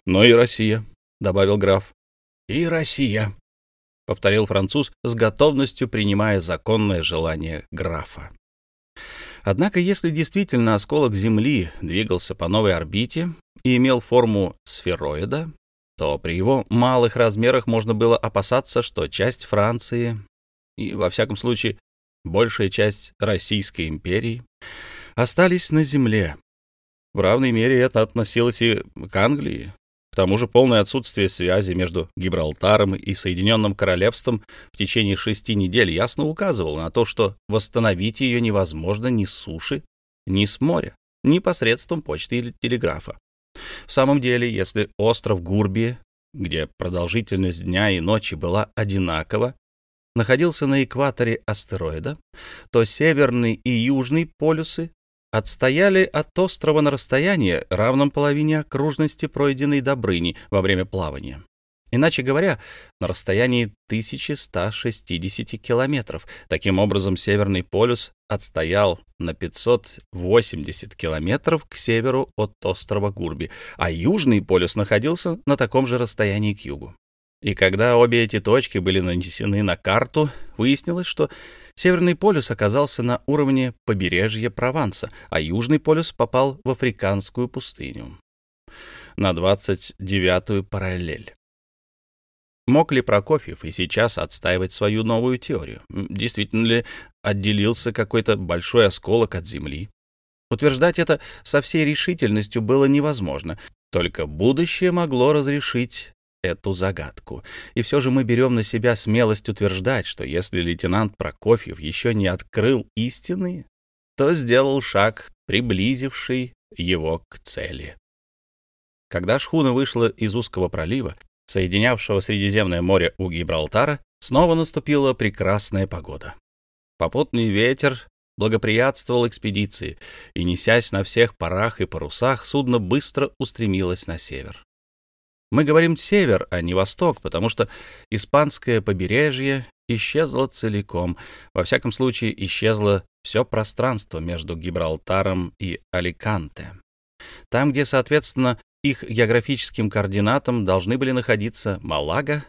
Но и Россия, — добавил граф. — И Россия, — повторил француз с готовностью, принимая законное желание графа. Однако, если действительно осколок Земли двигался по новой орбите и имел форму сфероида, то при его малых размерах можно было опасаться, что часть Франции и, во всяком случае, большая часть Российской империи остались на земле. В равной мере это относилось и к Англии. К тому же полное отсутствие связи между Гибралтаром и Соединенным Королевством в течение шести недель ясно указывало на то, что восстановить ее невозможно ни с суши, ни с моря, ни посредством почты или телеграфа. В самом деле, если остров Гурби, где продолжительность дня и ночи была одинакова, находился на экваторе астероида, то северный и южный полюсы отстояли от острова на расстоянии, равном половине окружности пройденной Добрыни во время плавания. Иначе говоря, на расстоянии 1160 километров. Таким образом, Северный полюс отстоял на 580 километров к северу от острова Гурби, а Южный полюс находился на таком же расстоянии к югу. И когда обе эти точки были нанесены на карту, выяснилось, что Северный полюс оказался на уровне побережья Прованса, а Южный полюс попал в Африканскую пустыню на 29-ю параллель. Мог ли Прокофьев и сейчас отстаивать свою новую теорию? Действительно ли отделился какой-то большой осколок от Земли? Утверждать это со всей решительностью было невозможно, только будущее могло разрешить эту загадку. И все же мы берем на себя смелость утверждать, что если лейтенант Прокофьев еще не открыл истины, то сделал шаг, приблизивший его к цели. Когда шхуна вышла из узкого пролива, соединявшего Средиземное море у Гибралтара, снова наступила прекрасная погода. Попутный ветер благоприятствовал экспедиции, и, несясь на всех парах и парусах, судно быстро устремилось на север. Мы говорим «север», а не «восток», потому что испанское побережье исчезло целиком. Во всяком случае, исчезло все пространство между Гибралтаром и Аликанте. Там, где, соответственно, их географическим координатам должны были находиться Малага,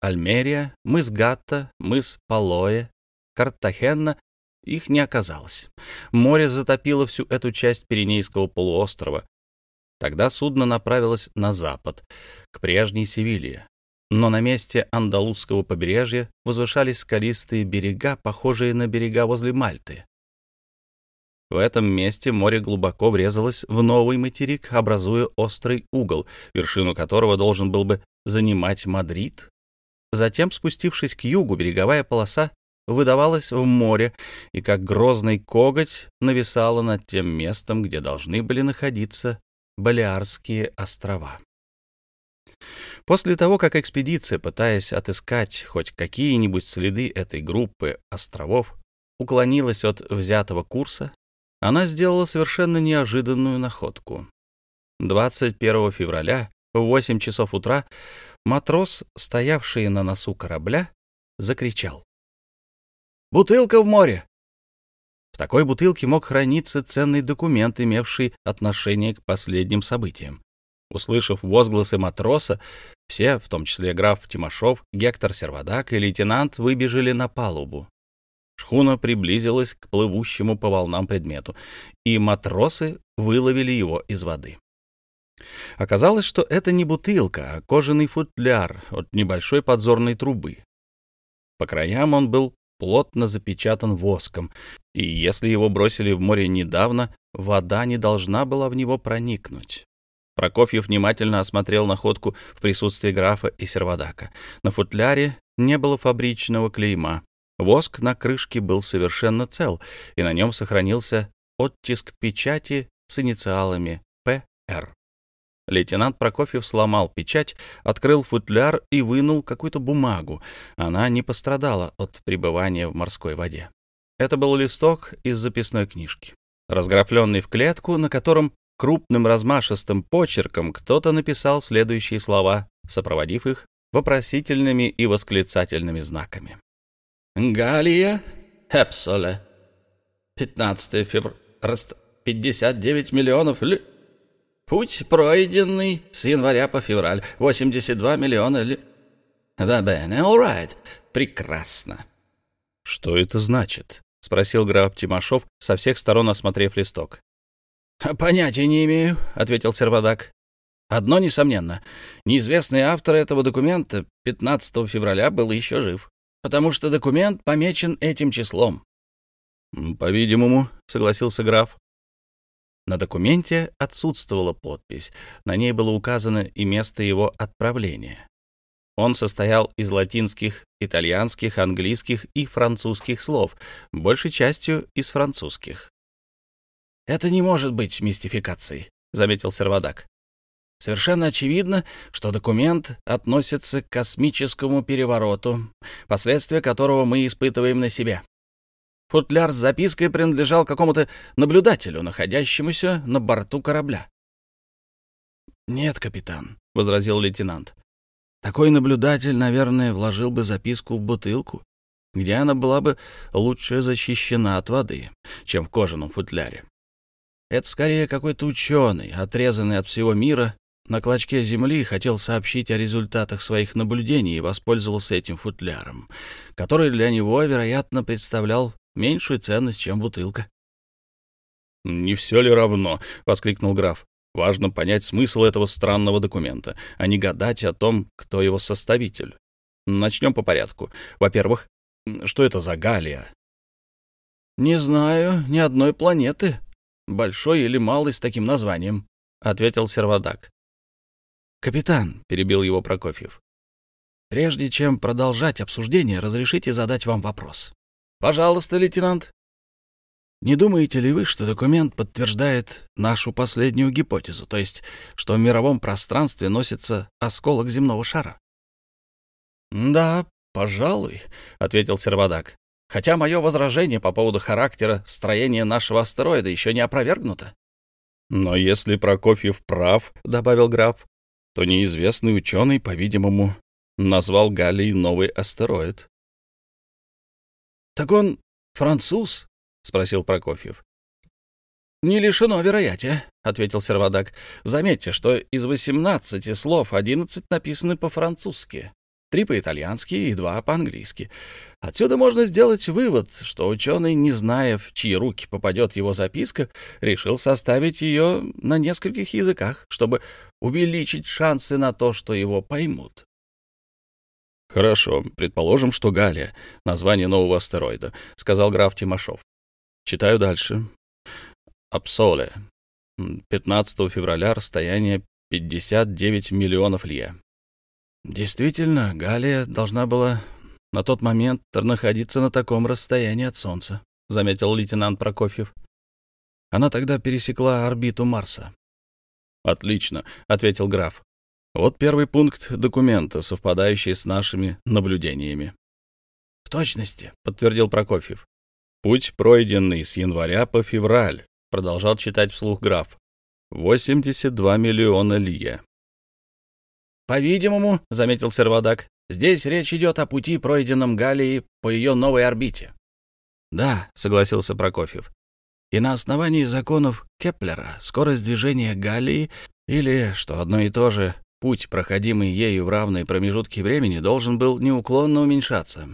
Альмерия, мыс Гатта, мыс Палоэ, Картахена, их не оказалось. Море затопило всю эту часть Пиренейского полуострова. Тогда судно направилось на запад, к прежней Севилье. Но на месте Андалузского побережья возвышались скалистые берега, похожие на берега возле Мальты. В этом месте море глубоко врезалось в новый материк, образуя острый угол, вершину которого должен был бы занимать Мадрид. Затем, спустившись к югу, береговая полоса выдавалась в море и, как грозный коготь, нависала над тем местом, где должны были находиться Балиарские острова. После того, как экспедиция, пытаясь отыскать хоть какие-нибудь следы этой группы островов, уклонилась от взятого курса, она сделала совершенно неожиданную находку. 21 февраля в 8 часов утра матрос, стоявший на носу корабля, закричал. «Бутылка в море!» В такой бутылке мог храниться ценный документ, имевший отношение к последним событиям. Услышав возгласы матроса, все, в том числе граф Тимошов, Гектор Сервадак и лейтенант, выбежали на палубу. Шхуна приблизилась к плывущему по волнам предмету, и матросы выловили его из воды. Оказалось, что это не бутылка, а кожаный футляр от небольшой подзорной трубы. По краям он был плотно запечатан воском, и если его бросили в море недавно, вода не должна была в него проникнуть. Прокофьев внимательно осмотрел находку в присутствии графа и сервадака. На футляре не было фабричного клейма, Воск на крышке был совершенно цел, и на нем сохранился оттиск печати с инициалами «ПР». Лейтенант Прокофьев сломал печать, открыл футляр и вынул какую-то бумагу. Она не пострадала от пребывания в морской воде. Это был листок из записной книжки, разграфленный в клетку, на котором крупным размашистым почерком кто-то написал следующие слова, сопроводив их вопросительными и восклицательными знаками. Галия Хепсоле. 15 февраля. 59 миллионов ли... Путь пройденный с января по февраль. 82 миллиона ли... Да, бене, all right. Прекрасно. Что это значит? — спросил граф Тимошов, со всех сторон осмотрев листок. — Понятия не имею, — ответил Сервадак. Одно несомненно. Неизвестный автор этого документа 15 февраля был еще жив, потому что документ помечен этим числом. «По-видимому», — согласился граф. На документе отсутствовала подпись. На ней было указано и место его отправления. Он состоял из латинских, итальянских, английских и французских слов, большей частью из французских. «Это не может быть мистификацией», — заметил Сервадак. Совершенно очевидно, что документ относится к космическому перевороту, последствия которого мы испытываем на себе. Футляр с запиской принадлежал какому-то наблюдателю, находящемуся на борту корабля. «Нет, капитан», — возразил лейтенант. «Такой наблюдатель, наверное, вложил бы записку в бутылку, где она была бы лучше защищена от воды, чем в кожаном футляре. Это скорее какой-то ученый, отрезанный от всего мира на клочке земли хотел сообщить о результатах своих наблюдений и воспользовался этим футляром, который для него, вероятно, представлял меньшую ценность, чем бутылка. «Не все ли равно?» — воскликнул граф. «Важно понять смысл этого странного документа, а не гадать о том, кто его составитель. Начнем по порядку. Во-первых, что это за Галия?» «Не знаю ни одной планеты, большой или малой с таким названием», — ответил Сервадак. «Капитан», — перебил его Прокофьев, — «прежде чем продолжать обсуждение, разрешите задать вам вопрос». «Пожалуйста, лейтенант». «Не думаете ли вы, что документ подтверждает нашу последнюю гипотезу, то есть, что в мировом пространстве носится осколок земного шара?» «Да, пожалуй», — ответил Сервадак. «Хотя мое возражение по поводу характера строения нашего астероида еще не опровергнуто». «Но если Прокофьев прав», — добавил граф, то неизвестный ученый, по-видимому, назвал Галлий новый астероид. «Так он француз?» — спросил Прокофьев. «Не лишено вероятия», — ответил Сервадак. «Заметьте, что из восемнадцати слов одиннадцать написаны по-французски три по-итальянски и два по-английски. Отсюда можно сделать вывод, что ученый, не зная, в чьи руки попадет его записка, решил составить ее на нескольких языках, чтобы увеличить шансы на то, что его поймут. «Хорошо, предположим, что Галия — название нового астероида», — сказал граф Тимошов. Читаю дальше. Апсоле. 15 февраля расстояние 59 миллионов лье. Действительно, Галия должна была на тот момент находиться на таком расстоянии от Солнца, заметил лейтенант Прокофьев. Она тогда пересекла орбиту Марса. Отлично, ответил граф. Вот первый пункт документа, совпадающий с нашими наблюдениями. В точности, подтвердил Прокофьев. Путь, пройденный с января по февраль, продолжал читать вслух граф. 82 миллиона лье. «По-видимому, — заметил Сервадак, — здесь речь идет о пути, пройденном Галией по ее новой орбите». «Да», — согласился Прокофьев. «И на основании законов Кеплера скорость движения Галлии, или, что одно и то же, путь, проходимый ею в равные промежутки времени, должен был неуклонно уменьшаться.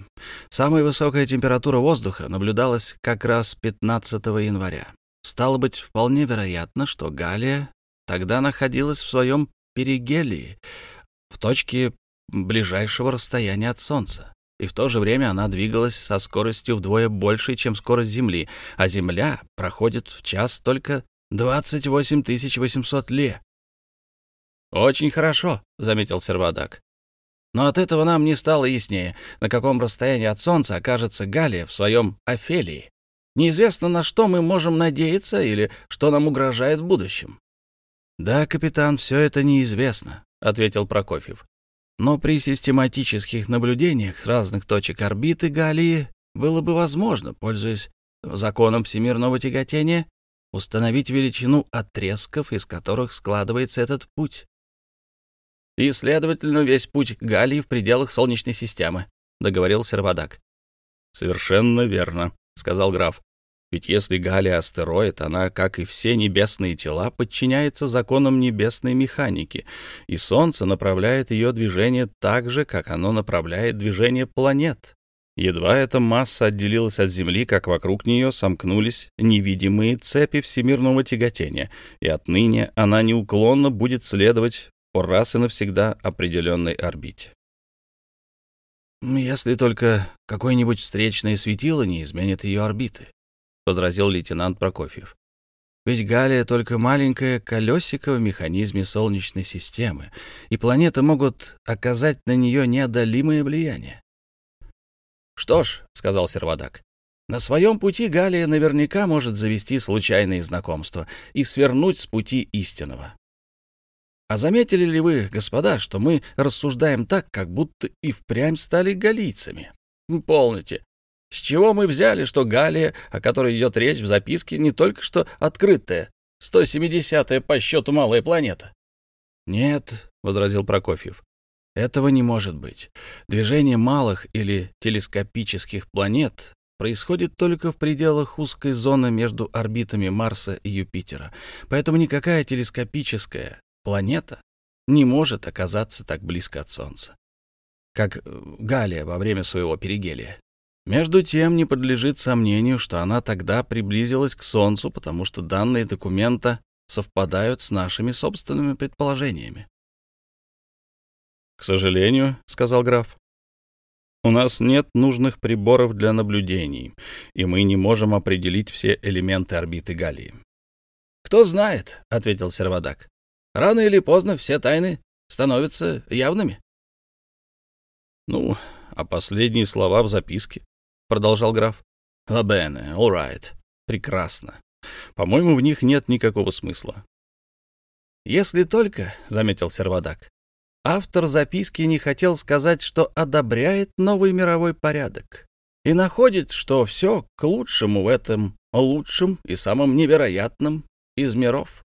Самая высокая температура воздуха наблюдалась как раз 15 января. Стало быть, вполне вероятно, что Галия тогда находилась в своем перигелии, в точке ближайшего расстояния от Солнца. И в то же время она двигалась со скоростью вдвое больше, чем скорость Земли, а Земля проходит в час только 28 800 ле. «Очень хорошо», — заметил Сервадак. «Но от этого нам не стало яснее, на каком расстоянии от Солнца окажется Галия в своем Офелии. Неизвестно, на что мы можем надеяться или что нам угрожает в будущем». «Да, капитан, все это неизвестно ответил Прокофьев. Но при систематических наблюдениях с разных точек орбиты Галии было бы возможно, пользуясь законом всемирного тяготения, установить величину отрезков, из которых складывается этот путь. И, следовательно, весь путь Галии в пределах Солнечной системы, — договорил Сервадак. — Совершенно верно, — сказал граф. Ведь если Галия астероид, она, как и все небесные тела, подчиняется законам небесной механики, и Солнце направляет ее движение так же, как оно направляет движение планет. Едва эта масса отделилась от Земли, как вокруг нее сомкнулись невидимые цепи всемирного тяготения, и отныне она неуклонно будет следовать по раз и навсегда определенной орбите. «Если только какое-нибудь встречное светило не изменит ее орбиты», — возразил лейтенант Прокофьев. «Ведь Галия — только маленькое колесико в механизме Солнечной системы, и планеты могут оказать на нее неодолимое влияние. «Что ж», — сказал Сервадак, — «на своем пути Галия наверняка может завести случайные знакомства и свернуть с пути истинного. А заметили ли вы, господа, что мы рассуждаем так, как будто и впрямь стали галийцами? Полните. С чего мы взяли, что Галия, о которой идет речь в записке, не только что открытая, 170-я по счету малая планета? Нет, — возразил Прокофьев, этого не может быть. Движение малых или телескопических планет происходит только в пределах узкой зоны между орбитами Марса и Юпитера. Поэтому никакая телескопическая планета не может оказаться так близко от Солнца, как Галия во время своего перигелия. Между тем, не подлежит сомнению, что она тогда приблизилась к Солнцу, потому что данные документа совпадают с нашими собственными предположениями. «К сожалению», — сказал граф, — «у нас нет нужных приборов для наблюдений, и мы не можем определить все элементы орбиты Галлии». «Кто знает», — ответил Сервадак. «Рано или поздно все тайны становятся явными». «Ну, а последние слова в записке», — продолжал граф. «Лабене, all right. Прекрасно. По-моему, в них нет никакого смысла». «Если только», — заметил Сервадак, Автор записки не хотел сказать, что одобряет новый мировой порядок и находит, что все к лучшему в этом лучшем и самом невероятном из миров.